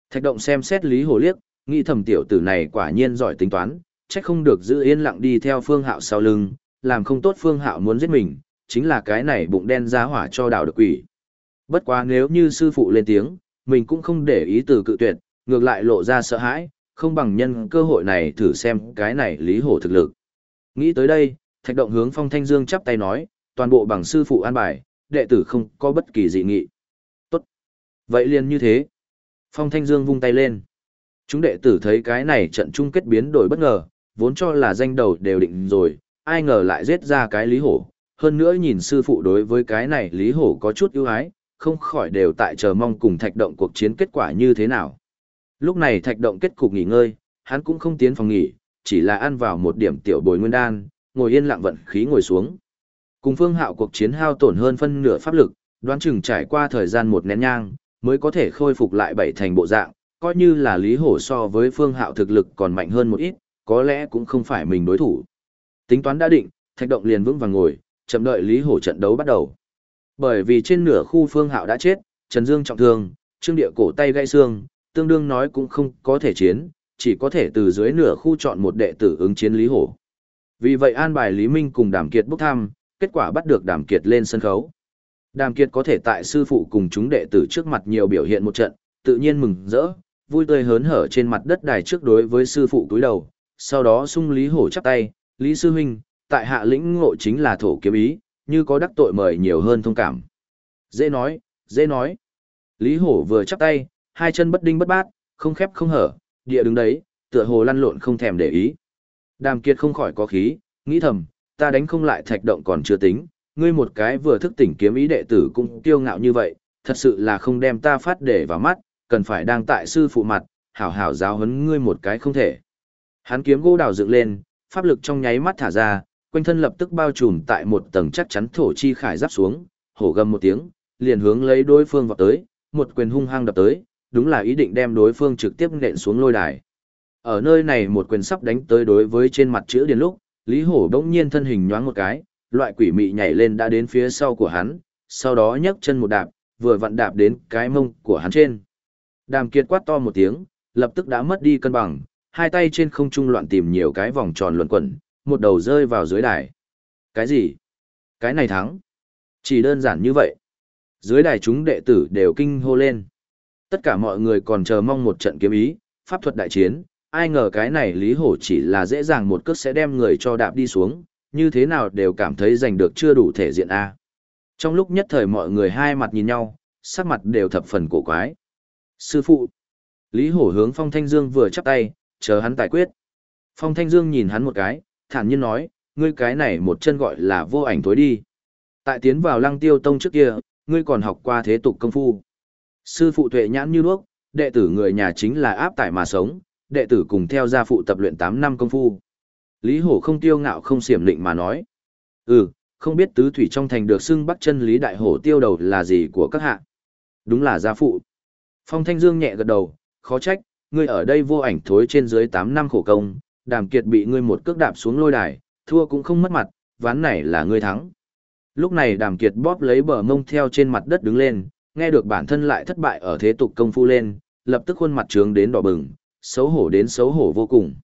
Thạch động xem xét Lý Hổ liếc, nghĩ thầm tiểu tử này quả nhiên giỏi tính toán, chắc không được giữ yên lặng đi theo phương hạo sau lưng, làm không tốt phương hạo muốn giết mình, chính là cái này bụng đen ra hỏa cho đảo được quỷ. Bất quá nếu như sư phụ lên tiếng, mình cũng không để ý từ cự tuyệt, ngược lại lộ ra sợ hãi, không bằng nhân cơ hội này thử xem cái này lý hổ thực lực. Nghĩ tới đây, thạch động hướng phong thanh dương chắp tay nói, toàn bộ bằng sư phụ an bài, đệ tử không có bất kỳ dị nghị. Tốt. Vậy liền như thế. Phong thanh dương vung tay lên. Chúng đệ tử thấy cái này trận chung kết biến đổi bất ngờ, vốn cho là danh đầu đều định rồi, ai ngờ lại giết ra cái lý hổ. Hơn nữa nhìn sư phụ đối với cái này lý hổ có chút ưu ái, không khỏi đều tại chờ mong cùng thạch động cuộc chiến kết quả như thế nào. Lúc này thạch động kết cục nghỉ ngơi, hắn cũng không tiến phòng nghỉ, chỉ là ăn vào một điểm tiểu bồi nguyên đan, ngồi yên lặng vận khí ngồi xuống. Cùng phương hạo cuộc chiến hao tổn hơn phân nửa pháp lực, đoán chừng trải qua thời gian một nén nhang, mới có thể khôi phục lại bảy thành bộ dạng, coi như là Lý Hổ so với phương hạo thực lực còn mạnh hơn một ít, có lẽ cũng không phải mình đối thủ. Tính toán đã định, thạch động liền vững vàng ngồi, chậm đợi Lý Hổ trận đấu bắt đầu. Bởi vì trên nửa khu phương hạo đã chết, Trần Dương trọng thương, trương địa cổ tay gãy xương, tương đương nói cũng không có thể chiến, chỉ có thể từ dưới nửa khu chọn một đệ tử ứng chiến Lý Hổ. Vì vậy an bài Lý Minh cùng Đàm Kiệt bốc thăm, kết quả bắt được Đàm Kiệt lên sân khấu. Đàm Kiệt có thể tại sư phụ cùng chúng đệ tử trước mặt nhiều biểu hiện một trận, tự nhiên mừng rỡ, vui tươi hớn hở trên mặt đất đài trước đối với sư phụ túi đầu, sau đó sung Lý Hổ chắp tay, Lý Sư Huynh, tại hạ lĩnh ngộ chính là thổ kiếm ý, như có đắc tội mời nhiều hơn thông cảm. Dễ nói, dễ nói. Lý Hổ vừa chắp tay, hai chân bất đinh bất bát, không khép không hở, địa đứng đấy, tựa hồ lăn lộn không thèm để ý. Đàm Kiệt không khỏi có khí, nghĩ thầm, ta đánh không lại thạch động còn chưa tính, ngươi một cái vừa thức tỉnh kiếm ý đệ tử cũng kiêu ngạo như vậy, thật sự là không đem ta phát để vào mắt, cần phải đang tại sư phụ mặt, hảo hảo giáo huấn ngươi một cái không thể. Hắn kiếm gỗ đào dựng lên, pháp lực trong nháy mắt thả ra, quanh thân lập tức bao trùm tại một tầng chắc chắn thổ chi khải giáp xuống, hổ gầm một tiếng, liền hướng lấy đối phương vào tới, một quyền hung hăng đập tới, đúng là ý định đem đối phương trực tiếp nện xuống lôi đài. Ở nơi này một quyền sắp đánh tới đối với trên mặt chữ điền lúc, Lý Hổ đống nhiên thân hình nhoáng một cái, loại quỷ mị nhảy lên đã đến phía sau của hắn, sau đó nhấc chân một đạp, vừa vặn đạp đến cái mông của hắn trên. Đàm Kiệt quát to một tiếng, lập tức đã mất đi cân bằng, hai tay trên không trung loạn tìm nhiều cái vòng tròn luẩn quẩn, một đầu rơi vào dưới đài. Cái gì? Cái này thắng. Chỉ đơn giản như vậy. Dưới đài chúng đệ tử đều kinh hô lên. Tất cả mọi người còn chờ mong một trận kiếm ý, pháp thuật đại chiến, ai ngờ cái này Lý Hổ chỉ là dễ dàng một cước sẽ đem người cho đạp đi xuống, như thế nào đều cảm thấy giành được chưa đủ thể diện A. Trong lúc nhất thời mọi người hai mặt nhìn nhau, sắc mặt đều thập phần cổ quái. Sư phụ! Lý Hổ hướng Phong Thanh Dương vừa chắp tay, chờ hắn tài quyết. Phong Thanh Dương nhìn hắn một cái, thản nhiên nói, ngươi cái này một chân gọi là vô ảnh tối đi. Tại tiến vào lăng tiêu tông trước kia, ngươi còn học qua thế tục công phu. Sư phụ tuệ nhãn như đuốc, đệ tử người nhà chính là áp tải mà sống, đệ tử cùng theo gia phụ tập luyện 8 năm công phu. Lý Hổ không tiêu ngạo không xiểm định mà nói. Ừ, không biết tứ thủy trong thành được xưng bắt chân Lý Đại Hổ tiêu đầu là gì của các hạ. Đúng là gia phụ. Phong Thanh Dương nhẹ gật đầu, khó trách, ngươi ở đây vô ảnh thối trên dưới 8 năm khổ công, đàm kiệt bị ngươi một cước đạp xuống lôi đài, thua cũng không mất mặt, ván này là ngươi thắng. Lúc này đàm kiệt bóp lấy bờ mông theo trên mặt đất đứng lên, nghe được bản thân lại thất bại ở thế tục công phu lên, lập tức khuôn mặt trướng đến đỏ bừng, xấu hổ đến xấu hổ vô cùng.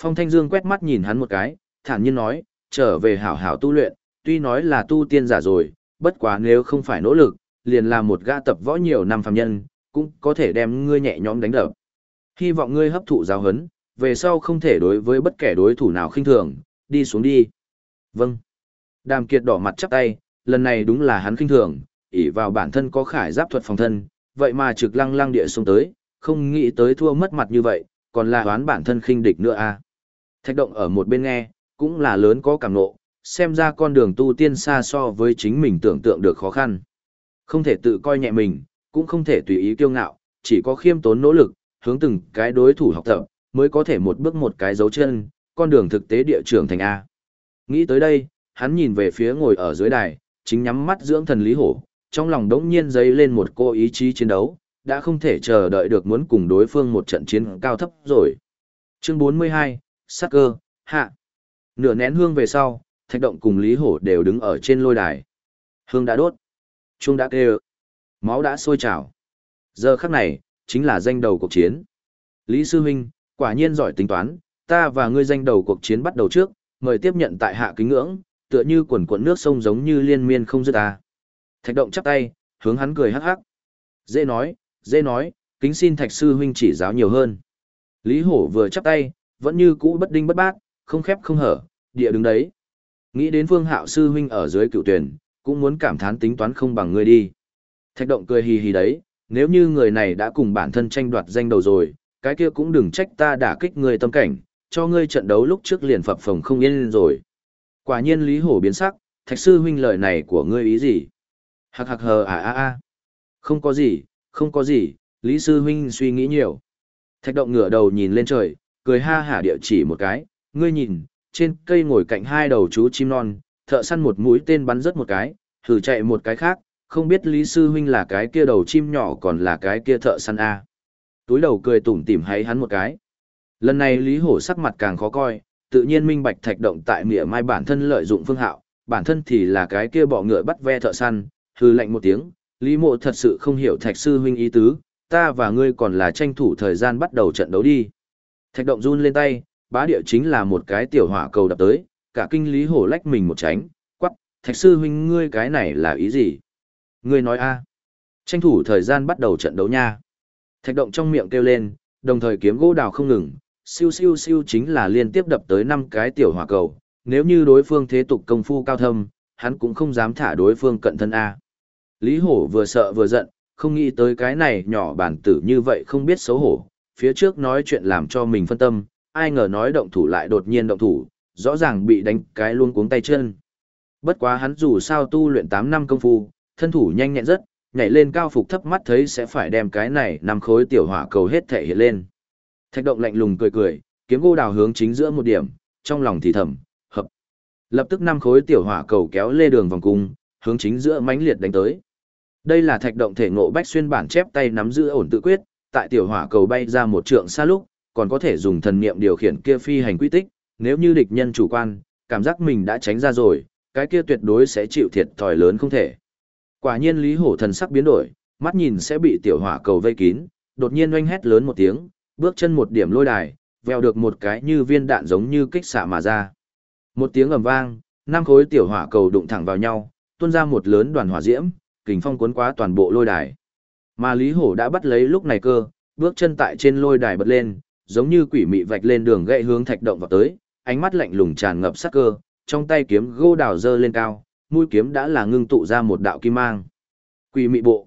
Phong Thanh Dương quét mắt nhìn hắn một cái, thản nhiên nói, trở về hảo hảo tu luyện, tuy nói là tu tiên giả rồi, bất quá nếu không phải nỗ lực, liền là một gã tập võ nhiều năm phàm nhân, cũng có thể đem ngươi nhẹ nhõm đánh đập. Hy vọng ngươi hấp thụ giáo huấn, về sau không thể đối với bất kể đối thủ nào khinh thường, đi xuống đi. Vâng. Đàm Kiệt đỏ mặt chắp tay, lần này đúng là hắn khinh thường, ỷ vào bản thân có khải giáp thuật phòng thân, vậy mà trực lăng lăng địa xuống tới, không nghĩ tới thua mất mặt như vậy, còn là đoán bản thân khinh địch nữa à. Thạch động ở một bên nghe, cũng là lớn có cảm nộ, xem ra con đường tu tiên xa so với chính mình tưởng tượng được khó khăn. Không thể tự coi nhẹ mình, cũng không thể tùy ý kiêu ngạo, chỉ có khiêm tốn nỗ lực, hướng từng cái đối thủ học tập, mới có thể một bước một cái dấu chân, con đường thực tế địa trưởng thành A. Nghĩ tới đây, hắn nhìn về phía ngồi ở dưới đài, chính nhắm mắt dưỡng thần Lý Hổ, trong lòng đống nhiên dấy lên một cô ý chí chiến đấu, đã không thể chờ đợi được muốn cùng đối phương một trận chiến cao thấp rồi. Chương 42, Sắc cơ, hạ. Nửa nén hương về sau, thạch động cùng Lý Hổ đều đứng ở trên lôi đài. Hương đã đốt. Chuông đã kêu. Máu đã sôi trào. Giờ khắc này, chính là danh đầu cuộc chiến. Lý Sư Huynh, quả nhiên giỏi tính toán, ta và ngươi danh đầu cuộc chiến bắt đầu trước, mời tiếp nhận tại hạ kính ngưỡng, tựa như quần cuộn nước sông giống như liên miên không dứt ta. Thạch động chắp tay, hướng hắn cười hắc hắc. Dễ nói, dễ nói, kính xin thạch sư huynh chỉ giáo nhiều hơn. Lý hổ vừa chắp tay, vẫn như cũ bất đinh bất bát, không khép không hở, địa đứng đấy. Nghĩ đến phương hạo sư huynh ở dưới cựu tuyển, cũng muốn cảm thán tính toán không bằng ngươi đi. Thạch động cười hì hì đấy, nếu như người này đã cùng bản thân tranh đoạt danh đầu rồi, cái kia cũng đừng trách ta đả kích ngươi tâm cảnh, cho ngươi trận đấu lúc trước liền phập phồng không yên rồi. Quả nhiên Lý Hổ biến sắc, thạch sư huynh lời này của ngươi ý gì? Hạc hạc hờ à à à. Không có gì, không có gì, Lý sư huynh suy nghĩ nhiều. Thạch động ngửa đầu nhìn lên trời, cười ha hả địa chỉ một cái, ngươi nhìn, trên cây ngồi cạnh hai đầu chú chim non, thợ săn một mũi tên bắn rớt một cái, thử chạy một cái khác, không biết Lý sư huynh là cái kia đầu chim nhỏ còn là cái kia thợ săn a. Túi đầu cười tủm tỉm hay hắn một cái. Lần này Lý Hổ sắc mặt càng khó coi, tự nhiên minh bạch thạch động tại mỉa mai bản thân lợi dụng phương hạo, bản thân thì là cái kia bọ ngựa bắt ve thợ săn, hư lạnh một tiếng, Lý Mộ thật sự không hiểu thạch sư huynh ý tứ, ta và ngươi còn là tranh thủ thời gian bắt đầu trận đấu đi. Thạch động run lên tay, bá địa chính là một cái tiểu hỏa cầu đập tới, cả kinh Lý Hổ lách mình một tránh, quắc, thạch sư huynh ngươi cái này là ý gì? Ngươi nói a Tranh thủ thời gian bắt đầu trận đấu nha. Thạch động trong miệng kêu lên, đồng thời kiếm gỗ đào không ngừng, siêu siêu siêu chính là liên tiếp đập tới năm cái tiểu hỏa cầu, nếu như đối phương thế tục công phu cao thâm, hắn cũng không dám thả đối phương cận thân A. Lý Hổ vừa sợ vừa giận, không nghĩ tới cái này nhỏ bản tử như vậy không biết xấu hổ, phía trước nói chuyện làm cho mình phân tâm, ai ngờ nói động thủ lại đột nhiên động thủ, rõ ràng bị đánh cái luôn cuống tay chân. Bất quá hắn dù sao tu luyện 8 năm công phu, thân thủ nhanh nhẹn rất, nhảy lên cao phục thấp mắt thấy sẽ phải đem cái này nằm khối tiểu hỏa cầu hết thể hiện lên. Thạch động lạnh lùng cười cười, kiếm gô đào hướng chính giữa một điểm, trong lòng thì thầm, hợp. Lập tức năm khối tiểu hỏa cầu kéo lê đường vòng cung, hướng chính giữa mãnh liệt đánh tới. Đây là thạch động thể ngộ bách xuyên bản chép tay nắm giữ ổn tự quyết, tại tiểu hỏa cầu bay ra một trượng xa lúc, còn có thể dùng thần niệm điều khiển kia phi hành quy tích, nếu như địch nhân chủ quan, cảm giác mình đã tránh ra rồi, cái kia tuyệt đối sẽ chịu thiệt thòi lớn không thể. Quả nhiên Lý Hổ thần sắc biến đổi, mắt nhìn sẽ bị tiểu hỏa cầu vây kín, đột nhiên oanh hét lớn một tiếng, bước chân một điểm lôi đài, vèo được một cái như viên đạn giống như kích xạ mà ra. Một tiếng ầm vang, năm khối tiểu hỏa cầu đụng thẳng vào nhau, tuôn ra một lớn đoàn hỏa diễm, kình phong cuốn qua toàn bộ lôi đài. Mà Lý Hổ đã bắt lấy lúc này cơ, bước chân tại trên lôi đài bật lên, giống như quỷ mị vạch lên đường gậy hướng thạch động vào tới, ánh mắt lạnh lùng tràn ngập sát cơ, trong tay kiếm gô đào dơ lên cao, mũi kiếm đã là ngưng tụ ra một đạo kim mang. Quỷ mị bộ.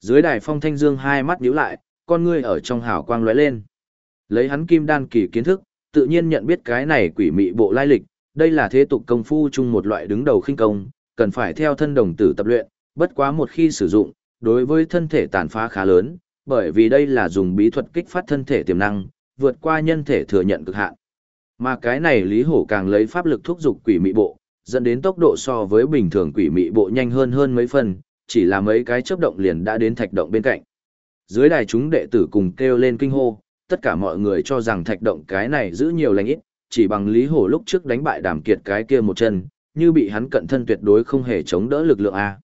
Dưới đài phong thanh dương hai mắt nhíu lại, con ngươi ở trong hào quang lóe lên. Lấy hắn kim đan kỳ kiến thức, tự nhiên nhận biết cái này quỷ mị bộ lai lịch, đây là thế tục công phu chung một loại đứng đầu khinh công, cần phải theo thân đồng tử tập luyện, bất quá một khi sử dụng, đối với thân thể tàn phá khá lớn, bởi vì đây là dùng bí thuật kích phát thân thể tiềm năng, vượt qua nhân thể thừa nhận cực hạn. Mà cái này Lý Hổ càng lấy pháp lực thúc dục quỷ mị bộ, dẫn đến tốc độ so với bình thường quỷ mị bộ nhanh hơn hơn mấy phần, chỉ là mấy cái chớp động liền đã đến thạch động bên cạnh. Dưới đài chúng đệ tử cùng kêu lên kinh hô, tất cả mọi người cho rằng thạch động cái này giữ nhiều lành ít, chỉ bằng Lý Hổ lúc trước đánh bại Đàm Kiệt cái kia một chân, như bị hắn cận thân tuyệt đối không hề chống đỡ lực lượng a.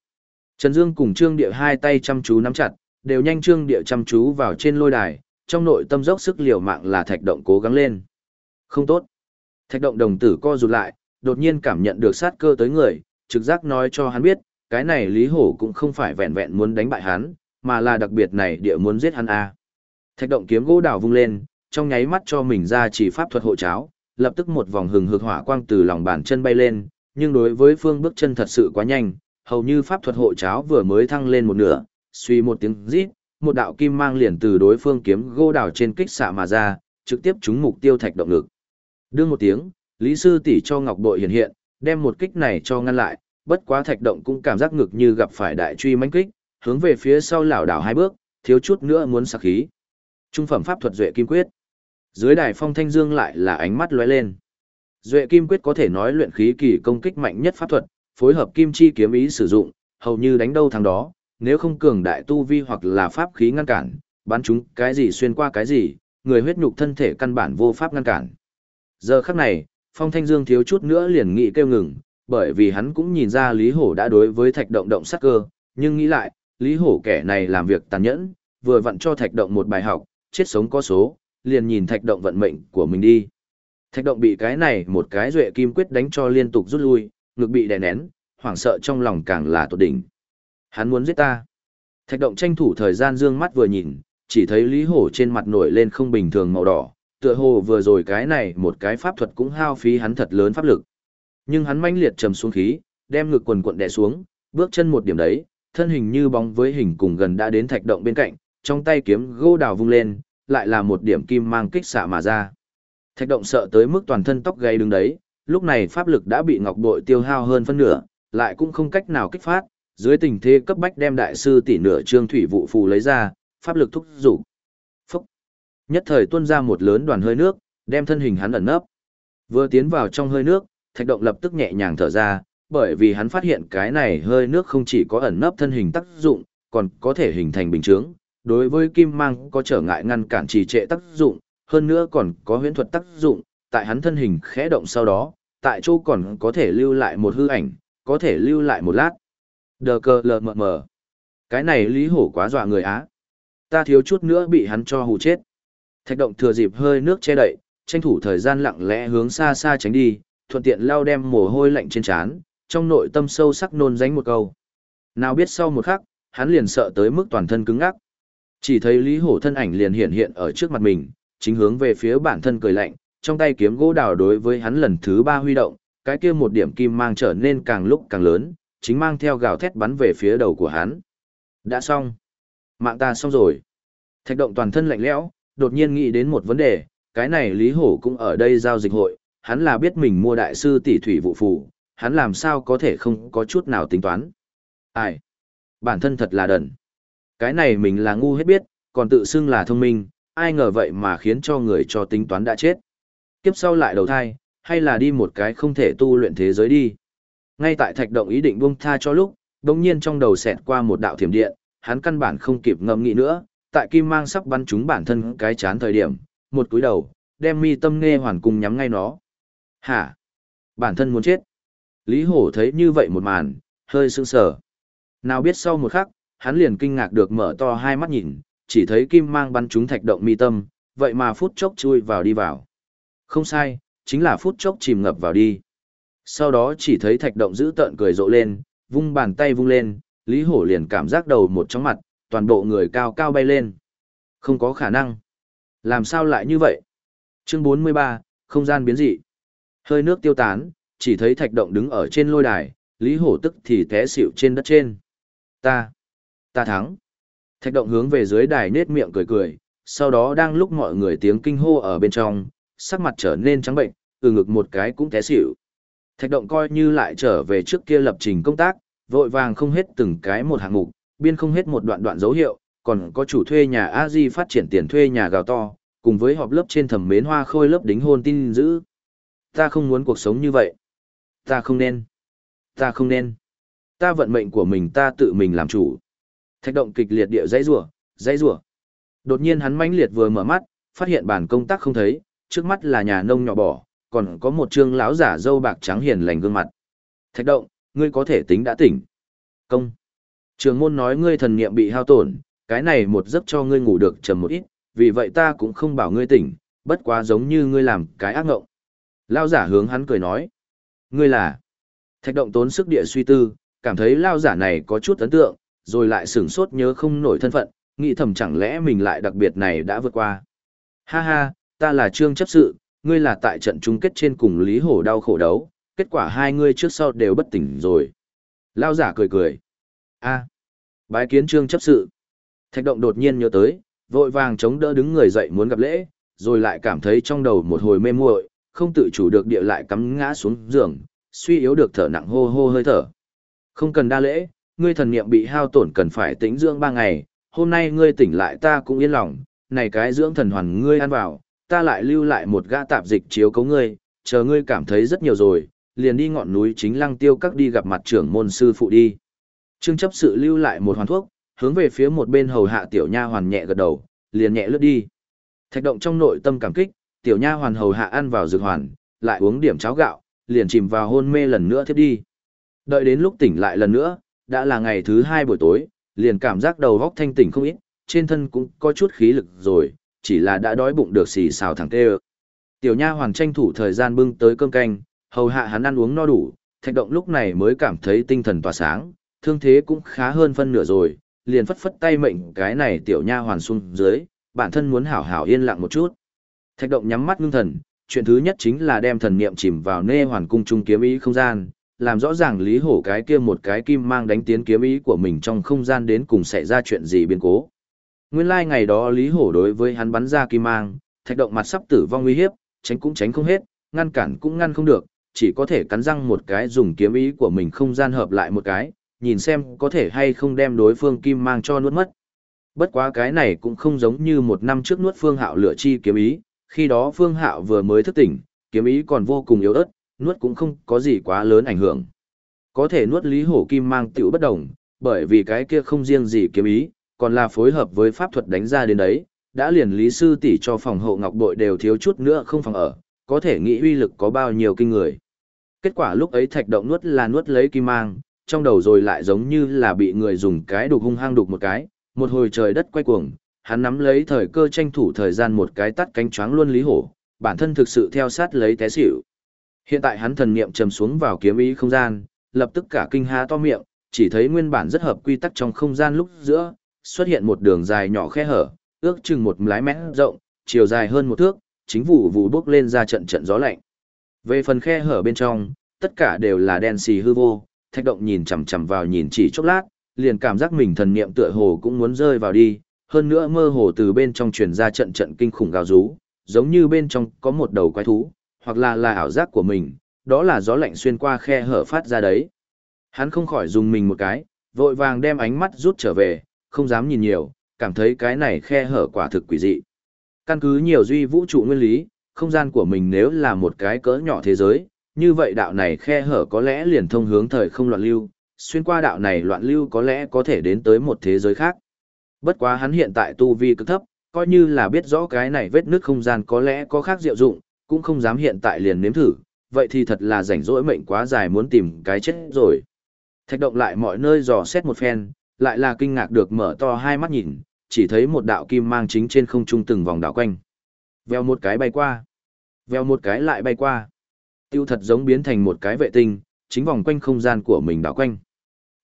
Trần Dương cùng Trương Địa hai tay chăm chú nắm chặt, đều nhanh Trương Địa chăm chú vào trên lôi đài, trong nội tâm dốc sức liều mạng là thạch động cố gắng lên. Không tốt. Thạch động đồng tử co rụt lại, đột nhiên cảm nhận được sát cơ tới người, trực giác nói cho hắn biết, cái này Lý Hổ cũng không phải vẹn vẹn muốn đánh bại hắn, mà là đặc biệt này địa muốn giết hắn a. Thạch động kiếm gỗ đào vung lên, trong nháy mắt cho mình ra chỉ pháp thuật hộ cháo, lập tức một vòng hừng hực hỏa quang từ lòng bàn chân bay lên, nhưng đối với phương bước chân thật sự quá nhanh, hầu như pháp thuật hộ cháo vừa mới thăng lên một nửa, suy một tiếng rít, một đạo kim mang liền từ đối phương kiếm gỗ đào trên kích xạ mà ra, trực tiếp trúng mục tiêu thạch động ngực. Đương một tiếng, Lý sư tỷ cho ngọc bội hiện hiện, đem một kích này cho ngăn lại, bất quá thạch động cũng cảm giác ngực như gặp phải đại truy mãnh kích, hướng về phía sau lảo đảo hai bước, thiếu chút nữa muốn sạc khí. Trung phẩm pháp thuật duệ kim quyết. Dưới đài phong thanh dương lại là ánh mắt lóe lên. Duệ kim quyết có thể nói luyện khí kỳ công kích mạnh nhất pháp thuật, phối hợp kim chi kiếm ý sử dụng, hầu như đánh đâu thắng đó, nếu không cường đại tu vi hoặc là pháp khí ngăn cản, bắn chúng cái gì xuyên qua cái gì, người huyết nhục thân thể căn bản vô pháp ngăn cản. Giờ khắc này, Phong Thanh Dương thiếu chút nữa liền nghĩ kêu ngừng, bởi vì hắn cũng nhìn ra Lý Hổ đã đối với thạch động động sát cơ, nhưng nghĩ lại, Lý Hổ kẻ này làm việc tàn nhẫn, vừa vặn cho thạch động một bài học, chết sống có số, liền nhìn thạch động vận mệnh của mình đi. Thạch động bị cái này một cái duệ kim quyết đánh cho liên tục rút lui, ngực bị đè nén, hoảng sợ trong lòng càng là tột đỉnh. Hắn muốn giết ta. Thạch động tranh thủ thời gian dương mắt vừa nhìn, chỉ thấy Lý Hổ trên mặt nổi lên không bình thường màu đỏ, tựa hồ vừa rồi cái này một cái pháp thuật cũng hao phí hắn thật lớn pháp lực. Nhưng hắn manh liệt trầm xuống khí, đem ngực quần quận đè xuống, bước chân một điểm đấy, thân hình như bóng với hình cùng gần đã đến thạch động bên cạnh, trong tay kiếm gô đào vung lên, lại là một điểm kim mang kích xạ mà ra. Thạch động sợ tới mức toàn thân tóc gáy đứng đấy, lúc này pháp lực đã bị ngọc bội tiêu hao hơn phân nửa, lại cũng không cách nào kích phát, dưới tình thế cấp bách đem đại sư tỷ nửa trương thủy vụ phù lấy ra, pháp lực thúc dục. Nhất thời tuôn ra một lớn đoàn hơi nước, đem thân hình hắn ẩn nấp. Vừa tiến vào trong hơi nước, thạch động lập tức nhẹ nhàng thở ra, bởi vì hắn phát hiện cái này hơi nước không chỉ có ẩn nấp thân hình tác dụng, còn có thể hình thành bình chướng. Đối với kim mang có trở ngại ngăn cản trì trệ tác dụng, hơn nữa còn có huyễn thuật tác dụng, tại hắn thân hình khẽ động sau đó, tại chỗ còn có thể lưu lại một hư ảnh, có thể lưu lại một lát. Đờ cờ lờ mờ mờ. Cái này lý hổ quá dọa người Á. Ta thiếu chút nữa bị hắn cho hù chết. Thạch động thừa dịp hơi nước che đậy, tranh thủ thời gian lặng lẽ hướng xa xa tránh đi, thuận tiện lao đem mồ hôi lạnh trên trán, trong nội tâm sâu sắc nôn dánh một câu. Nào biết sau một khắc, hắn liền sợ tới mức toàn thân cứng ngắc. Chỉ thấy Lý Hổ thân ảnh liền hiện hiện ở trước mặt mình, chính hướng về phía bản thân cười lạnh, trong tay kiếm gỗ đào đối với hắn lần thứ ba huy động, cái kia một điểm kim mang trở nên càng lúc càng lớn, chính mang theo gào thét bắn về phía đầu của hắn. Đã xong. Mạng ta xong rồi. Thạch động toàn thân lạnh lẽo, đột nhiên nghĩ đến một vấn đề, cái này Lý Hổ cũng ở đây giao dịch hội, hắn là biết mình mua đại sư tỷ thủy vụ phù, hắn làm sao có thể không có chút nào tính toán. Ai? Bản thân thật là đần. Cái này mình là ngu hết biết, còn tự xưng là thông minh, ai ngờ vậy mà khiến cho người cho tính toán đã chết. Kiếp sau lại đầu thai, hay là đi một cái không thể tu luyện thế giới đi. Ngay tại thạch động ý định buông tha cho lúc, đồng nhiên trong đầu xẹt qua một đạo thiểm điện, hắn căn bản không kịp ngẫm nghĩ nữa, tại kim mang sắp bắn trúng bản thân cái chán thời điểm, một cúi đầu, đem mi tâm nghe hoàn cung nhắm ngay nó. Hả? Bản thân muốn chết. Lý Hổ thấy như vậy một màn, hơi sững sờ. Nào biết sau một khắc, hắn liền kinh ngạc được mở to hai mắt nhìn, chỉ thấy kim mang bắn trúng thạch động mi tâm, vậy mà phút chốc chui vào đi vào. Không sai, chính là phút chốc chìm ngập vào đi. Sau đó chỉ thấy thạch động giữ tợn cười rộ lên, vung bàn tay vung lên, Lý Hổ liền cảm giác đầu một chóng mặt, toàn bộ người cao cao bay lên. Không có khả năng. Làm sao lại như vậy? Chương 43, không gian biến dị. Hơi nước tiêu tán, chỉ thấy thạch động đứng ở trên lôi đài, Lý Hổ tức thì té xỉu trên đất trên. Ta, ta thắng. Thạch động hướng về dưới đài nết miệng cười cười, sau đó đang lúc mọi người tiếng kinh hô ở bên trong, sắc mặt trở nên trắng bệnh, từ ngực một cái cũng té xỉu. Thạch động coi như lại trở về trước kia lập trình công tác, vội vàng không hết từng cái một hạng mục, biên không hết một đoạn đoạn dấu hiệu, còn có chủ thuê nhà a di phát triển tiền thuê nhà gào to, cùng với họp lớp trên thẩm mến hoa khôi lớp đính hôn tin giữ. Ta không muốn cuộc sống như vậy. Ta không nên. Ta không nên. Ta vận mệnh của mình ta tự mình làm chủ. Thạch động kịch liệt địa dãy rủa, dãy rủa. Đột nhiên hắn mãnh liệt vừa mở mắt, phát hiện bản công tác không thấy, trước mắt là nhà nông nhỏ bỏ, còn có một trương lão giả dâu bạc trắng hiền lành gương mặt. Thạch động, ngươi có thể tính đã tỉnh. Công. Trường môn nói ngươi thần niệm bị hao tổn, cái này một giấc cho ngươi ngủ được trầm một ít, vì vậy ta cũng không bảo ngươi tỉnh, bất quá giống như ngươi làm cái ác ngộng. Lao giả hướng hắn cười nói. Ngươi là. Thạch động tốn sức địa suy tư, cảm thấy lao giả này có chút ấn tượng, rồi lại sửng sốt nhớ không nổi thân phận, nghĩ thầm chẳng lẽ mình lại đặc biệt này đã vượt qua. Ha ha, ta là trương chấp sự, ngươi là tại trận chung kết trên cùng Lý Hổ đau khổ đấu, kết quả hai ngươi trước sau đều bất tỉnh rồi. Lao giả cười cười a bái kiến trương chấp sự. Thạch động đột nhiên nhớ tới, vội vàng chống đỡ đứng người dậy muốn gặp lễ, rồi lại cảm thấy trong đầu một hồi mê muội, không tự chủ được địa lại cắm ngã xuống giường, suy yếu được thở nặng hô hô hơi thở. Không cần đa lễ, ngươi thần niệm bị hao tổn cần phải tĩnh dưỡng ba ngày, hôm nay ngươi tỉnh lại ta cũng yên lòng, này cái dưỡng thần hoàn ngươi ăn vào, ta lại lưu lại một gã tạp dịch chiếu cấu ngươi, chờ ngươi cảm thấy rất nhiều rồi, liền đi ngọn núi chính lăng tiêu các đi gặp mặt trưởng môn sư phụ đi. Trương chấp sự lưu lại một hoàn thuốc, hướng về phía một bên hầu hạ tiểu nha hoàn nhẹ gật đầu, liền nhẹ lướt đi. Thạch động trong nội tâm cảm kích, tiểu nha hoàn hầu hạ ăn vào dược hoàn, lại uống điểm cháo gạo, liền chìm vào hôn mê lần nữa thiếp đi. Đợi đến lúc tỉnh lại lần nữa, đã là ngày thứ hai buổi tối, liền cảm giác đầu góc thanh tỉnh không ít, trên thân cũng có chút khí lực rồi, chỉ là đã đói bụng được xì xào thẳng tê Tiểu nha hoàn tranh thủ thời gian bưng tới cơm canh, hầu hạ hắn ăn uống no đủ, thạch động lúc này mới cảm thấy tinh thần tỏa sáng, thương thế cũng khá hơn phân nửa rồi, liền phất phất tay mệnh cái này tiểu nha hoàn xuống dưới, bản thân muốn hảo hảo yên lặng một chút. Thạch động nhắm mắt ngưng thần, chuyện thứ nhất chính là đem thần niệm chìm vào nê hoàn cung trung kiếm ý không gian, làm rõ ràng lý hổ cái kia một cái kim mang đánh tiến kiếm ý của mình trong không gian đến cùng xảy ra chuyện gì biến cố. Nguyên lai like ngày đó lý hổ đối với hắn bắn ra kim mang, thạch động mặt sắp tử vong nguy hiếp, tránh cũng tránh không hết, ngăn cản cũng ngăn không được, chỉ có thể cắn răng một cái dùng kiếm ý của mình không gian hợp lại một cái, nhìn xem có thể hay không đem đối phương kim mang cho nuốt mất. Bất quá cái này cũng không giống như một năm trước nuốt phương hạo lửa chi kiếm ý, khi đó phương hạo vừa mới thức tỉnh, kiếm ý còn vô cùng yếu ớt, nuốt cũng không có gì quá lớn ảnh hưởng. Có thể nuốt lý hổ kim mang tiểu bất đồng, bởi vì cái kia không riêng gì kiếm ý, còn là phối hợp với pháp thuật đánh ra đến đấy, đã liền lý sư tỷ cho phòng hộ ngọc bội đều thiếu chút nữa không phòng ở, có thể nghĩ uy lực có bao nhiêu kinh người. Kết quả lúc ấy thạch động nuốt là nuốt lấy kim mang, trong đầu rồi lại giống như là bị người dùng cái đục hung hăng đục một cái, một hồi trời đất quay cuồng, hắn nắm lấy thời cơ tranh thủ thời gian một cái tắt cánh choáng luôn lý hổ, bản thân thực sự theo sát lấy té xỉu. Hiện tại hắn thần niệm trầm xuống vào kiếm ý không gian, lập tức cả kinh há to miệng, chỉ thấy nguyên bản rất hợp quy tắc trong không gian lúc giữa, xuất hiện một đường dài nhỏ khe hở, ước chừng một lái mét rộng, chiều dài hơn một thước, chính vụ vụ bước lên ra trận trận gió lạnh. Về phần khe hở bên trong, tất cả đều là đen xì hư vô, thạch động nhìn chằm chằm vào nhìn chỉ chốc lát, liền cảm giác mình thần niệm tựa hồ cũng muốn rơi vào đi, hơn nữa mơ hồ từ bên trong truyền ra trận trận kinh khủng gào rú, giống như bên trong có một đầu quái thú, hoặc là là ảo giác của mình, đó là gió lạnh xuyên qua khe hở phát ra đấy. Hắn không khỏi dùng mình một cái, vội vàng đem ánh mắt rút trở về, không dám nhìn nhiều, cảm thấy cái này khe hở quả thực quỷ dị. Căn cứ nhiều duy vũ trụ nguyên lý, không gian của mình nếu là một cái cỡ nhỏ thế giới, như vậy đạo này khe hở có lẽ liền thông hướng thời không loạn lưu, xuyên qua đạo này loạn lưu có lẽ có thể đến tới một thế giới khác. Bất quá hắn hiện tại tu vi cực thấp, coi như là biết rõ cái này vết nước không gian có lẽ có khác diệu dụng, cũng không dám hiện tại liền nếm thử, vậy thì thật là rảnh rỗi mệnh quá dài muốn tìm cái chết rồi. Thạch động lại mọi nơi dò xét một phen, lại là kinh ngạc được mở to hai mắt nhìn, chỉ thấy một đạo kim mang chính trên không trung từng vòng đảo quanh. Vèo một cái bay qua, vèo một cái lại bay qua. Tiêu thật giống biến thành một cái vệ tinh, chính vòng quanh không gian của mình đảo quanh.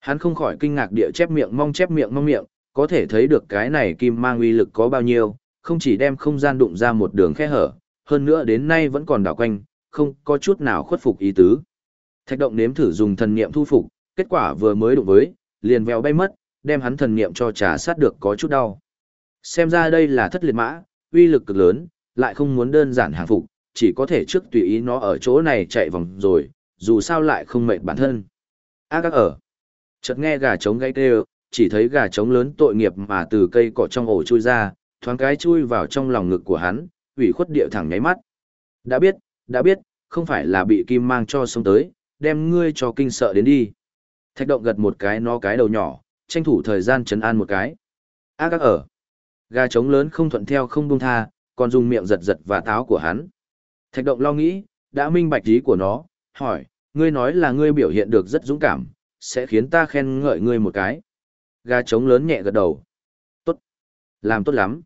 Hắn không khỏi kinh ngạc địa chép miệng mong chép miệng mong miệng, có thể thấy được cái này kim mang uy lực có bao nhiêu, không chỉ đem không gian đụng ra một đường khe hở, hơn nữa đến nay vẫn còn đảo quanh, không có chút nào khuất phục ý tứ. Thạch động nếm thử dùng thần niệm thu phục, kết quả vừa mới đụng với, liền vèo bay mất, đem hắn thần niệm cho trà sát được có chút đau. Xem ra đây là thất liệt mã, uy lực cực lớn, lại không muốn đơn giản hàng phục, chỉ có thể trước tùy ý nó ở chỗ này chạy vòng rồi, dù sao lại không mệt bản thân. Ác các ở. Chợt nghe gà trống gáy kêu, chỉ thấy gà trống lớn tội nghiệp mà từ cây cỏ trong ổ chui ra, thoáng cái chui vào trong lòng ngực của hắn, ủy khuất điệu thẳng nháy mắt. Đã biết, đã biết, không phải là bị kim mang cho sống tới, đem ngươi cho kinh sợ đến đi. Thạch động gật một cái nó cái đầu nhỏ, tranh thủ thời gian chấn an một cái. Ác các ở. Gà trống lớn không thuận theo không buông tha, còn dùng miệng giật giật và táo của hắn. Thạch động lo nghĩ, đã minh bạch ý của nó, hỏi, ngươi nói là ngươi biểu hiện được rất dũng cảm, sẽ khiến ta khen ngợi ngươi một cái. Gà trống lớn nhẹ gật đầu. Tốt. Làm tốt lắm.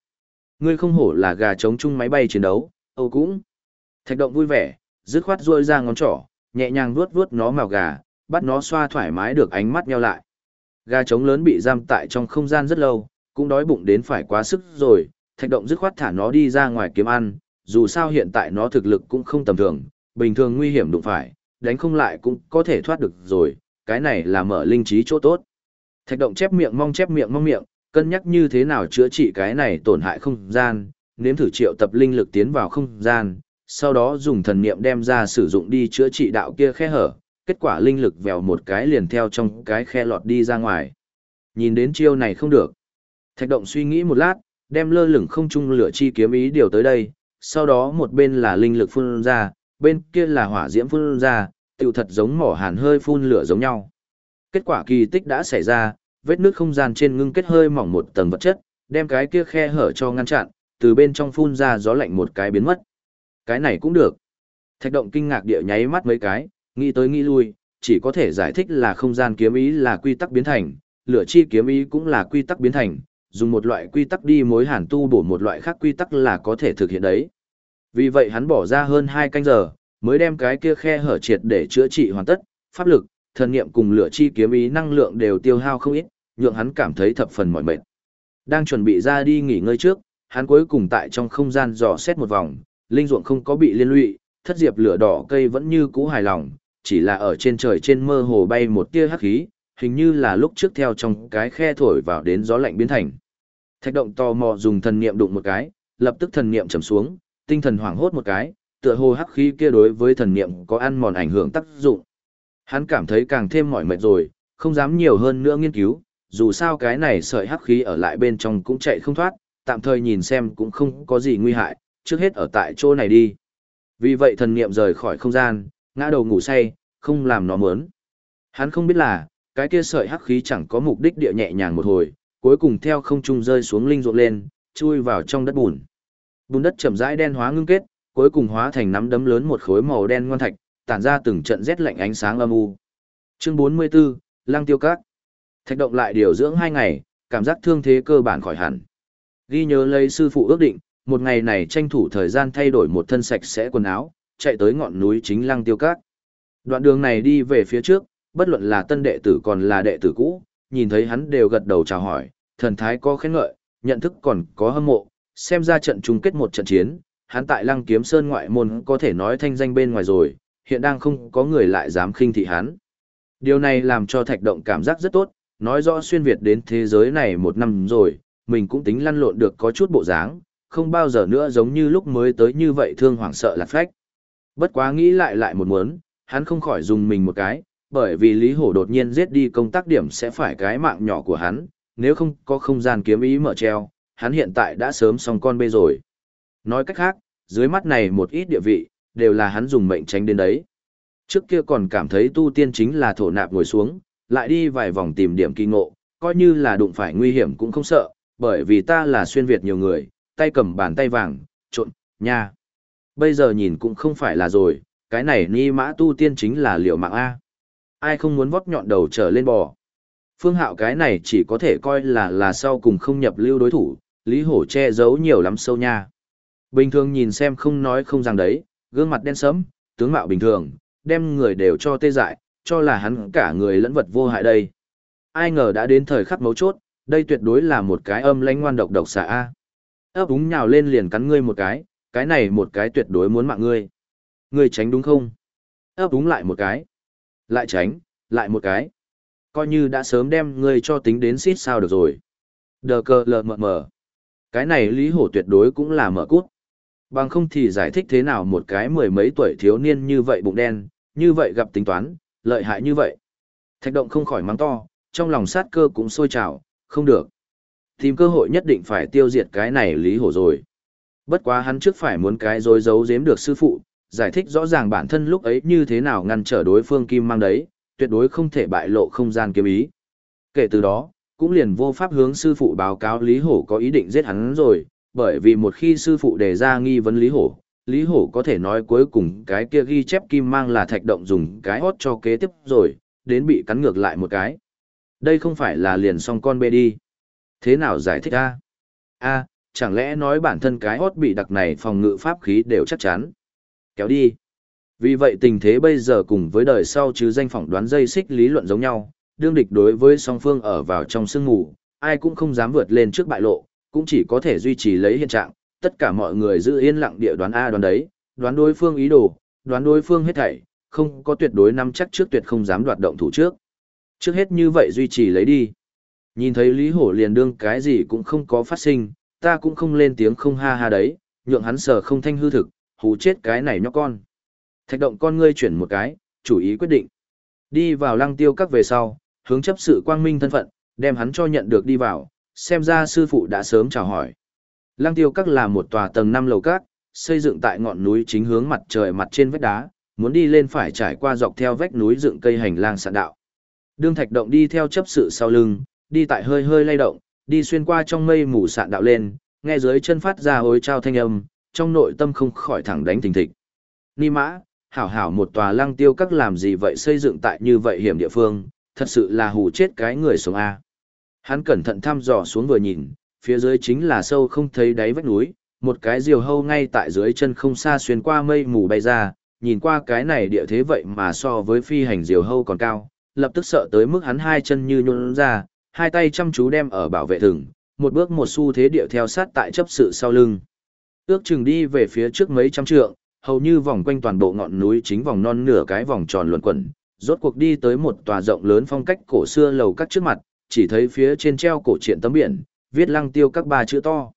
Ngươi không hổ là gà trống chung máy bay chiến đấu, âu cũng. Thạch động vui vẻ, dứt khoát ruôi ra ngón trỏ, nhẹ nhàng vuốt vuốt nó màu gà, bắt nó xoa thoải mái được ánh mắt nheo lại. Gà trống lớn bị giam tại trong không gian rất lâu, cũng đói bụng đến phải quá sức rồi, thạch động dứt khoát thả nó đi ra ngoài kiếm ăn, dù sao hiện tại nó thực lực cũng không tầm thường, bình thường nguy hiểm đụng phải, đánh không lại cũng có thể thoát được rồi, cái này là mở linh trí chỗ tốt. Thạch động chép miệng mong chép miệng mong miệng, cân nhắc như thế nào chữa trị cái này tổn hại không gian, nếm thử triệu tập linh lực tiến vào không gian, sau đó dùng thần niệm đem ra sử dụng đi chữa trị đạo kia khe hở, kết quả linh lực vèo một cái liền theo trong cái khe lọt đi ra ngoài. Nhìn đến chiêu này không được. Thạch động suy nghĩ một lát, đem lơ lửng không trung lửa chi kiếm ý điều tới đây, sau đó một bên là linh lực phun ra, bên kia là hỏa diễm phun ra, tiểu thật giống mỏ hàn hơi phun lửa giống nhau. Kết quả kỳ tích đã xảy ra, vết nước không gian trên ngưng kết hơi mỏng một tầng vật chất, đem cái kia khe hở cho ngăn chặn, từ bên trong phun ra gió lạnh một cái biến mất. Cái này cũng được. Thạch động kinh ngạc địa nháy mắt mấy cái, nghĩ tới nghĩ lui, chỉ có thể giải thích là không gian kiếm ý là quy tắc biến thành, lửa chi kiếm ý cũng là quy tắc biến thành, dùng một loại quy tắc đi mối hàn tu bổ một loại khác quy tắc là có thể thực hiện đấy. Vì vậy hắn bỏ ra hơn 2 canh giờ, mới đem cái kia khe hở triệt để chữa trị hoàn tất, pháp lực, thần niệm cùng lửa chi kiếm ý năng lượng đều tiêu hao không ít, nhượng hắn cảm thấy thập phần mỏi mệt. Đang chuẩn bị ra đi nghỉ ngơi trước, hắn cuối cùng tại trong không gian dò xét một vòng, linh ruộng không có bị liên lụy, thất diệp lửa đỏ cây vẫn như cũ hài lòng, chỉ là ở trên trời trên mơ hồ bay một tia hắc khí, hình như là lúc trước theo trong cái khe thổi vào đến gió lạnh biến thành. Thạch động tò mò dùng thần niệm đụng một cái, lập tức thần niệm trầm xuống, tinh thần hoảng hốt một cái, tựa hồ hắc khí kia đối với thần niệm có ăn mòn ảnh hưởng tác dụng. Hắn cảm thấy càng thêm mỏi mệt rồi, không dám nhiều hơn nữa nghiên cứu, dù sao cái này sợi hắc khí ở lại bên trong cũng chạy không thoát, tạm thời nhìn xem cũng không có gì nguy hại, trước hết ở tại chỗ này đi. Vì vậy thần niệm rời khỏi không gian, ngã đầu ngủ say, không làm nó mớn. Hắn không biết là, cái kia sợi hắc khí chẳng có mục đích địa nhẹ nhàng một hồi, cuối cùng theo không trung rơi xuống linh ruộng lên, chui vào trong đất bùn. Bùn đất chậm rãi đen hóa ngưng kết, cuối cùng hóa thành nắm đấm lớn một khối màu đen ngoan thạch, tản ra từng trận rét lạnh ánh sáng âm u. Chương 44, Lăng Tiêu Các. Thạch động lại điều dưỡng hai ngày, cảm giác thương thế cơ bản khỏi hẳn. Ghi nhớ lấy sư phụ ước định, một ngày này tranh thủ thời gian thay đổi một thân sạch sẽ quần áo, chạy tới ngọn núi chính Lăng Tiêu Các. Đoạn đường này đi về phía trước, bất luận là tân đệ tử còn là đệ tử cũ, nhìn thấy hắn đều gật đầu chào hỏi, thần thái có khen ngợi, nhận thức còn có hâm mộ, xem ra trận chung kết một trận chiến, hắn tại Lăng Kiếm Sơn ngoại môn có thể nói thanh danh bên ngoài rồi, hiện đang không có người lại dám khinh thị hắn. Điều này làm cho Thạch Động cảm giác rất tốt, nói rõ xuyên Việt đến thế giới này một năm rồi, mình cũng tính lăn lộn được có chút bộ dáng, không bao giờ nữa giống như lúc mới tới như vậy thương hoảng sợ lạc phách. Bất quá nghĩ lại lại một muốn, hắn không khỏi dùng mình một cái, bởi vì Lý Hổ đột nhiên giết đi công tác điểm sẽ phải cái mạng nhỏ của hắn, nếu không có không gian kiếm ý mở treo, hắn hiện tại đã sớm xong con bê rồi. Nói cách khác, dưới mắt này một ít địa vị, đều là hắn dùng mệnh tránh đến đấy. Trước kia còn cảm thấy tu tiên chính là thổ nạp ngồi xuống, lại đi vài vòng tìm điểm kỳ ngộ, coi như là đụng phải nguy hiểm cũng không sợ, bởi vì ta là xuyên Việt nhiều người, tay cầm bàn tay vàng, trộn, nha. Bây giờ nhìn cũng không phải là rồi, cái này ni mã tu tiên chính là liệu mạng A. Ai không muốn vót nhọn đầu trở lên bò. Phương hạo cái này chỉ có thể coi là là sau cùng không nhập lưu đối thủ, Lý Hổ che giấu nhiều lắm sâu nha. Bình thường nhìn xem không nói không rằng đấy, gương mặt đen sẫm, tướng mạo bình thường, đem người đều cho tê dại, cho là hắn cả người lẫn vật vô hại đây. Ai ngờ đã đến thời khắc mấu chốt, đây tuyệt đối là một cái âm lãnh ngoan độc độc xà A. ấp úng nhào lên liền cắn ngươi một cái, cái này một cái tuyệt đối muốn mạng ngươi. Ngươi tránh đúng không? ấp úng lại một cái. Lại tránh, lại một cái. Coi như đã sớm đem ngươi cho tính đến xít sao được rồi. Đờ cờ lờ mờ mờ. Cái này Lý Hổ tuyệt đối cũng là mở cút. Bằng không thì giải thích thế nào một cái mười mấy tuổi thiếu niên như vậy bụng đen, như vậy gặp tính toán, lợi hại như vậy. Thạch động không khỏi mắng to, trong lòng sát cơ cũng sôi trào, không được. Tìm cơ hội nhất định phải tiêu diệt cái này Lý Hổ rồi. Bất quá hắn trước phải muốn cái dối giấu giếm được sư phụ, giải thích rõ ràng bản thân lúc ấy như thế nào ngăn trở đối phương kim mang đấy, tuyệt đối không thể bại lộ không gian kiếm ý. Kể từ đó, cũng liền vô pháp hướng sư phụ báo cáo Lý Hổ có ý định giết hắn rồi, bởi vì một khi sư phụ đề ra nghi vấn Lý Hổ, Lý Hổ có thể nói cuối cùng cái kia ghi chép kim mang là thạch động dùng cái hót cho kế tiếp rồi, đến bị cắn ngược lại một cái. Đây không phải là liền xong con bê đi. Thế nào giải thích a? A, chẳng lẽ nói bản thân cái hót bị đặc này phòng ngự pháp khí đều chắc chắn. Kéo đi. Vì vậy tình thế bây giờ cùng với đời sau chứ danh phỏng đoán dây xích lý luận giống nhau, đương địch đối với song phương ở vào trong sương ngủ, ai cũng không dám vượt lên trước bại lộ, cũng chỉ có thể duy trì lấy hiện trạng, tất cả mọi người giữ yên lặng địa đoán A đoán đấy, đoán đối phương ý đồ, đoán đối phương hết thảy, không có tuyệt đối nắm chắc trước tuyệt không dám đoạt động thủ trước. Trước hết như vậy duy trì lấy đi. Nhìn thấy Lý Hổ liền đương cái gì cũng không có phát sinh, ta cũng không lên tiếng không ha ha đấy, nhượng hắn sờ không thanh hư thực, hú chết cái này nhóc con. Thạch động con ngươi chuyển một cái, chủ ý quyết định. Đi vào lăng tiêu các về sau, hướng chấp sự quang minh thân phận, đem hắn cho nhận được đi vào, xem ra sư phụ đã sớm chào hỏi. Lăng tiêu các là một tòa tầng 5 lầu các, xây dựng tại ngọn núi chính hướng mặt trời mặt trên vách đá, muốn đi lên phải trải qua dọc theo vách núi dựng cây hành lang sạn đạo. Đương thạch động đi theo chấp sự sau lưng, đi tại hơi hơi lay động, đi xuyên qua trong mây mù sạn đạo lên, nghe dưới chân phát ra hối trao thanh âm, trong nội tâm không khỏi thẳng đánh thình thịch. Ni mã, hảo hảo một tòa lăng tiêu các làm gì vậy xây dựng tại như vậy hiểm địa phương, thật sự là hù chết cái người sống A. Hắn cẩn thận thăm dò xuống vừa nhìn, phía dưới chính là sâu không thấy đáy vách núi, một cái diều hâu ngay tại dưới chân không xa xuyên qua mây mù bay ra, nhìn qua cái này địa thế vậy mà so với phi hành diều hâu còn cao, lập tức sợ tới mức hắn hai chân như nhún ra, hai tay chăm chú đem ở bảo vệ thừng, một bước một xu thế địa theo sát tại chấp sự sau lưng. Ước chừng đi về phía trước mấy trăm trượng, hầu như vòng quanh toàn bộ ngọn núi chính vòng non nửa cái vòng tròn luẩn quẩn, rốt cuộc đi tới một tòa rộng lớn phong cách cổ xưa lầu các trước mặt, chỉ thấy phía trên treo cổ truyện tấm biển, viết lăng tiêu các ba chữ to.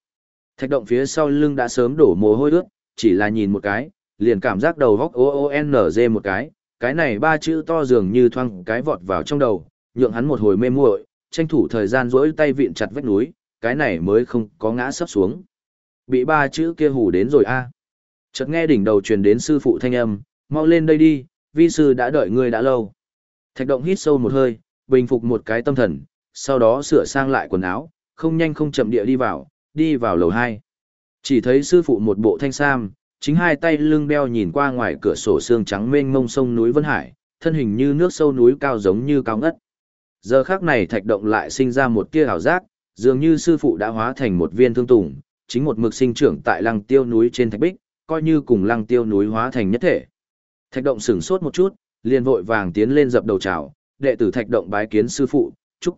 Thạch động phía sau lưng đã sớm đổ mồ hôi ướt, chỉ là nhìn một cái, liền cảm giác đầu góc OONZ một cái, cái này ba chữ to dường như thoang cái vọt vào trong đầu, nhượng hắn một hồi mê muội, tranh thủ thời gian rỗi tay vịn chặt vách núi, cái này mới không có ngã sấp xuống. Bị ba chữ kia hù đến rồi a. Chợt nghe đỉnh đầu truyền đến sư phụ thanh âm, mau lên đây đi, vi sư đã đợi ngươi đã lâu. Thạch động hít sâu một hơi, bình phục một cái tâm thần, sau đó sửa sang lại quần áo, không nhanh không chậm địa đi vào, đi vào lầu 2. Chỉ thấy sư phụ một bộ thanh sam, chính hai tay lưng đeo nhìn qua ngoài cửa sổ xương trắng mênh mông sông núi Vân Hải, thân hình như nước sâu núi cao giống như cao ngất. Giờ khắc này thạch động lại sinh ra một tia ảo giác, dường như sư phụ đã hóa thành một viên thương tùng, chính một mực sinh trưởng tại lăng tiêu núi trên thạch bích, coi như cùng lăng tiêu núi hóa thành nhất thể. Thạch động sửng sốt một chút, liền vội vàng tiến lên dập đầu chào, đệ tử thạch động bái kiến sư phụ, chúc.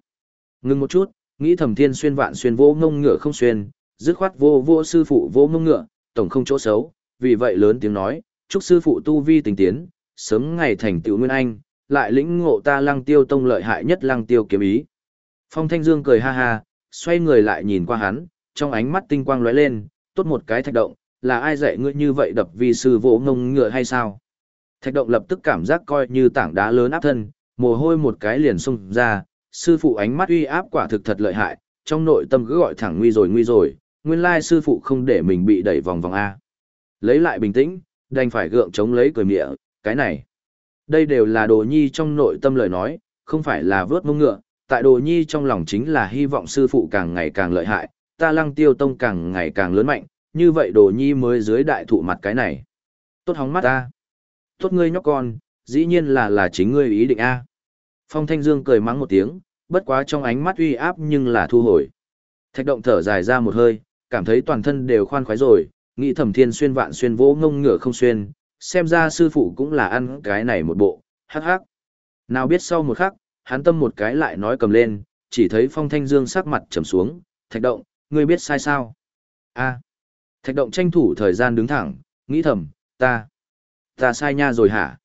Ngưng một chút, nghĩ thầm thiên xuyên vạn xuyên vô ngông ngựa không xuyên, dứt khoát vô vô sư phụ vô ngông ngựa, tổng không chỗ xấu, vì vậy lớn tiếng nói, chúc sư phụ tu vi tình tiến, sớm ngày thành tựu nguyên anh, lại lĩnh ngộ ta lăng tiêu tông lợi hại nhất lăng tiêu kiếm ý. Phong Thanh Dương cười ha ha, xoay người lại nhìn qua hắn, trong ánh mắt tinh quang lóe lên, tốt một cái thạch động, là ai dạy ngươi như vậy đập vì sư vỗ ngông ngựa hay sao? Thạch động lập tức cảm giác coi như tảng đá lớn áp thân, mồ hôi một cái liền xung ra, sư phụ ánh mắt uy áp quả thực thật lợi hại, trong nội tâm cứ gọi thẳng nguy rồi nguy rồi, nguyên lai sư phụ không để mình bị đẩy vòng vòng A. Lấy lại bình tĩnh, đành phải gượng chống lấy cười mịa, cái này. Đây đều là đồ nhi trong nội tâm lời nói, không phải là vớt mông ngựa, tại đồ nhi trong lòng chính là hy vọng sư phụ càng ngày càng lợi hại, ta lăng tiêu tông càng ngày càng lớn mạnh, như vậy đồ nhi mới dưới đại thụ mặt cái này. Tốt hóng mắt ta. Tốt ngươi nhóc con, dĩ nhiên là là chính ngươi ý định A. Phong Thanh Dương cười mắng một tiếng, bất quá trong ánh mắt uy áp nhưng là thu hồi. Thạch động thở dài ra một hơi, cảm thấy toàn thân đều khoan khoái rồi, nghĩ thẩm thiên xuyên vạn xuyên vỗ ngông ngựa không xuyên, xem ra sư phụ cũng là ăn cái này một bộ, hắc hắc. Nào biết sau một khắc, hắn tâm một cái lại nói cầm lên, chỉ thấy phong thanh dương sắc mặt trầm xuống, thạch động, ngươi biết sai sao? a thạch động tranh thủ thời gian đứng thẳng, nghĩ thầm, ta, ta sai nha rồi hả?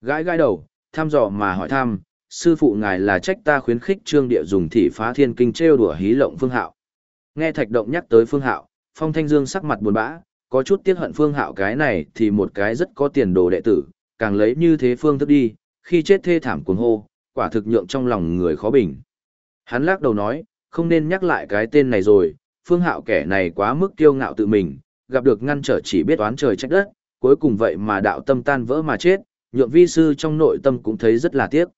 Gãi gãi đầu, thăm dò mà hỏi thăm, sư phụ ngài là trách ta khuyến khích trương địa dùng thị phá thiên kinh trêu đùa hí lộng phương hạo. Nghe thạch động nhắc tới phương hạo, phong thanh dương sắc mặt buồn bã, có chút tiếc hận phương hạo cái này thì một cái rất có tiền đồ đệ tử, càng lấy như thế phương thức đi, khi chết thê thảm cuồng hô, quả thực nhượng trong lòng người khó bình. Hắn lắc đầu nói, không nên nhắc lại cái tên này rồi, phương hạo kẻ này quá mức kiêu ngạo tự mình, gặp được ngăn trở chỉ biết oán trời trách đất, cuối cùng vậy mà đạo tâm tan vỡ mà chết, nhượng vi sư trong nội tâm cũng thấy rất là tiếc.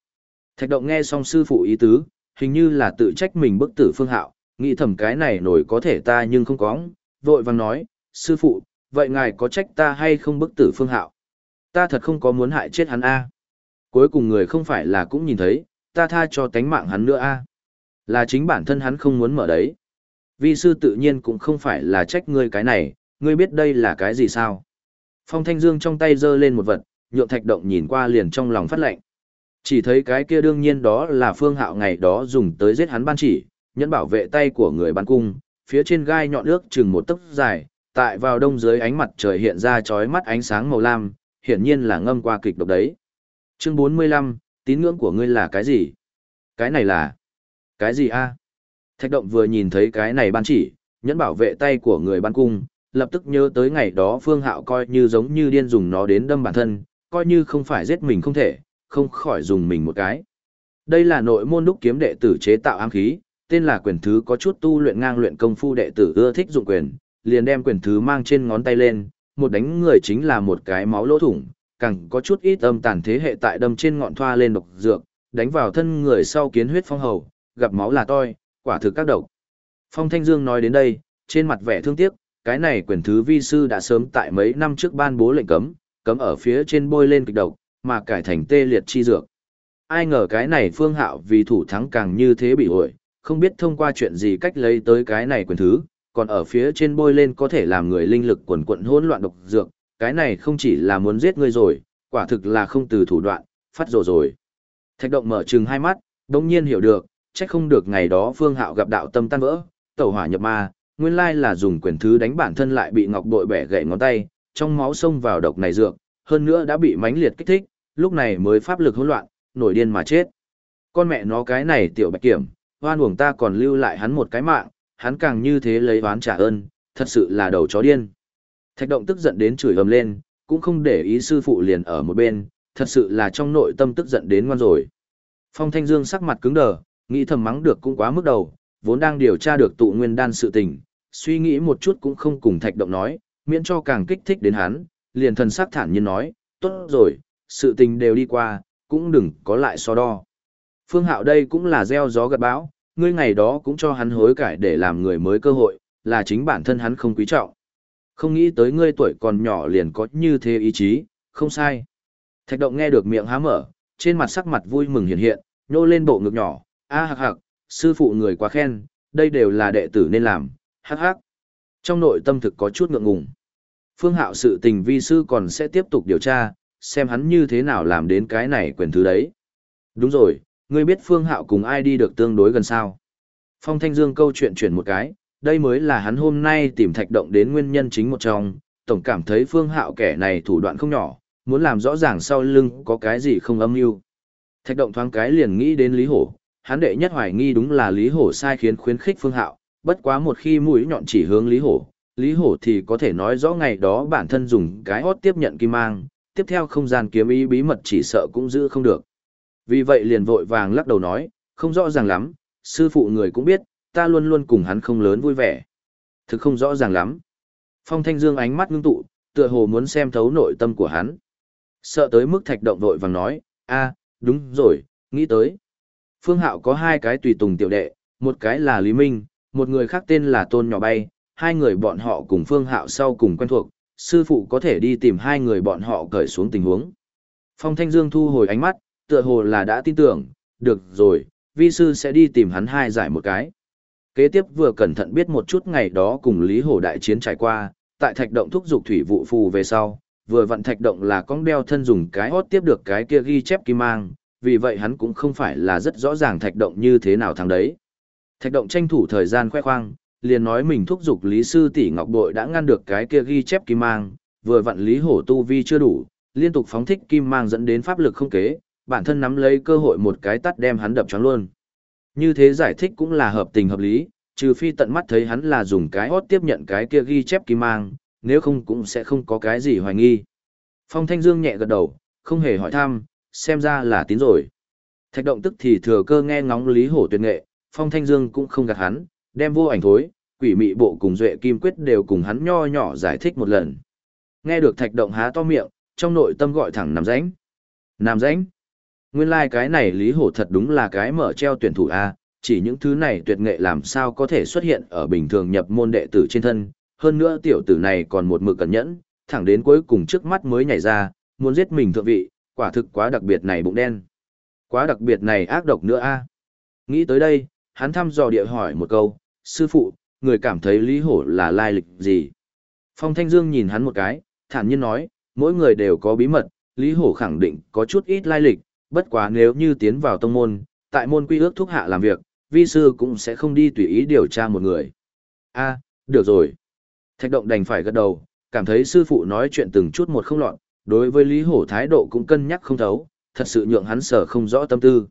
Thạch động nghe xong sư phụ ý tứ, hình như là tự trách mình bức tử phương hạo, nghĩ thầm cái này nổi có thể ta nhưng không có, vội vàng nói, sư phụ, vậy ngài có trách ta hay không bức tử phương hạo? Ta thật không có muốn hại chết hắn a. Cuối cùng người không phải là cũng nhìn thấy, ta tha cho tánh mạng hắn nữa a. Là chính bản thân hắn không muốn mở đấy. Vi sư tự nhiên cũng không phải là trách ngươi cái này, ngươi biết đây là cái gì sao? Phong Thanh Dương trong tay giơ lên một vật, nhượng thạch động nhìn qua liền trong lòng phát lệnh. Chỉ thấy cái kia đương nhiên đó là phương hạo ngày đó dùng tới giết hắn ban chỉ, nhẫn bảo vệ tay của người bắn cung, phía trên gai nhọn nước chừng một tấc dài, tại vào đông dưới ánh mặt trời hiện ra chói mắt ánh sáng màu lam, hiển nhiên là ngâm qua kịch độc đấy. Chương 45, tín ngưỡng của ngươi là cái gì? Cái này là... Cái gì a? Thạch động vừa nhìn thấy cái này ban chỉ, nhẫn bảo vệ tay của người ban cung, lập tức nhớ tới ngày đó Phương Hạo coi như giống như điên dùng nó đến đâm bản thân, coi như không phải giết mình không thể, không khỏi dùng mình một cái. Đây là nội môn đúc kiếm đệ tử chế tạo ám khí, tên là quyền thứ có chút tu luyện ngang luyện công phu đệ tử ưa thích dụng quyền, liền đem quyền thứ mang trên ngón tay lên, một đánh người chính là một cái máu lỗ thủng, càng có chút ít âm tàn thế hệ tại đâm trên ngọn thoa lên độc dược, đánh vào thân người sau kiến huyết phong hầu, gặp máu là toi, quả thực các độc. Phong Thanh Dương nói đến đây, trên mặt vẻ thương tiếc, cái này quyền thứ vi sư đã sớm tại mấy năm trước ban bố lệnh cấm, cấm ở phía trên bôi lên kịch độc, mà cải thành tê liệt chi dược. Ai ngờ cái này Phương Hạo vì thủ thắng càng như thế bị hội, không biết thông qua chuyện gì cách lấy tới cái này quyền thứ, còn ở phía trên bôi lên có thể làm người linh lực quần quận hỗn loạn độc dược, cái này không chỉ là muốn giết ngươi rồi, quả thực là không từ thủ đoạn, phát rồ rồi. Thạch động mở trừng hai mắt, đồng nhiên hiểu được, trách không được ngày đó Phương Hạo gặp đạo tâm tan vỡ, tẩu hỏa nhập ma, nguyên lai là dùng quyền thứ đánh bản thân lại bị ngọc bội bẻ gãy ngón tay, trong máu xông vào độc này dược, hơn nữa đã bị mãnh liệt kích thích, lúc này mới pháp lực hỗn loạn, nổi điên mà chết. Con mẹ nó cái này tiểu bạch kiểm, hoan uổng ta còn lưu lại hắn một cái mạng, hắn càng như thế lấy oán trả ơn, thật sự là đầu chó điên. Thạch động tức giận đến chửi ầm lên, cũng không để ý sư phụ liền ở một bên, thật sự là trong nội tâm tức giận đến ngoan rồi. Phong Thanh Dương sắc mặt cứng đờ, nghĩ thầm mắng được cũng quá mức đầu, vốn đang điều tra được tụ nguyên đan sự tình, suy nghĩ một chút cũng không cùng thạch động nói, miễn cho càng kích thích đến hắn, liền thần sắc thản nhiên nói, tốt rồi, sự tình đều đi qua, cũng đừng có lại so đo. Phương Hạo đây cũng là gieo gió gặt bão, ngươi ngày đó cũng cho hắn hối cải để làm người mới cơ hội, là chính bản thân hắn không quý trọng. Không nghĩ tới ngươi tuổi còn nhỏ liền có như thế ý chí, không sai. Thạch động nghe được miệng há mở, trên mặt sắc mặt vui mừng hiện hiện, nô lên bộ ngực nhỏ, a hạc hạc, sư phụ người quá khen, đây đều là đệ tử nên làm, hắc hắc. Trong nội tâm thực có chút ngượng ngùng. Phương hạo sự tình vi sư còn sẽ tiếp tục điều tra, xem hắn như thế nào làm đến cái này quyền thứ đấy. Đúng rồi, ngươi biết Phương Hạo cùng ai đi được tương đối gần sao? Phong Thanh Dương câu chuyện chuyển một cái, đây mới là hắn hôm nay tìm thạch động đến nguyên nhân chính một trong, tổng cảm thấy Phương Hạo kẻ này thủ đoạn không nhỏ, muốn làm rõ ràng sau lưng có cái gì không âm mưu. Thạch động thoáng cái liền nghĩ đến Lý Hổ, hắn đệ nhất hoài nghi đúng là Lý Hổ sai khiến khuyến khích Phương Hạo, bất quá một khi mũi nhọn chỉ hướng Lý Hổ, Lý Hổ thì có thể nói rõ ngày đó bản thân dùng cái hót tiếp nhận kim mang, tiếp theo không gian kiếm ý bí mật chỉ sợ cũng giữ không được. Vì vậy liền vội vàng lắc đầu nói, không rõ ràng lắm, sư phụ người cũng biết, ta luôn luôn cùng hắn không lớn vui vẻ. Thực không rõ ràng lắm. Phong Thanh Dương ánh mắt ngưng tụ, tựa hồ muốn xem thấu nội tâm của hắn. Sợ tới mức thạch động vội vàng nói, a, đúng rồi, nghĩ tới. Phương Hạo có hai cái tùy tùng tiểu đệ, một cái là Lý Minh, một người khác tên là Tôn Nhỏ Bay, hai người bọn họ cùng Phương Hạo sau cùng quen thuộc, sư phụ có thể đi tìm hai người bọn họ cởi xuống tình huống. Phong Thanh Dương thu hồi ánh mắt, tựa hồ là đã tin tưởng, được rồi, vi sư sẽ đi tìm hắn hai giải một cái. Kế tiếp vừa cẩn thận biết một chút ngày đó cùng Lý Hổ đại chiến trải qua, tại thạch động thúc dục thủy vụ phù về sau, vừa vận thạch động là con đeo thân dùng cái hót tiếp được cái kia ghi chép kim mang, vì vậy hắn cũng không phải là rất rõ ràng thạch động như thế nào thằng đấy. Thạch động tranh thủ thời gian khoe khoang, liền nói mình thúc giục Lý Sư tỷ Ngọc Bội đã ngăn được cái kia ghi chép kim mang, vừa vặn Lý Hổ tu vi chưa đủ, liên tục phóng thích kim mang dẫn đến pháp lực không kế, bản thân nắm lấy cơ hội một cái tắt đem hắn đập choáng luôn. Như thế giải thích cũng là hợp tình hợp lý, trừ phi tận mắt thấy hắn là dùng cái hót tiếp nhận cái kia ghi chép kim mang, nếu không cũng sẽ không có cái gì hoài nghi. Phong Thanh Dương nhẹ gật đầu, không hề hỏi thăm, xem ra là tín rồi. Thạch động tức thì thừa cơ nghe ngóng Lý Hổ tuyệt nghệ, Phong Thanh Dương cũng không gạt hắn, đem vô ảnh thối, quỷ mị bộ cùng duệ kim quyết đều cùng hắn nho nhỏ giải thích một lần. Nghe được thạch động há to miệng, trong nội tâm gọi thẳng nằm rãnh. Nằm rãnh. Nguyên lai like cái này Lý Hổ thật đúng là cái mở treo tuyển thủ A, chỉ những thứ này tuyệt nghệ làm sao có thể xuất hiện ở bình thường nhập môn đệ tử trên thân, hơn nữa tiểu tử này còn một mực cẩn nhẫn, thẳng đến cuối cùng trước mắt mới nhảy ra, muốn giết mình thượng vị, quả thực quá đặc biệt này bụng đen. Quá đặc biệt này ác độc nữa a. Nghĩ tới đây, hắn thăm dò địa hỏi một câu, sư phụ, người cảm thấy Lý Hổ là lai lịch gì? Phong Thanh Dương nhìn hắn một cái, thản nhiên nói, mỗi người đều có bí mật, Lý Hổ khẳng định có chút ít lai lịch, bất quá nếu như tiến vào tông môn, tại môn quy ước thúc hạ làm việc, vi sư cũng sẽ không đi tùy ý điều tra một người. A, được rồi. Thạch động đành phải gật đầu, cảm thấy sư phụ nói chuyện từng chút một không lọt, đối với Lý Hổ thái độ cũng cân nhắc không thấu, thật sự nhượng hắn sở không rõ tâm tư.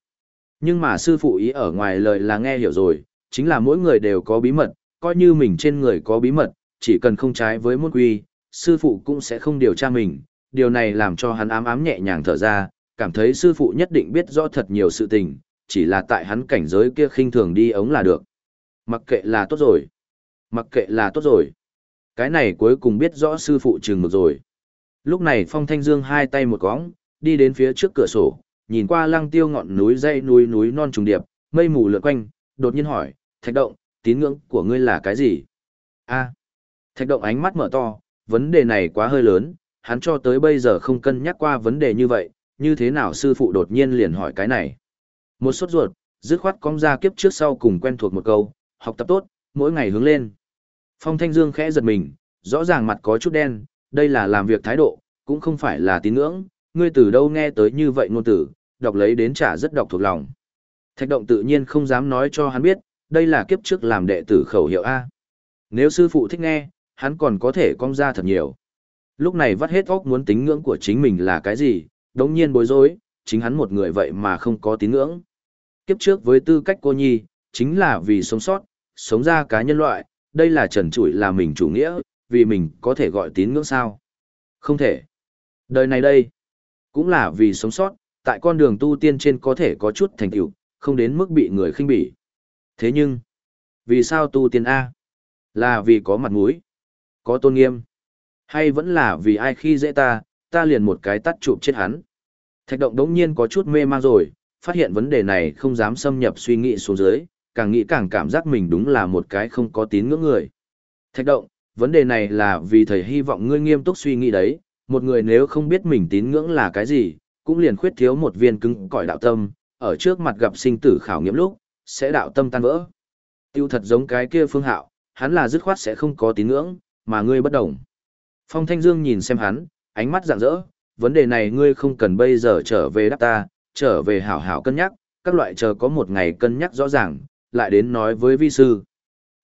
Nhưng mà sư phụ ý ở ngoài lời là nghe hiểu rồi, chính là mỗi người đều có bí mật, coi như mình trên người có bí mật, chỉ cần không trái với môn quy, sư phụ cũng sẽ không điều tra mình, điều này làm cho hắn ám ám nhẹ nhàng thở ra, cảm thấy sư phụ nhất định biết rõ thật nhiều sự tình, chỉ là tại hắn cảnh giới kia khinh thường đi ống là được. Mặc kệ là tốt rồi. Mặc kệ là tốt rồi. Cái này cuối cùng biết rõ sư phụ trường một rồi. Lúc này Phong Thanh Dương hai tay một cõng, đi đến phía trước cửa sổ, nhìn qua lăng tiêu ngọn núi dây núi núi non trùng điệp, mây mù lượn quanh, đột nhiên hỏi, thạch động, tín ngưỡng của ngươi là cái gì? a thạch động ánh mắt mở to, vấn đề này quá hơi lớn, hắn cho tới bây giờ không cân nhắc qua vấn đề như vậy, như thế nào sư phụ đột nhiên liền hỏi cái này? Một sốt ruột, dứt khoát cong ra kiếp trước sau cùng quen thuộc một câu, học tập tốt, mỗi ngày hướng lên. Phong Thanh Dương khẽ giật mình, rõ ràng mặt có chút đen, đây là làm việc thái độ, cũng không phải là tín ngưỡng, ngươi từ đâu nghe tới như vậy ngôn tử, đọc lấy đến trả rất đọc thuộc lòng. Thạch động tự nhiên không dám nói cho hắn biết, đây là kiếp trước làm đệ tử khẩu hiệu A. Nếu sư phụ thích nghe, hắn còn có thể cong ra thật nhiều. Lúc này vắt hết óc muốn tín ngưỡng của chính mình là cái gì, đống nhiên bối rối, chính hắn một người vậy mà không có tín ngưỡng. Kiếp trước với tư cách cô nhi, chính là vì sống sót, sống ra cá nhân loại, đây là trần trụi là mình chủ nghĩa, vì mình có thể gọi tín ngưỡng sao. Không thể. Đời này đây, cũng là vì sống sót, tại con đường tu tiên trên có thể có chút thành tựu, không đến mức bị người khinh bỉ. Thế nhưng, vì sao tu tiên A? Là vì có mặt mũi, có tôn nghiêm, hay vẫn là vì ai khi dễ ta, ta liền một cái tắt chụp chết hắn. Thạch động đống nhiên có chút mê mang rồi, phát hiện vấn đề này không dám xâm nhập suy nghĩ xuống dưới, càng nghĩ càng cảm giác mình đúng là một cái không có tín ngưỡng người. Thạch động, vấn đề này là vì thầy hy vọng ngươi nghiêm túc suy nghĩ đấy, một người nếu không biết mình tín ngưỡng là cái gì, cũng liền khuyết thiếu một viên cứng cỏi đạo tâm, ở trước mặt gặp sinh tử khảo nghiệm lúc, sẽ đạo tâm tan vỡ. Tiêu thật giống cái kia phương hạo, hắn là dứt khoát sẽ không có tín ngưỡng, mà ngươi bất đồng. Phong Thanh Dương nhìn xem hắn, ánh mắt rạng rỡ, vấn đề này ngươi không cần bây giờ trở về đáp ta, trở về hảo hảo cân nhắc, các loại chờ có một ngày cân nhắc rõ ràng, lại đến nói với vi sư.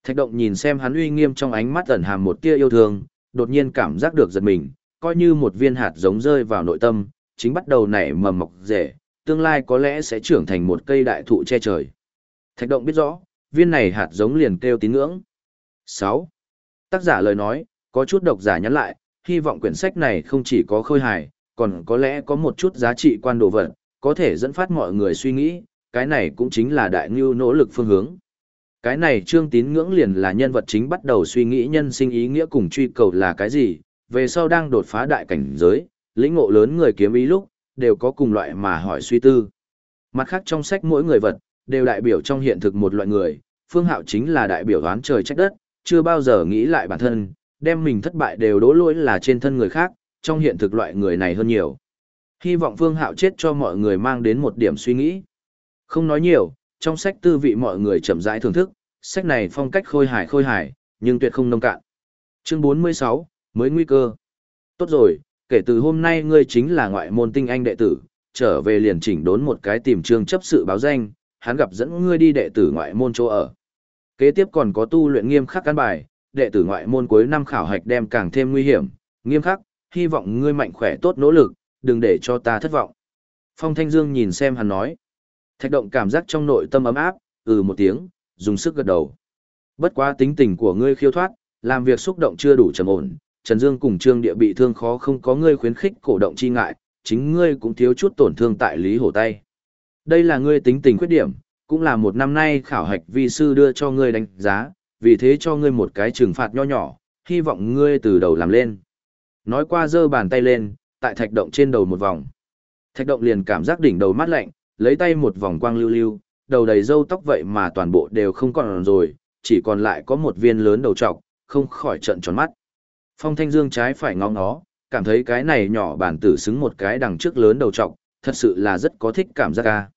Thạch động nhìn xem hắn uy nghiêm trong ánh mắt ẩn hàm một tia yêu thương, đột nhiên cảm giác được giật mình, coi như một viên hạt giống rơi vào nội tâm, chính bắt đầu nảy mầm mọc rễ, tương lai có lẽ sẽ trưởng thành một cây đại thụ che trời. Thạch động biết rõ, viên này hạt giống liền kêu tín ngưỡng. 6. Tác giả lời nói, có chút độc giả nhắn lại, hy vọng quyển sách này không chỉ có khôi hài, còn có lẽ có một chút giá trị quan đồ vật, có thể dẫn phát mọi người suy nghĩ, cái này cũng chính là đại ngưu nỗ lực phương hướng. Cái này Trương Tín Ngưỡng liền là nhân vật chính bắt đầu suy nghĩ nhân sinh ý nghĩa cùng truy cầu là cái gì, về sau đang đột phá đại cảnh giới, lĩnh ngộ lớn người kiếm ý lúc, đều có cùng loại mà hỏi suy tư. Mặt khác trong sách mỗi người vật, đều đại biểu trong hiện thực một loại người, Phương Hạo chính là đại biểu đoán trời trách đất, chưa bao giờ nghĩ lại bản thân, đem mình thất bại đều đổ lỗi là trên thân người khác, trong hiện thực loại người này hơn nhiều. Hy vọng Phương Hạo chết cho mọi người mang đến một điểm suy nghĩ. Không nói nhiều, trong sách tư vị mọi người chậm rãi thưởng thức, sách này phong cách khôi hài khôi hài, nhưng tuyệt không nông cạn. Chương 46, mới nguy cơ. Tốt rồi, kể từ hôm nay ngươi chính là ngoại môn tinh anh đệ tử, trở về liền chỉnh đốn một cái tìm trường chấp sự báo danh, hắn gặp dẫn ngươi đi đệ tử ngoại môn chỗ ở. Kế tiếp còn có tu luyện nghiêm khắc căn bài, đệ tử ngoại môn cuối năm khảo hạch đem càng thêm nguy hiểm, nghiêm khắc, hy vọng ngươi mạnh khỏe tốt nỗ lực, đừng để cho ta thất vọng. Phong Thanh Dương nhìn xem hắn nói. Thạch động cảm giác trong nội tâm ấm áp, ừ một tiếng, dùng sức gật đầu. Bất quá tính tình của ngươi khiêu thoát, làm việc xúc động chưa đủ trầm ổn, Trần Dương cùng Trương Địa bị thương khó không có ngươi khuyến khích cổ động chi ngại, chính ngươi cũng thiếu chút tổn thương tại Lý Hổ tay. Đây là ngươi tính tình khuyết điểm, cũng là một năm nay khảo hạch vi sư đưa cho ngươi đánh giá, vì thế cho ngươi một cái trừng phạt nho nhỏ, hy vọng ngươi từ đầu làm lên. Nói qua giơ bàn tay lên, tại thạch động trên đầu một vòng. Thạch động liền cảm giác đỉnh đầu mát lạnh, lấy tay một vòng quang lưu lưu, đầu đầy râu tóc vậy mà toàn bộ đều không còn rồi, chỉ còn lại có một viên lớn đầu trọc, không khỏi trận tròn mắt. Phong Thanh Dương trái phải ngó nó, cảm thấy cái này nhỏ bản tử xứng một cái đằng trước lớn đầu trọc, thật sự là rất có thích cảm giác ca.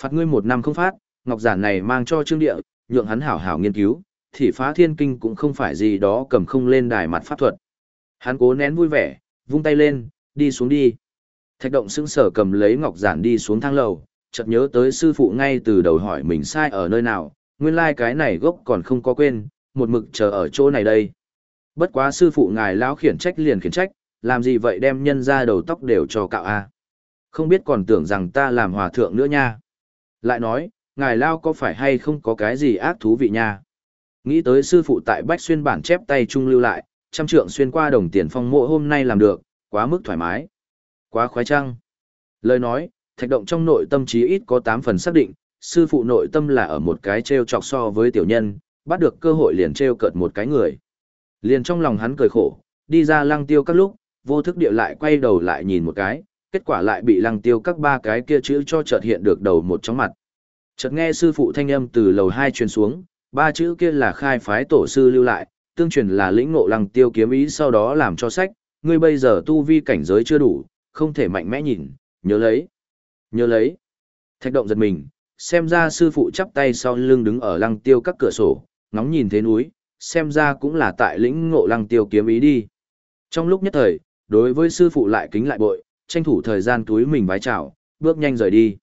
Phạt ngươi một năm không phát, ngọc giản này mang cho trương địa, nhượng hắn hảo hảo nghiên cứu, thì phá thiên kinh cũng không phải gì đó cầm không lên đài mặt pháp thuật. Hắn cố nén vui vẻ, vung tay lên, đi xuống đi. Thạch động sững sở cầm lấy ngọc giản đi xuống thang lầu, chợt nhớ tới sư phụ ngay từ đầu hỏi mình sai ở nơi nào, nguyên lai like cái này gốc còn không có quên, một mực chờ ở chỗ này đây. Bất quá sư phụ ngài lão khiển trách liền khiển trách, làm gì vậy đem nhân ra đầu tóc đều cho cạo a Không biết còn tưởng rằng ta làm hòa thượng nữa nha. Lại nói, ngài lao có phải hay không có cái gì ác thú vị nha. Nghĩ tới sư phụ tại Bách Xuyên bản chép tay trung lưu lại, trăm trượng xuyên qua đồng tiền phong mộ hôm nay làm được, quá mức thoải mái. Quá khoái trăng. Lời nói, thạch động trong nội tâm trí ít có 8 phần xác định, sư phụ nội tâm là ở một cái treo chọc so với tiểu nhân, bắt được cơ hội liền treo cợt một cái người. Liền trong lòng hắn cười khổ, đi ra lăng tiêu các lúc, vô thức địa lại quay đầu lại nhìn một cái, kết quả lại bị lăng tiêu các ba cái kia chữ cho chợt hiện được đầu một chóng mặt. Chợt nghe sư phụ thanh âm từ lầu 2 truyền xuống, ba chữ kia là khai phái tổ sư lưu lại, tương truyền là lĩnh ngộ lăng tiêu kiếm ý sau đó làm cho sách, ngươi bây giờ tu vi cảnh giới chưa đủ, không thể mạnh mẽ nhìn, nhớ lấy. Nhớ lấy. Thạch động giật mình, xem ra sư phụ chắp tay sau lưng đứng ở lăng tiêu các cửa sổ, ngóng nhìn thế núi, xem ra cũng là tại lĩnh ngộ lăng tiêu kiếm ý đi. Trong lúc nhất thời, đối với sư phụ lại kính lại bội, tranh thủ thời gian túi mình vái chào, bước nhanh rời đi.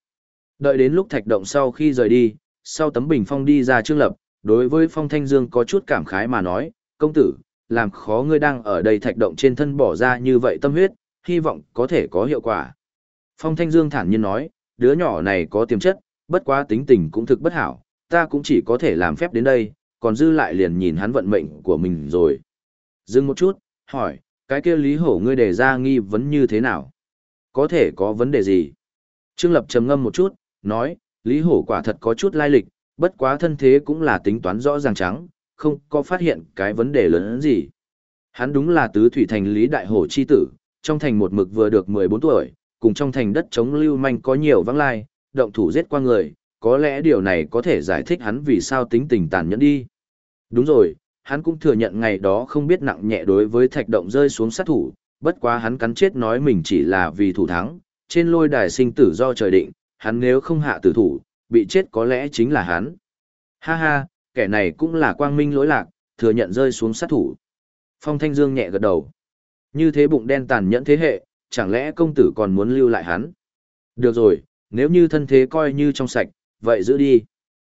Đợi đến lúc thạch động sau khi rời đi, sau tấm bình phong đi ra trương lập, đối với phong thanh dương có chút cảm khái mà nói, công tử, làm khó ngươi đang ở đây thạch động trên thân bỏ ra như vậy tâm huyết, hy vọng có thể có hiệu quả. Phong thanh dương thản nhiên nói, đứa nhỏ này có tiềm chất, bất quá tính tình cũng thực bất hảo, ta cũng chỉ có thể làm phép đến đây, còn dư lại liền nhìn hắn vận mệnh của mình rồi. Dừng một chút, hỏi, cái kia Lý Hổ ngươi đề ra nghi vấn như thế nào? Có thể có vấn đề gì? Trương Lập trầm ngâm một chút, nói, Lý Hổ quả thật có chút lai lịch, bất quá thân thế cũng là tính toán rõ ràng trắng, không có phát hiện cái vấn đề lớn gì. Hắn đúng là tứ thủy thành Lý Đại Hổ chi tử, trong thành một mực vừa được 14 tuổi, cùng trong thành đất chống lưu manh có nhiều vắng lai, động thủ giết qua người, có lẽ điều này có thể giải thích hắn vì sao tính tình tàn nhẫn đi. Đúng rồi, hắn cũng thừa nhận ngày đó không biết nặng nhẹ đối với thạch động rơi xuống sát thủ, bất quá hắn cắn chết nói mình chỉ là vì thủ thắng, trên lôi đài sinh tử do trời định, hắn nếu không hạ tử thủ, bị chết có lẽ chính là hắn. Ha ha, kẻ này cũng là quang minh lỗi lạc, thừa nhận rơi xuống sát thủ. Phong Thanh Dương nhẹ gật đầu. Như thế bụng đen tàn nhẫn thế hệ, chẳng lẽ công tử còn muốn lưu lại hắn? Được rồi, nếu như thân thế coi như trong sạch, vậy giữ đi.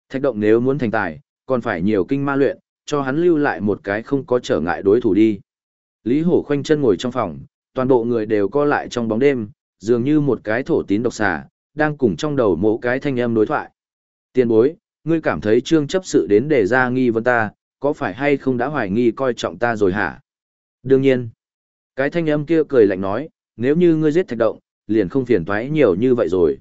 Thạch động nếu muốn thành tài, còn phải nhiều kinh ma luyện, cho hắn lưu lại một cái không có trở ngại đối thủ đi. Lý Hổ khoanh chân ngồi trong phòng, toàn bộ người đều co lại trong bóng đêm, dường như một cái thổ tín độc xà, đang cùng trong đầu mỗi cái thanh âm đối thoại. Tiên bối, ngươi cảm thấy trương chấp sự đến để ra nghi vấn ta, có phải hay không đã hoài nghi coi trọng ta rồi hả? Đương nhiên. Cái thanh âm kia cười lạnh nói, nếu như ngươi giết thạch động, liền không phiền toái nhiều như vậy rồi.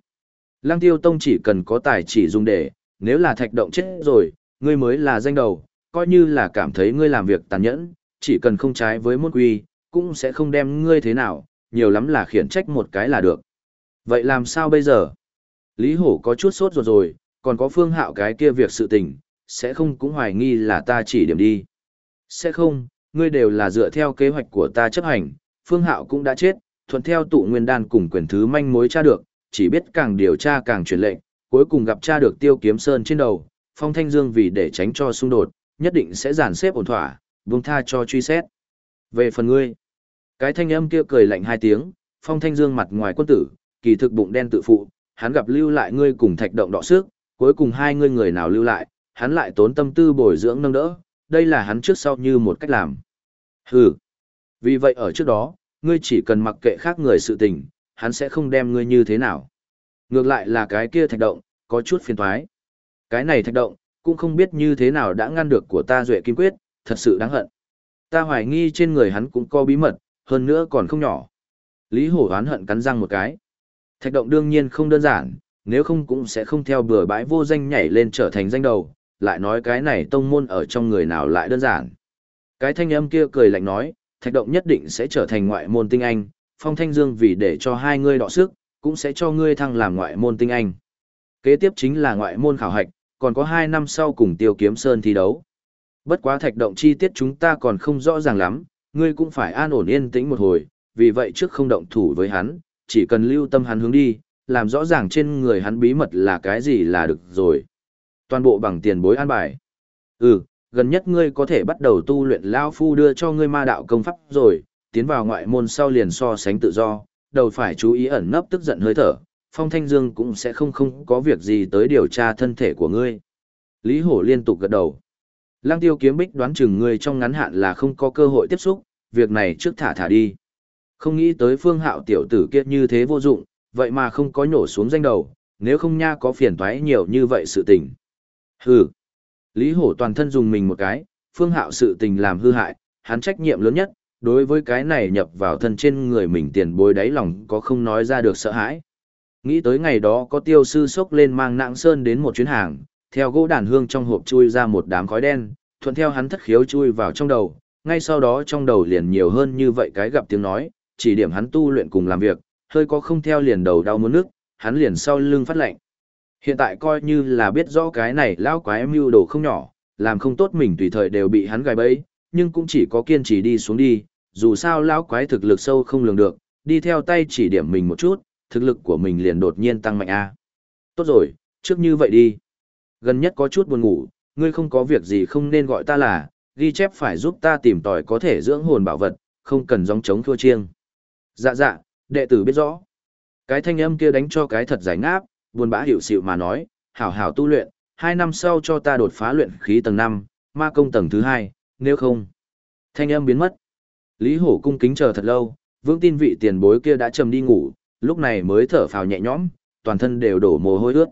Lăng tiêu tông chỉ cần có tài chỉ dùng để, nếu là thạch động chết rồi, Ngươi mới là danh đầu, coi như là cảm thấy ngươi làm việc tàn nhẫn, chỉ cần không trái với môn quy, cũng sẽ không đem ngươi thế nào, nhiều lắm là khiển trách một cái là được. Vậy làm sao bây giờ? Lý Hổ có chút sốt ruột rồi, còn có phương hạo cái kia việc sự tình, sẽ không cũng hoài nghi là ta chỉ điểm đi. Sẽ không, ngươi đều là dựa theo kế hoạch của ta chấp hành, phương hạo cũng đã chết, thuận theo tụ nguyên đan cùng quyền thứ manh mối tra được, chỉ biết càng điều tra càng truyền lệnh, cuối cùng gặp tra được tiêu kiếm sơn trên đầu, phong thanh dương vì để tránh cho xung đột, nhất định sẽ giàn xếp ổn thỏa, buông tha cho truy xét. Về phần ngươi, cái thanh âm kia cười lạnh hai tiếng, phong thanh dương mặt ngoài quân tử, kỳ thực bụng đen tự phụ, hắn gặp lưu lại ngươi cùng thạch động đọ sức, cuối cùng hai ngươi người nào lưu lại, hắn lại tốn tâm tư bồi dưỡng nâng đỡ, đây là hắn trước sau như một cách làm. Hừ. Vì vậy ở trước đó, ngươi chỉ cần mặc kệ khác người sự tình, hắn sẽ không đem ngươi như thế nào. Ngược lại là cái kia thạch động, có chút phiền toái. Cái này thạch động, cũng không biết như thế nào đã ngăn được của ta duệ kim quyết, thật sự đáng hận. Ta hoài nghi trên người hắn cũng có bí mật, hơn nữa còn không nhỏ. Lý Hổ oán hận cắn răng một cái. Thạch động đương nhiên không đơn giản, nếu không cũng sẽ không theo bừa bãi vô danh nhảy lên trở thành danh đầu, lại nói cái này tông môn ở trong người nào lại đơn giản. Cái thanh âm kia cười lạnh nói, thạch động nhất định sẽ trở thành ngoại môn tinh anh, phong thanh dương vì để cho hai ngươi đọ sức, cũng sẽ cho ngươi thăng làm ngoại môn tinh anh. Kế tiếp chính là ngoại môn khảo hạch, còn có hai năm sau cùng tiêu kiếm sơn thi đấu. Bất quá thạch động chi tiết chúng ta còn không rõ ràng lắm, ngươi cũng phải an ổn yên tĩnh một hồi, vì vậy trước không động thủ với hắn, chỉ cần lưu tâm hắn hướng đi, làm rõ ràng trên người hắn bí mật là cái gì là được rồi. Toàn bộ bằng tiền bối an bài. Ừ, gần nhất ngươi có thể bắt đầu tu luyện lao phu đưa cho ngươi ma đạo công pháp rồi, tiến vào ngoại môn sau liền so sánh tự do, đầu phải chú ý ẩn nấp tức giận hơi thở, Phong Thanh Dương cũng sẽ không không có việc gì tới điều tra thân thể của ngươi. Lý Hổ liên tục gật đầu. Lăng tiêu kiếm bích đoán chừng ngươi trong ngắn hạn là không có cơ hội tiếp xúc, việc này trước thả thả đi. Không nghĩ tới phương hạo tiểu tử kiệt như thế vô dụng, vậy mà không có nhổ xuống danh đầu, nếu không nha có phiền toái nhiều như vậy sự tình. Hừ. Lý Hổ toàn thân dùng mình một cái, phương hạo sự tình làm hư hại, hắn trách nhiệm lớn nhất, đối với cái này nhập vào thân trên người mình tiền bối đáy lòng có không nói ra được sợ hãi. Nghĩ tới ngày đó có tiêu sư sốc lên mang nạng sơn đến một chuyến hàng, theo gỗ đàn hương trong hộp chui ra một đám khói đen, thuận theo hắn thất khiếu chui vào trong đầu, ngay sau đó trong đầu liền nhiều hơn như vậy cái gặp tiếng nói, chỉ điểm hắn tu luyện cùng làm việc, hơi có không theo liền đầu đau muốn nước, hắn liền sau lưng phát lạnh. Hiện tại coi như là biết rõ cái này lão quái mưu đồ không nhỏ, làm không tốt mình tùy thời đều bị hắn gài bẫy, nhưng cũng chỉ có kiên trì đi xuống đi, dù sao lão quái thực lực sâu không lường được, đi theo tay chỉ điểm mình một chút, thực lực của mình liền đột nhiên tăng mạnh a. Tốt rồi, trước như vậy đi. Gần nhất có chút buồn ngủ, ngươi không có việc gì không nên gọi ta là, ghi chép phải giúp ta tìm tòi có thể dưỡng hồn bảo vật, không cần gióng chống thua chiêng. Dạ dạ, đệ tử biết rõ. Cái thanh âm kia đánh cho cái thật giải ngáp, buồn bã hiểu xịu mà nói, hảo hảo tu luyện, hai năm sau cho ta đột phá luyện khí tầng 5, ma công tầng thứ hai, nếu không. Thanh âm biến mất. Lý Hổ cung kính chờ thật lâu, vương tin vị tiền bối kia đã trầm đi ngủ, lúc này mới thở phào nhẹ nhõm, toàn thân đều đổ mồ hôi ướt.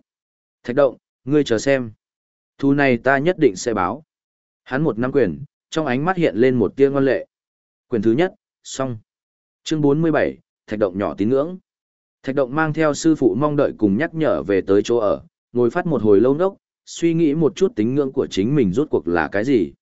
Thạch động, ngươi chờ xem. Thu này ta nhất định sẽ báo. Hắn một năm quyền, trong ánh mắt hiện lên một tia ngon lệ. Quyền thứ nhất, xong. Chương 47, Thạch động nhỏ tín ngưỡng. Thạch động mang theo sư phụ mong đợi cùng nhắc nhở về tới chỗ ở, ngồi phát một hồi lâu nốc, suy nghĩ một chút tính ngưỡng của chính mình rốt cuộc là cái gì.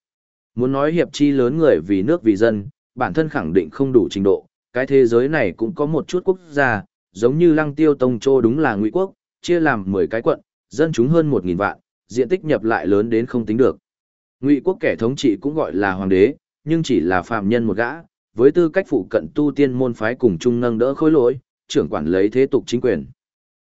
Muốn nói hiệp chi lớn người vì nước vì dân, bản thân khẳng định không đủ trình độ, cái thế giới này cũng có một chút quốc gia, giống như lăng tiêu tông trô đúng là ngụy quốc, chia làm 10 cái quận, dân chúng hơn 1.000 vạn, diện tích nhập lại lớn đến không tính được. Ngụy quốc kẻ thống trị cũng gọi là hoàng đế, nhưng chỉ là phạm nhân một gã, với tư cách phụ cận tu tiên môn phái cùng chung nâng đỡ khối lỗi, trưởng quản lấy thế tục chính quyền.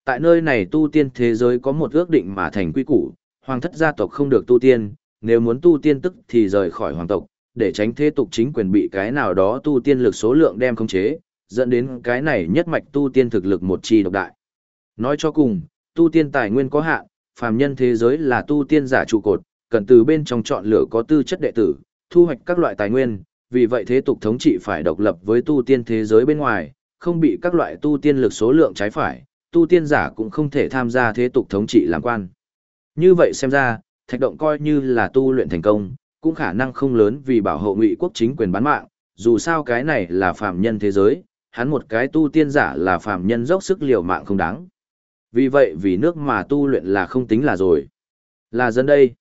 Tại nơi này tu tiên thế giới có một ước định mà thành quy củ, hoàng thất gia tộc không được tu tiên, nếu muốn tu tiên tức thì rời khỏi hoàng tộc, để tránh thế tục chính quyền bị cái nào đó tu tiên lực số lượng đem khống chế, dẫn đến cái này nhất mạch tu tiên thực lực một chi độc đại. Nói cho cùng, tu tiên tài nguyên có hạn, phàm nhân thế giới là tu tiên giả trụ cột, cần từ bên trong chọn lựa có tư chất đệ tử, thu hoạch các loại tài nguyên, vì vậy thế tục thống trị phải độc lập với tu tiên thế giới bên ngoài, không bị các loại tu tiên lực số lượng trái phải, tu tiên giả cũng không thể tham gia thế tục thống trị làm quan. Như vậy xem ra, thạch động coi như là tu luyện thành công, cũng khả năng không lớn vì bảo hộ ngụy quốc chính quyền bán mạng, dù sao cái này là phàm nhân thế giới, hắn một cái tu tiên giả là phàm nhân dốc sức liều mạng không đáng. Vì vậy vì nước mà tu luyện là không tính là rồi. Là dân đây.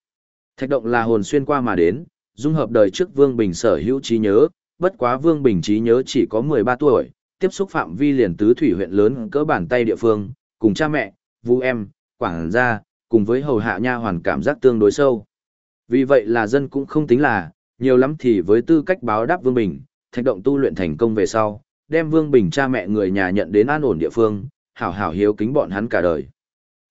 Thạch động là hồn xuyên qua mà đến, dung hợp đời trước Vương Bình sở hữu trí nhớ, bất quá Vương Bình trí nhớ chỉ có 13 tuổi, tiếp xúc phạm vi liền tứ thủy huyện lớn cỡ bàn tay địa phương, cùng cha mẹ, vũ em, quảng gia, cùng với hầu hạ nha hoàn cảm giác tương đối sâu. Vì vậy là dân cũng không tính là, nhiều lắm thì với tư cách báo đáp Vương Bình, thạch động tu luyện thành công về sau, đem Vương Bình cha mẹ người nhà nhận đến an ổn địa phương, hảo hảo hiếu kính bọn hắn cả đời.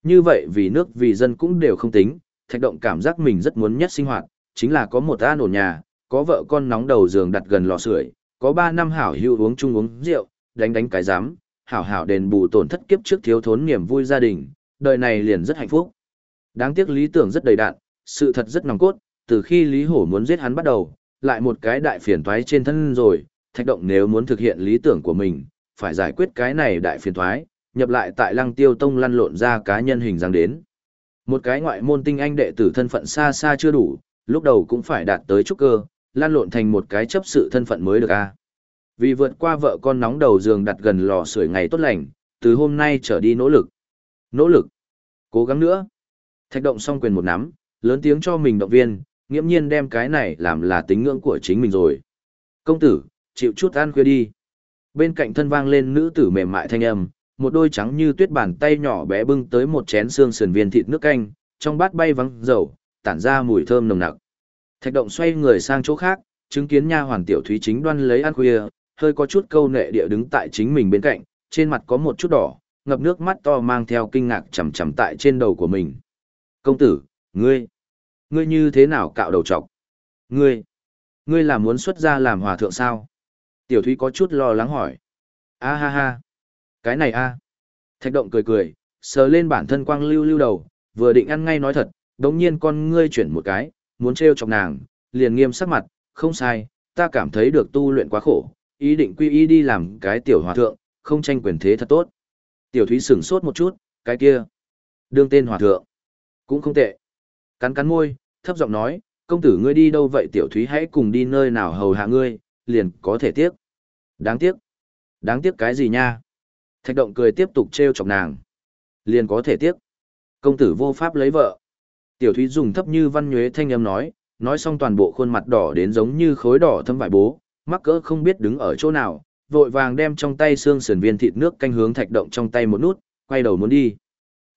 Như vậy vì nước vì dân cũng đều không tính, thạch động cảm giác mình rất muốn nhất sinh hoạt, chính là có một an ổn nhà, có vợ con nóng đầu giường đặt gần lò sưởi, có ba năm hảo hữu uống chung uống rượu, đánh đánh cái giám, hảo hảo đền bù tổn thất kiếp trước thiếu thốn niềm vui gia đình, đời này liền rất hạnh phúc. Đáng tiếc lý tưởng rất đầy đạn, sự thật rất nòng cốt, từ khi Lý Hổ muốn giết hắn bắt đầu, lại một cái đại phiền toái trên thân rồi, thạch động nếu muốn thực hiện lý tưởng của mình, phải giải quyết cái này đại phiền toái, nhập lại tại lăng tiêu tông lăn lộn ra cá nhân hình dáng đến. Một cái ngoại môn tinh anh đệ tử thân phận xa xa chưa đủ, lúc đầu cũng phải đạt tới trúc cơ, lan lộn thành một cái chấp sự thân phận mới được a. Vì vượt qua vợ con nóng đầu giường đặt gần lò sưởi ngày tốt lành, từ hôm nay trở đi nỗ lực. Nỗ lực. Cố gắng nữa. Thạch động song quyền một nắm, lớn tiếng cho mình động viên, nghiễm nhiên đem cái này làm là tính ngưỡng của chính mình rồi. Công tử, chịu chút ăn khuya đi. Bên cạnh thân vang lên nữ tử mềm mại thanh âm, một đôi trắng như tuyết bàn tay nhỏ bé bưng tới một chén xương sườn viên thịt nước canh, trong bát bay vắng dầu, tản ra mùi thơm nồng nặc. Thạch động xoay người sang chỗ khác, chứng kiến nha hoàn tiểu thúy chính đoan lấy ăn khuya, hơi có chút câu nệ địa đứng tại chính mình bên cạnh, trên mặt có một chút đỏ, ngập nước mắt to mang theo kinh ngạc chầm chầm tại trên đầu của mình. Công tử, ngươi, ngươi như thế nào cạo đầu trọc? Ngươi, ngươi là muốn xuất gia làm hòa thượng sao? Tiểu thúy có chút lo lắng hỏi. A ha ha, cái này a. Thạch động cười cười, sờ lên bản thân quang lưu lưu đầu, vừa định ăn ngay nói thật, đống nhiên con ngươi chuyển một cái, muốn trêu chọc nàng, liền nghiêm sắc mặt, không sai, ta cảm thấy được tu luyện quá khổ, ý định quy y đi làm cái tiểu hòa thượng, không tranh quyền thế thật tốt. Tiểu thúy sửng sốt một chút, cái kia, đương tên hòa thượng, cũng không tệ. Cắn cắn môi, thấp giọng nói, công tử ngươi đi đâu vậy tiểu thúy hãy cùng đi nơi nào hầu hạ ngươi, liền có thể tiếc. Đáng tiếc. Đáng tiếc cái gì nha? Thạch động cười tiếp tục trêu chọc nàng. Liền có thể tiếc. Công tử vô pháp lấy vợ. Tiểu thúy dùng thấp như văn nhuế thanh âm nói, nói xong toàn bộ khuôn mặt đỏ đến giống như khối đỏ thâm vải bố, mắc cỡ không biết đứng ở chỗ nào, vội vàng đem trong tay xương sườn viên thịt nước canh hướng thạch động trong tay một nút, quay đầu muốn đi.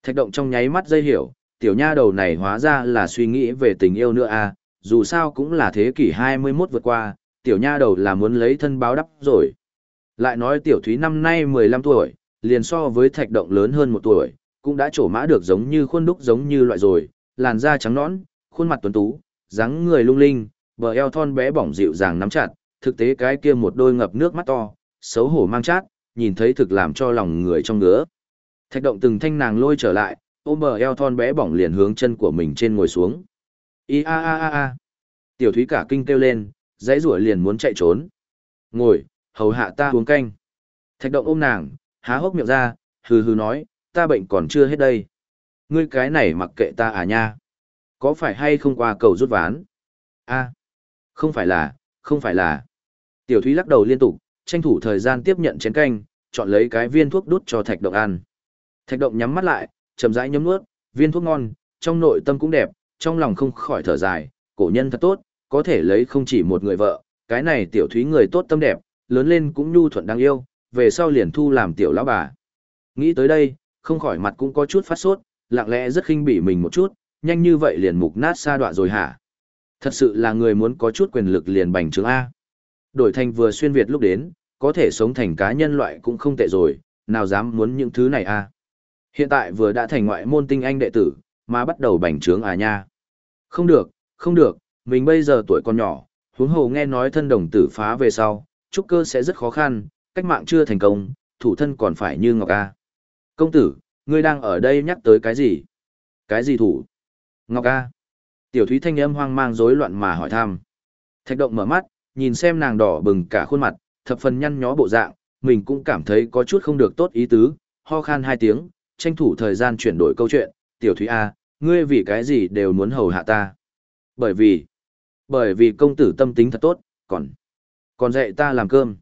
Thạch động trong nháy mắt dây hiểu, tiểu nha đầu này hóa ra là suy nghĩ về tình yêu nữa à, dù sao cũng là thế kỷ 21 vượt qua, tiểu nha đầu là muốn lấy thân báo đắp rồi. Lại nói tiểu thúy năm nay 15 tuổi, liền so với thạch động lớn hơn một tuổi, cũng đã trổ mã được giống như khuôn đúc giống như loại rồi, làn da trắng nõn, khuôn mặt tuấn tú, dáng người lung linh, bờ eo thon bé bỏng dịu dàng nắm chặt, thực tế cái kia một đôi ngập nước mắt to, xấu hổ mang chát, nhìn thấy thực làm cho lòng người trong ngứa. Thạch động từng thanh nàng lôi trở lại, ôm bờ eo thon bé bỏng liền hướng chân của mình trên ngồi xuống. I a a a a. Tiểu thúy cả kinh kêu lên, dãy rủa liền muốn chạy trốn. Ngồi, hầu hạ ta uống canh. Thạch động ôm nàng, há hốc miệng ra, hừ hừ nói, ta bệnh còn chưa hết đây. Ngươi cái này mặc kệ ta à nha. Có phải hay không qua cầu rút ván? a không phải là, không phải là. Tiểu Thúy lắc đầu liên tục, tranh thủ thời gian tiếp nhận chén canh, chọn lấy cái viên thuốc đút cho Thạch Động ăn. Thạch Động nhắm mắt lại, chậm rãi nhấm nuốt, viên thuốc ngon, trong nội tâm cũng đẹp, trong lòng không khỏi thở dài, cổ nhân thật tốt, có thể lấy không chỉ một người vợ, cái này tiểu Thúy người tốt tâm đẹp, lớn lên cũng nhu thuận đáng yêu, về sau liền thu làm tiểu lão bà. Nghĩ tới đây, không khỏi mặt cũng có chút phát sốt, lặng lẽ rất khinh bỉ mình một chút, nhanh như vậy liền mục nát xa đoạn rồi hả? Thật sự là người muốn có chút quyền lực liền bành trướng A. Đổi thành vừa xuyên Việt lúc đến, có thể sống thành cá nhân loại cũng không tệ rồi, nào dám muốn những thứ này A. Hiện tại vừa đã thành ngoại môn tinh anh đệ tử, mà bắt đầu bành trướng à nha. Không được, không được, mình bây giờ tuổi còn nhỏ, huống hồ nghe nói thân đồng tử phá về sau, trúc cơ sẽ rất khó khăn, cách mạng chưa thành công, thủ thân còn phải như Ngọc A. Công tử, ngươi đang ở đây nhắc tới cái gì? Cái gì thủ? Ngọc A. Tiểu Thúy thanh âm hoang mang rối loạn mà hỏi thăm. Thạch động mở mắt, nhìn xem nàng đỏ bừng cả khuôn mặt, thập phần nhăn nhó bộ dạng, mình cũng cảm thấy có chút không được tốt ý tứ, ho khan hai tiếng, tranh thủ thời gian chuyển đổi câu chuyện, tiểu Thúy A, ngươi vì cái gì đều muốn hầu hạ ta. Bởi vì, bởi vì công tử tâm tính thật tốt, còn, còn dạy ta làm cơm.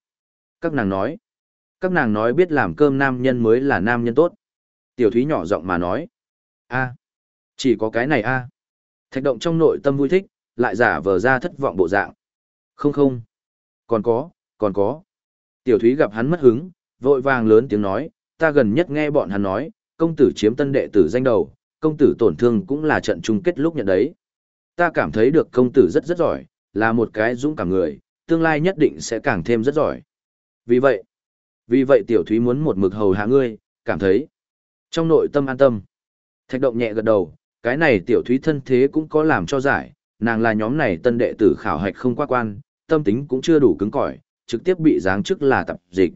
Các nàng nói, các nàng nói biết làm cơm nam nhân mới là nam nhân tốt. Tiểu Thúy nhỏ giọng mà nói, a chỉ có cái này a Thạch động trong nội tâm vui thích, lại giả vờ ra thất vọng bộ dạng. Không không. Còn có, còn có. Tiểu thúy gặp hắn mất hứng, vội vàng lớn tiếng nói, ta gần nhất nghe bọn hắn nói, công tử chiếm tân đệ tử danh đầu, công tử tổn thương cũng là trận chung kết lúc nhận đấy. Ta cảm thấy được công tử rất rất giỏi, là một cái dũng cảm người, tương lai nhất định sẽ càng thêm rất giỏi. Vì vậy, vì vậy tiểu thúy muốn một mực hầu hạ ngươi, cảm thấy trong nội tâm an tâm. Thạch động nhẹ gật đầu, cái này tiểu thúy thân thế cũng có làm cho giải, nàng là nhóm này tân đệ tử khảo hạch không qua quan, tâm tính cũng chưa đủ cứng cỏi, trực tiếp bị giáng chức là tập dịch.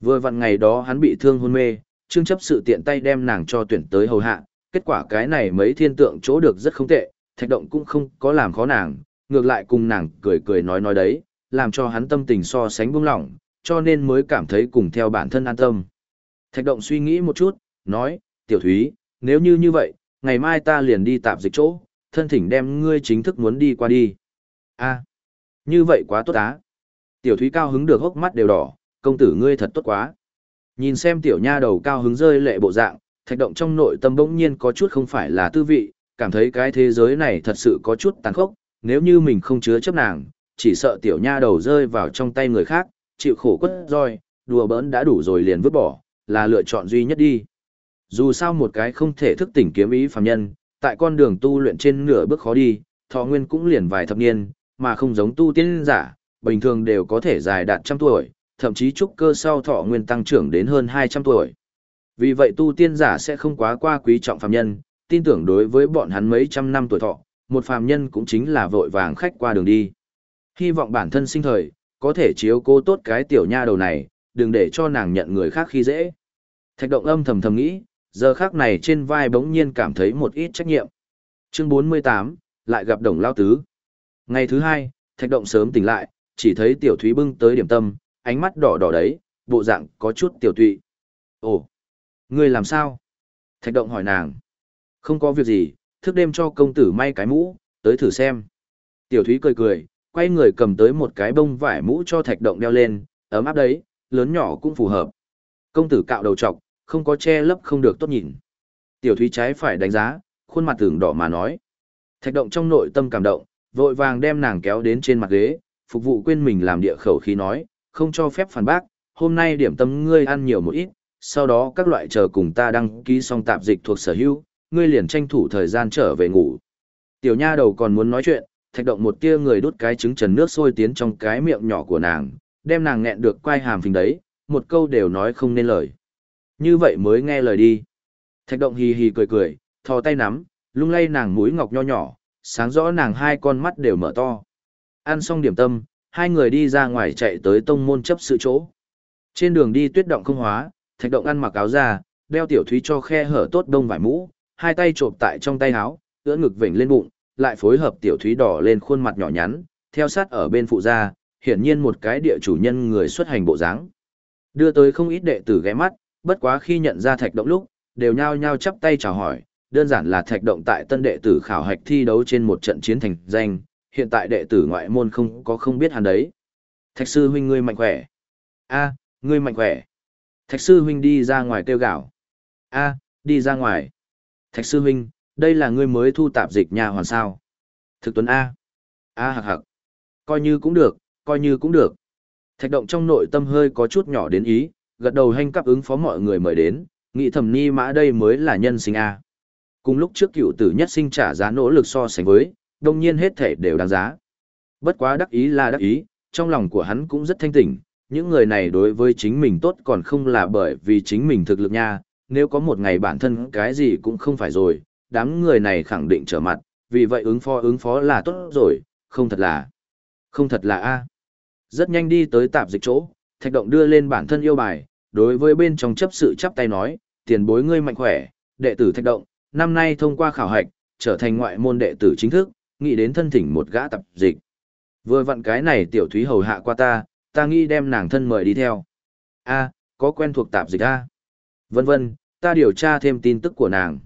Vừa vặn ngày đó hắn bị thương hôn mê, trương chấp sự tiện tay đem nàng cho tuyển tới hầu hạ, kết quả cái này mấy thiên tượng chỗ được rất không tệ, thạch động cũng không có làm khó nàng, ngược lại cùng nàng cười cười nói nói đấy, làm cho hắn tâm tình so sánh buông lỏng, cho nên mới cảm thấy cùng theo bản thân an tâm. Thạch động suy nghĩ một chút, nói, tiểu thúy, nếu như như vậy, ngày mai ta liền đi tạp dịch chỗ, thân thỉnh đem ngươi chính thức muốn đi qua đi. a như vậy quá tốt á. Tiểu thúy cao hứng được hốc mắt đều đỏ, công tử ngươi thật tốt quá. Nhìn xem tiểu nha đầu cao hứng rơi lệ bộ dạng, thạch động trong nội tâm bỗng nhiên có chút không phải là tư vị, cảm thấy cái thế giới này thật sự có chút tàn khốc, nếu như mình không chứa chấp nàng, chỉ sợ tiểu nha đầu rơi vào trong tay người khác, chịu khổ quất roi, đùa bỡn đã đủ rồi liền vứt bỏ, là lựa chọn duy nhất đi. Dù sao một cái không thể thức tỉnh kiếm ý phàm nhân, tại con đường tu luyện trên nửa bước khó đi, thọ nguyên cũng liền vài thập niên, mà không giống tu tiên giả, bình thường đều có thể dài đạt trăm tuổi, thậm chí trúc cơ sau thọ nguyên tăng trưởng đến hơn 200 tuổi. Vì vậy tu tiên giả sẽ không quá qua quý trọng phàm nhân, tin tưởng đối với bọn hắn mấy trăm năm tuổi thọ, một phàm nhân cũng chính là vội vàng khách qua đường đi. Hy vọng bản thân sinh thời, có thể chiếu cố tốt cái tiểu nha đầu này, đừng để cho nàng nhận người khác khi dễ. Thạch động âm thầm thầm nghĩ, giờ khác này trên vai bỗng nhiên cảm thấy một ít trách nhiệm. Chương 48, lại gặp đồng lao tứ. Ngày thứ hai, thạch động sớm tỉnh lại, chỉ thấy tiểu thúy bưng tới điểm tâm, ánh mắt đỏ đỏ đấy, bộ dạng có chút tiểu tụy. Ồ, ngươi làm sao? Thạch động hỏi nàng. Không có việc gì, thức đêm cho công tử may cái mũ, tới thử xem. Tiểu thúy cười cười, quay người cầm tới một cái bông vải mũ cho thạch động đeo lên, ấm áp đấy, lớn nhỏ cũng phù hợp. Công tử cạo đầu trọc, không có che lấp không được tốt nhìn. Tiểu thúy trái phải đánh giá, khuôn mặt tưởng đỏ mà nói. Thạch động trong nội tâm cảm động, vội vàng đem nàng kéo đến trên mặt ghế, phục vụ quên mình làm địa khẩu khí nói, không cho phép phản bác, hôm nay điểm tâm ngươi ăn nhiều một ít, sau đó các loại chờ cùng ta đăng ký xong tạp dịch thuộc sở hữu, ngươi liền tranh thủ thời gian trở về ngủ. Tiểu nha đầu còn muốn nói chuyện, thạch động một tia người đút cái trứng trần nước sôi tiến trong cái miệng nhỏ của nàng, đem nàng nghẹn được quay hàm phình đấy, một câu đều nói không nên lời. Như vậy mới nghe lời đi. Thạch động hì hì cười cười, thò tay nắm, lung lay nàng mũi ngọc nho nhỏ, sáng rõ nàng hai con mắt đều mở to. Ăn xong điểm tâm, hai người đi ra ngoài chạy tới tông môn chấp sự chỗ. Trên đường đi tuyết động không hóa, thạch động ăn mặc áo ra, đeo tiểu thúy cho khe hở tốt đông vải mũ, hai tay trộm tại trong tay áo, ưỡn ngực vểnh lên bụng, lại phối hợp tiểu thúy đỏ lên khuôn mặt nhỏ nhắn, theo sát ở bên phụ gia, hiển nhiên một cái địa chủ nhân người xuất hành bộ dáng. Đưa tới không ít đệ tử ghé mắt, bất quá khi nhận ra thạch động lúc, đều nhao nhao chắp tay chào hỏi, đơn giản là thạch động tại tân đệ tử khảo hạch thi đấu trên một trận chiến thành danh, hiện tại đệ tử ngoại môn không có không biết hắn đấy. Thạch sư huynh ngươi mạnh khỏe. A, ngươi mạnh khỏe. Thạch sư huynh đi ra ngoài kêu gạo. A, đi ra ngoài. Thạch sư huynh, đây là ngươi mới thu tạp dịch nhà hoàn sao. Thực tuấn A. A hạc hạc. Coi như cũng được, coi như cũng được. Thạch động trong nội tâm hơi có chút nhỏ đến ý, gật đầu hành cấp ứng phó mọi người mời đến, nghĩ thầm ni mã đây mới là nhân sinh A. Cùng lúc trước cựu tử nhất sinh trả giá nỗ lực so sánh với, đông nhiên hết thể đều đáng giá. Bất quá đắc ý là đắc ý, trong lòng của hắn cũng rất thanh tỉnh, những người này đối với chính mình tốt còn không là bởi vì chính mình thực lực nha, nếu có một ngày bản thân cái gì cũng không phải rồi, đám người này khẳng định trở mặt, vì vậy ứng phó ứng phó là tốt rồi, không thật là, không thật là A. Rất nhanh đi tới tạp dịch chỗ, thạch động đưa lên bản thân yêu bài, đối với bên trong chấp sự chắp tay nói, tiền bối ngươi mạnh khỏe, đệ tử thạch động, năm nay thông qua khảo hạch, trở thành ngoại môn đệ tử chính thức, nghĩ đến thân thỉnh một gã tập dịch. Vừa vặn cái này tiểu thúy hầu hạ qua ta, ta nghĩ đem nàng thân mời đi theo. A, có quen thuộc tạp dịch A. Vân vân, ta điều tra thêm tin tức của nàng.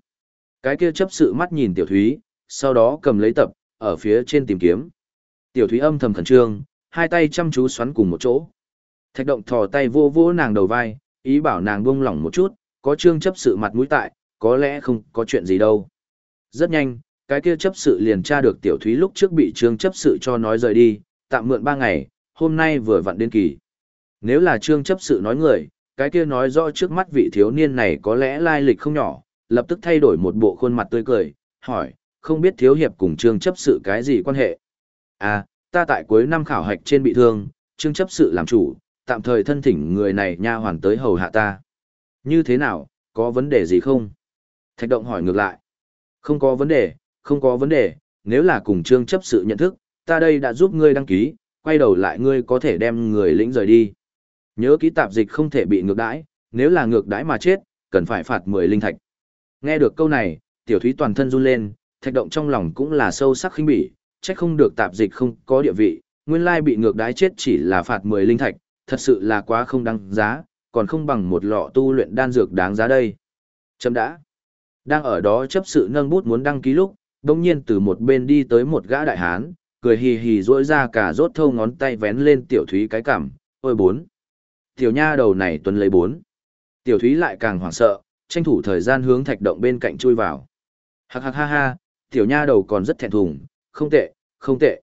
Cái kia chấp sự mắt nhìn tiểu thúy, sau đó cầm lấy tập, ở phía trên tìm kiếm. Tiểu thúy âm thầm khẩn trương, hai tay chăm chú xoắn cùng một chỗ. Thạch động thò tay vô vô nàng đầu vai, ý bảo nàng buông lỏng một chút, có trương chấp sự mặt mũi tại, có lẽ không có chuyện gì đâu. Rất nhanh, cái kia chấp sự liền tra được tiểu thúy lúc trước bị trương chấp sự cho nói rời đi, tạm mượn ba ngày, hôm nay vừa vặn đến kỳ. Nếu là trương chấp sự nói người, cái kia nói rõ trước mắt vị thiếu niên này có lẽ lai lịch không nhỏ, lập tức thay đổi một bộ khuôn mặt tươi cười, hỏi, không biết thiếu hiệp cùng trương chấp sự cái gì quan hệ? À, ta tại cuối năm khảo hạch trên bị thương, trương chấp sự làm chủ, tạm thời thân thỉnh người này nha hoàn tới hầu hạ ta. Như thế nào, có vấn đề gì không? Thạch động hỏi ngược lại. Không có vấn đề, không có vấn đề, nếu là cùng trương chấp sự nhận thức, ta đây đã giúp ngươi đăng ký, quay đầu lại ngươi có thể đem người lĩnh rời đi. Nhớ ký tạp dịch không thể bị ngược đãi, nếu là ngược đãi mà chết, cần phải phạt 10 linh thạch. Nghe được câu này, tiểu thúy toàn thân run lên, thạch động trong lòng cũng là sâu sắc khinh bỉ, trách không được tạp dịch không có địa vị, nguyên lai bị ngược đái chết chỉ là phạt 10 linh thạch, thật sự là quá không đáng giá, còn không bằng một lọ tu luyện đan dược đáng giá đây. Chấm đã. Đang ở đó chấp sự nâng bút muốn đăng ký lúc, đồng nhiên từ một bên đi tới một gã đại hán, cười hì hì rỗi ra cả rốt thâu ngón tay vén lên tiểu thúy cái cằm, ôi bốn. Tiểu nha đầu này tuần lấy bốn. Tiểu thúy lại càng hoảng sợ, tranh thủ thời gian hướng thạch động bên cạnh chui vào. Hạc hạc ha ha, tiểu nha đầu còn rất thẹn thùng, không tệ, không tệ.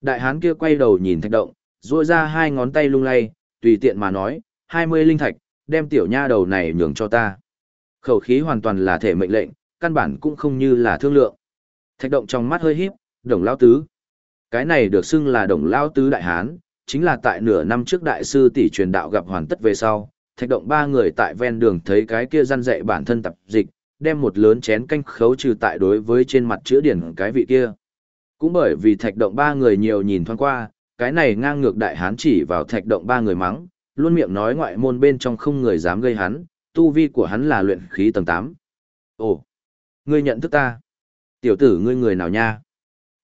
Đại hán kia quay đầu nhìn thạch động, duỗi ra hai ngón tay lung lay, tùy tiện mà nói, hai mươi linh thạch, đem tiểu nha đầu này nhường cho ta. Khẩu khí hoàn toàn là thể mệnh lệnh, căn bản cũng không như là thương lượng. Thạch động trong mắt hơi híp, đồng lao tứ. Cái này được xưng là đồng lao tứ đại hán, chính là tại nửa năm trước đại sư tỷ truyền đạo gặp hoàn tất về sau, thạch động ba người tại ven đường thấy cái kia răn dạy bản thân tập dịch, đem một lớn chén canh khấu trừ tại đối với trên mặt chữa điển cái vị kia. Cũng bởi vì thạch động ba người nhiều nhìn thoáng qua, cái này ngang ngược đại hán chỉ vào thạch động ba người mắng, luôn miệng nói ngoại môn bên trong không người dám gây hắn, tu vi của hắn là luyện khí tầng 8. Ồ, ngươi nhận thức ta. Tiểu tử ngươi người nào nha?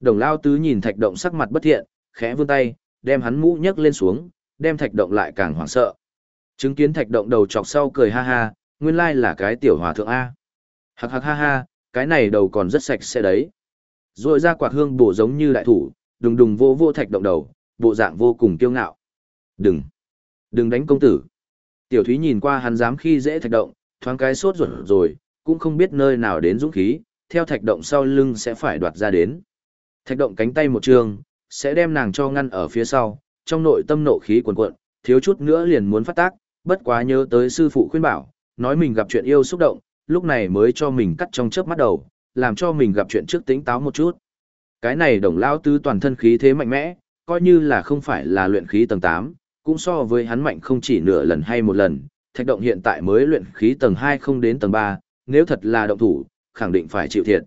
Đồng lao tứ nhìn thạch động sắc mặt bất thiện, khẽ vươn tay, đem hắn mũ nhấc lên xuống, đem thạch động lại càng hoảng sợ. Chứng kiến thạch động đầu chọc sau cười ha ha, nguyên lai là cái tiểu hòa thượng A. Hạc hạc ha ha, cái này đầu còn rất sạch sẽ đấy. Rồi ra quạt hương bổ giống như đại thủ, đùng đùng vô vô thạch động đầu, bộ dạng vô cùng kiêu ngạo. Đừng, đừng đánh công tử. Tiểu thúy nhìn qua hắn dám khi dễ thạch động, thoáng cái sốt ruột rồi, cũng không biết nơi nào đến dũng khí, theo thạch động sau lưng sẽ phải đoạt ra đến. Thạch động cánh tay một trường, sẽ đem nàng cho ngăn ở phía sau, trong nội tâm nộ khí cuồn cuộn, thiếu chút nữa liền muốn phát tác, bất quá nhớ tới sư phụ khuyên bảo, nói mình gặp chuyện yêu xúc động, lúc này mới cho mình cắt trong chớp mắt đầu, làm cho mình gặp chuyện trước tính táo một chút. Cái này đồng lao tứ toàn thân khí thế mạnh mẽ, coi như là không phải là luyện khí tầng 8, cũng so với hắn mạnh không chỉ nửa lần hay một lần, thạch động hiện tại mới luyện khí tầng 2 không đến tầng 3, nếu thật là động thủ, khẳng định phải chịu thiệt.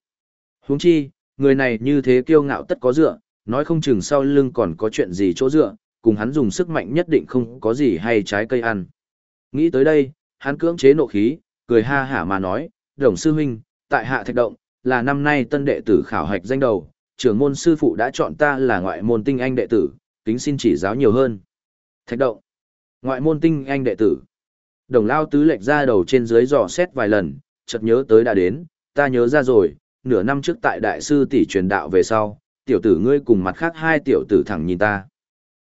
Huống chi, người này như thế kiêu ngạo tất có dựa, nói không chừng sau lưng còn có chuyện gì chỗ dựa, cùng hắn dùng sức mạnh nhất định không có gì hay trái cây ăn. Nghĩ tới đây, hắn cưỡng chế nộ khí, cười ha hả mà nói, đồng sư huynh, tại hạ thạch động, là năm nay tân đệ tử khảo hạch danh đầu, trưởng môn sư phụ đã chọn ta là ngoại môn tinh anh đệ tử, kính xin chỉ giáo nhiều hơn. Thạch động, ngoại môn tinh anh đệ tử. Đồng lao tứ lệch ra đầu trên dưới dò xét vài lần, chợt nhớ tới đã đến, ta nhớ ra rồi, nửa năm trước tại đại sư tỷ truyền đạo về sau, tiểu tử ngươi cùng mặt khác hai tiểu tử thẳng nhìn ta.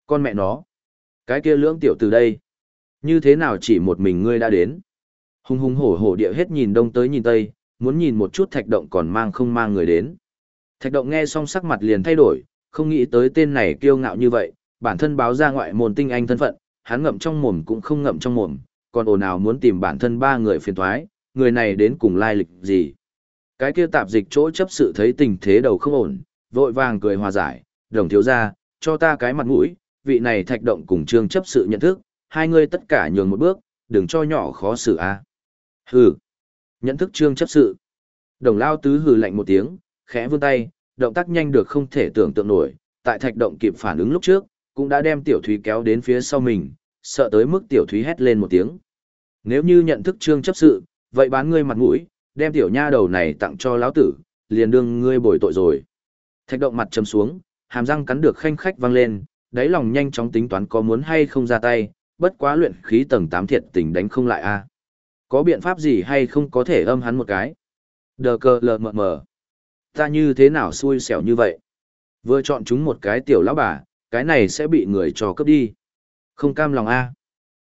Con mẹ nó, cái kia lưỡng tiểu tử đây, như thế nào chỉ một mình ngươi đã đến? Hùng hùng hổ hổ địa hết nhìn đông tới nhìn tây, muốn nhìn một chút thạch động còn mang không mang người đến. Thạch động nghe xong sắc mặt liền thay đổi, không nghĩ tới tên này kiêu ngạo như vậy, bản thân báo ra ngoại môn tinh anh thân phận, hắn ngậm trong mồm cũng không ngậm trong mồm, còn ồn ào muốn tìm bản thân ba người phiền toái người này đến cùng lai lịch gì. Cái kia tạp dịch chỗ chấp sự thấy tình thế đầu không ổn, vội vàng cười hòa giải, đồng thiếu ra, cho ta cái mặt mũi, vị này thạch động cùng trương chấp sự nhận thức, hai người tất cả nhường một bước, đừng cho nhỏ khó xử a. Hừ. Nhận thức trương chấp sự. Đồng lao tứ hừ lạnh một tiếng, khẽ vươn tay, động tác nhanh được không thể tưởng tượng nổi, tại thạch động kịp phản ứng lúc trước, cũng đã đem tiểu thúy kéo đến phía sau mình, sợ tới mức tiểu thúy hét lên một tiếng. Nếu như nhận thức trương chấp sự, vậy bán ngươi mặt mũi, đem tiểu nha đầu này tặng cho lão tử, liền đương ngươi bồi tội rồi. Thạch động mặt chấm xuống, hàm răng cắn được khanh khách vang lên, đáy lòng nhanh chóng tính toán có muốn hay không ra tay, bất quá luyện khí tầng 8 thiệt tình đánh không lại a. À. Có biện pháp gì hay không có thể âm hắn một cái? Đờ cờ lờ mờ mờ. Ta như thế nào xui xẻo như vậy? Vừa chọn chúng một cái tiểu lão bà, cái này sẽ bị người cho cướp đi. Không cam lòng a.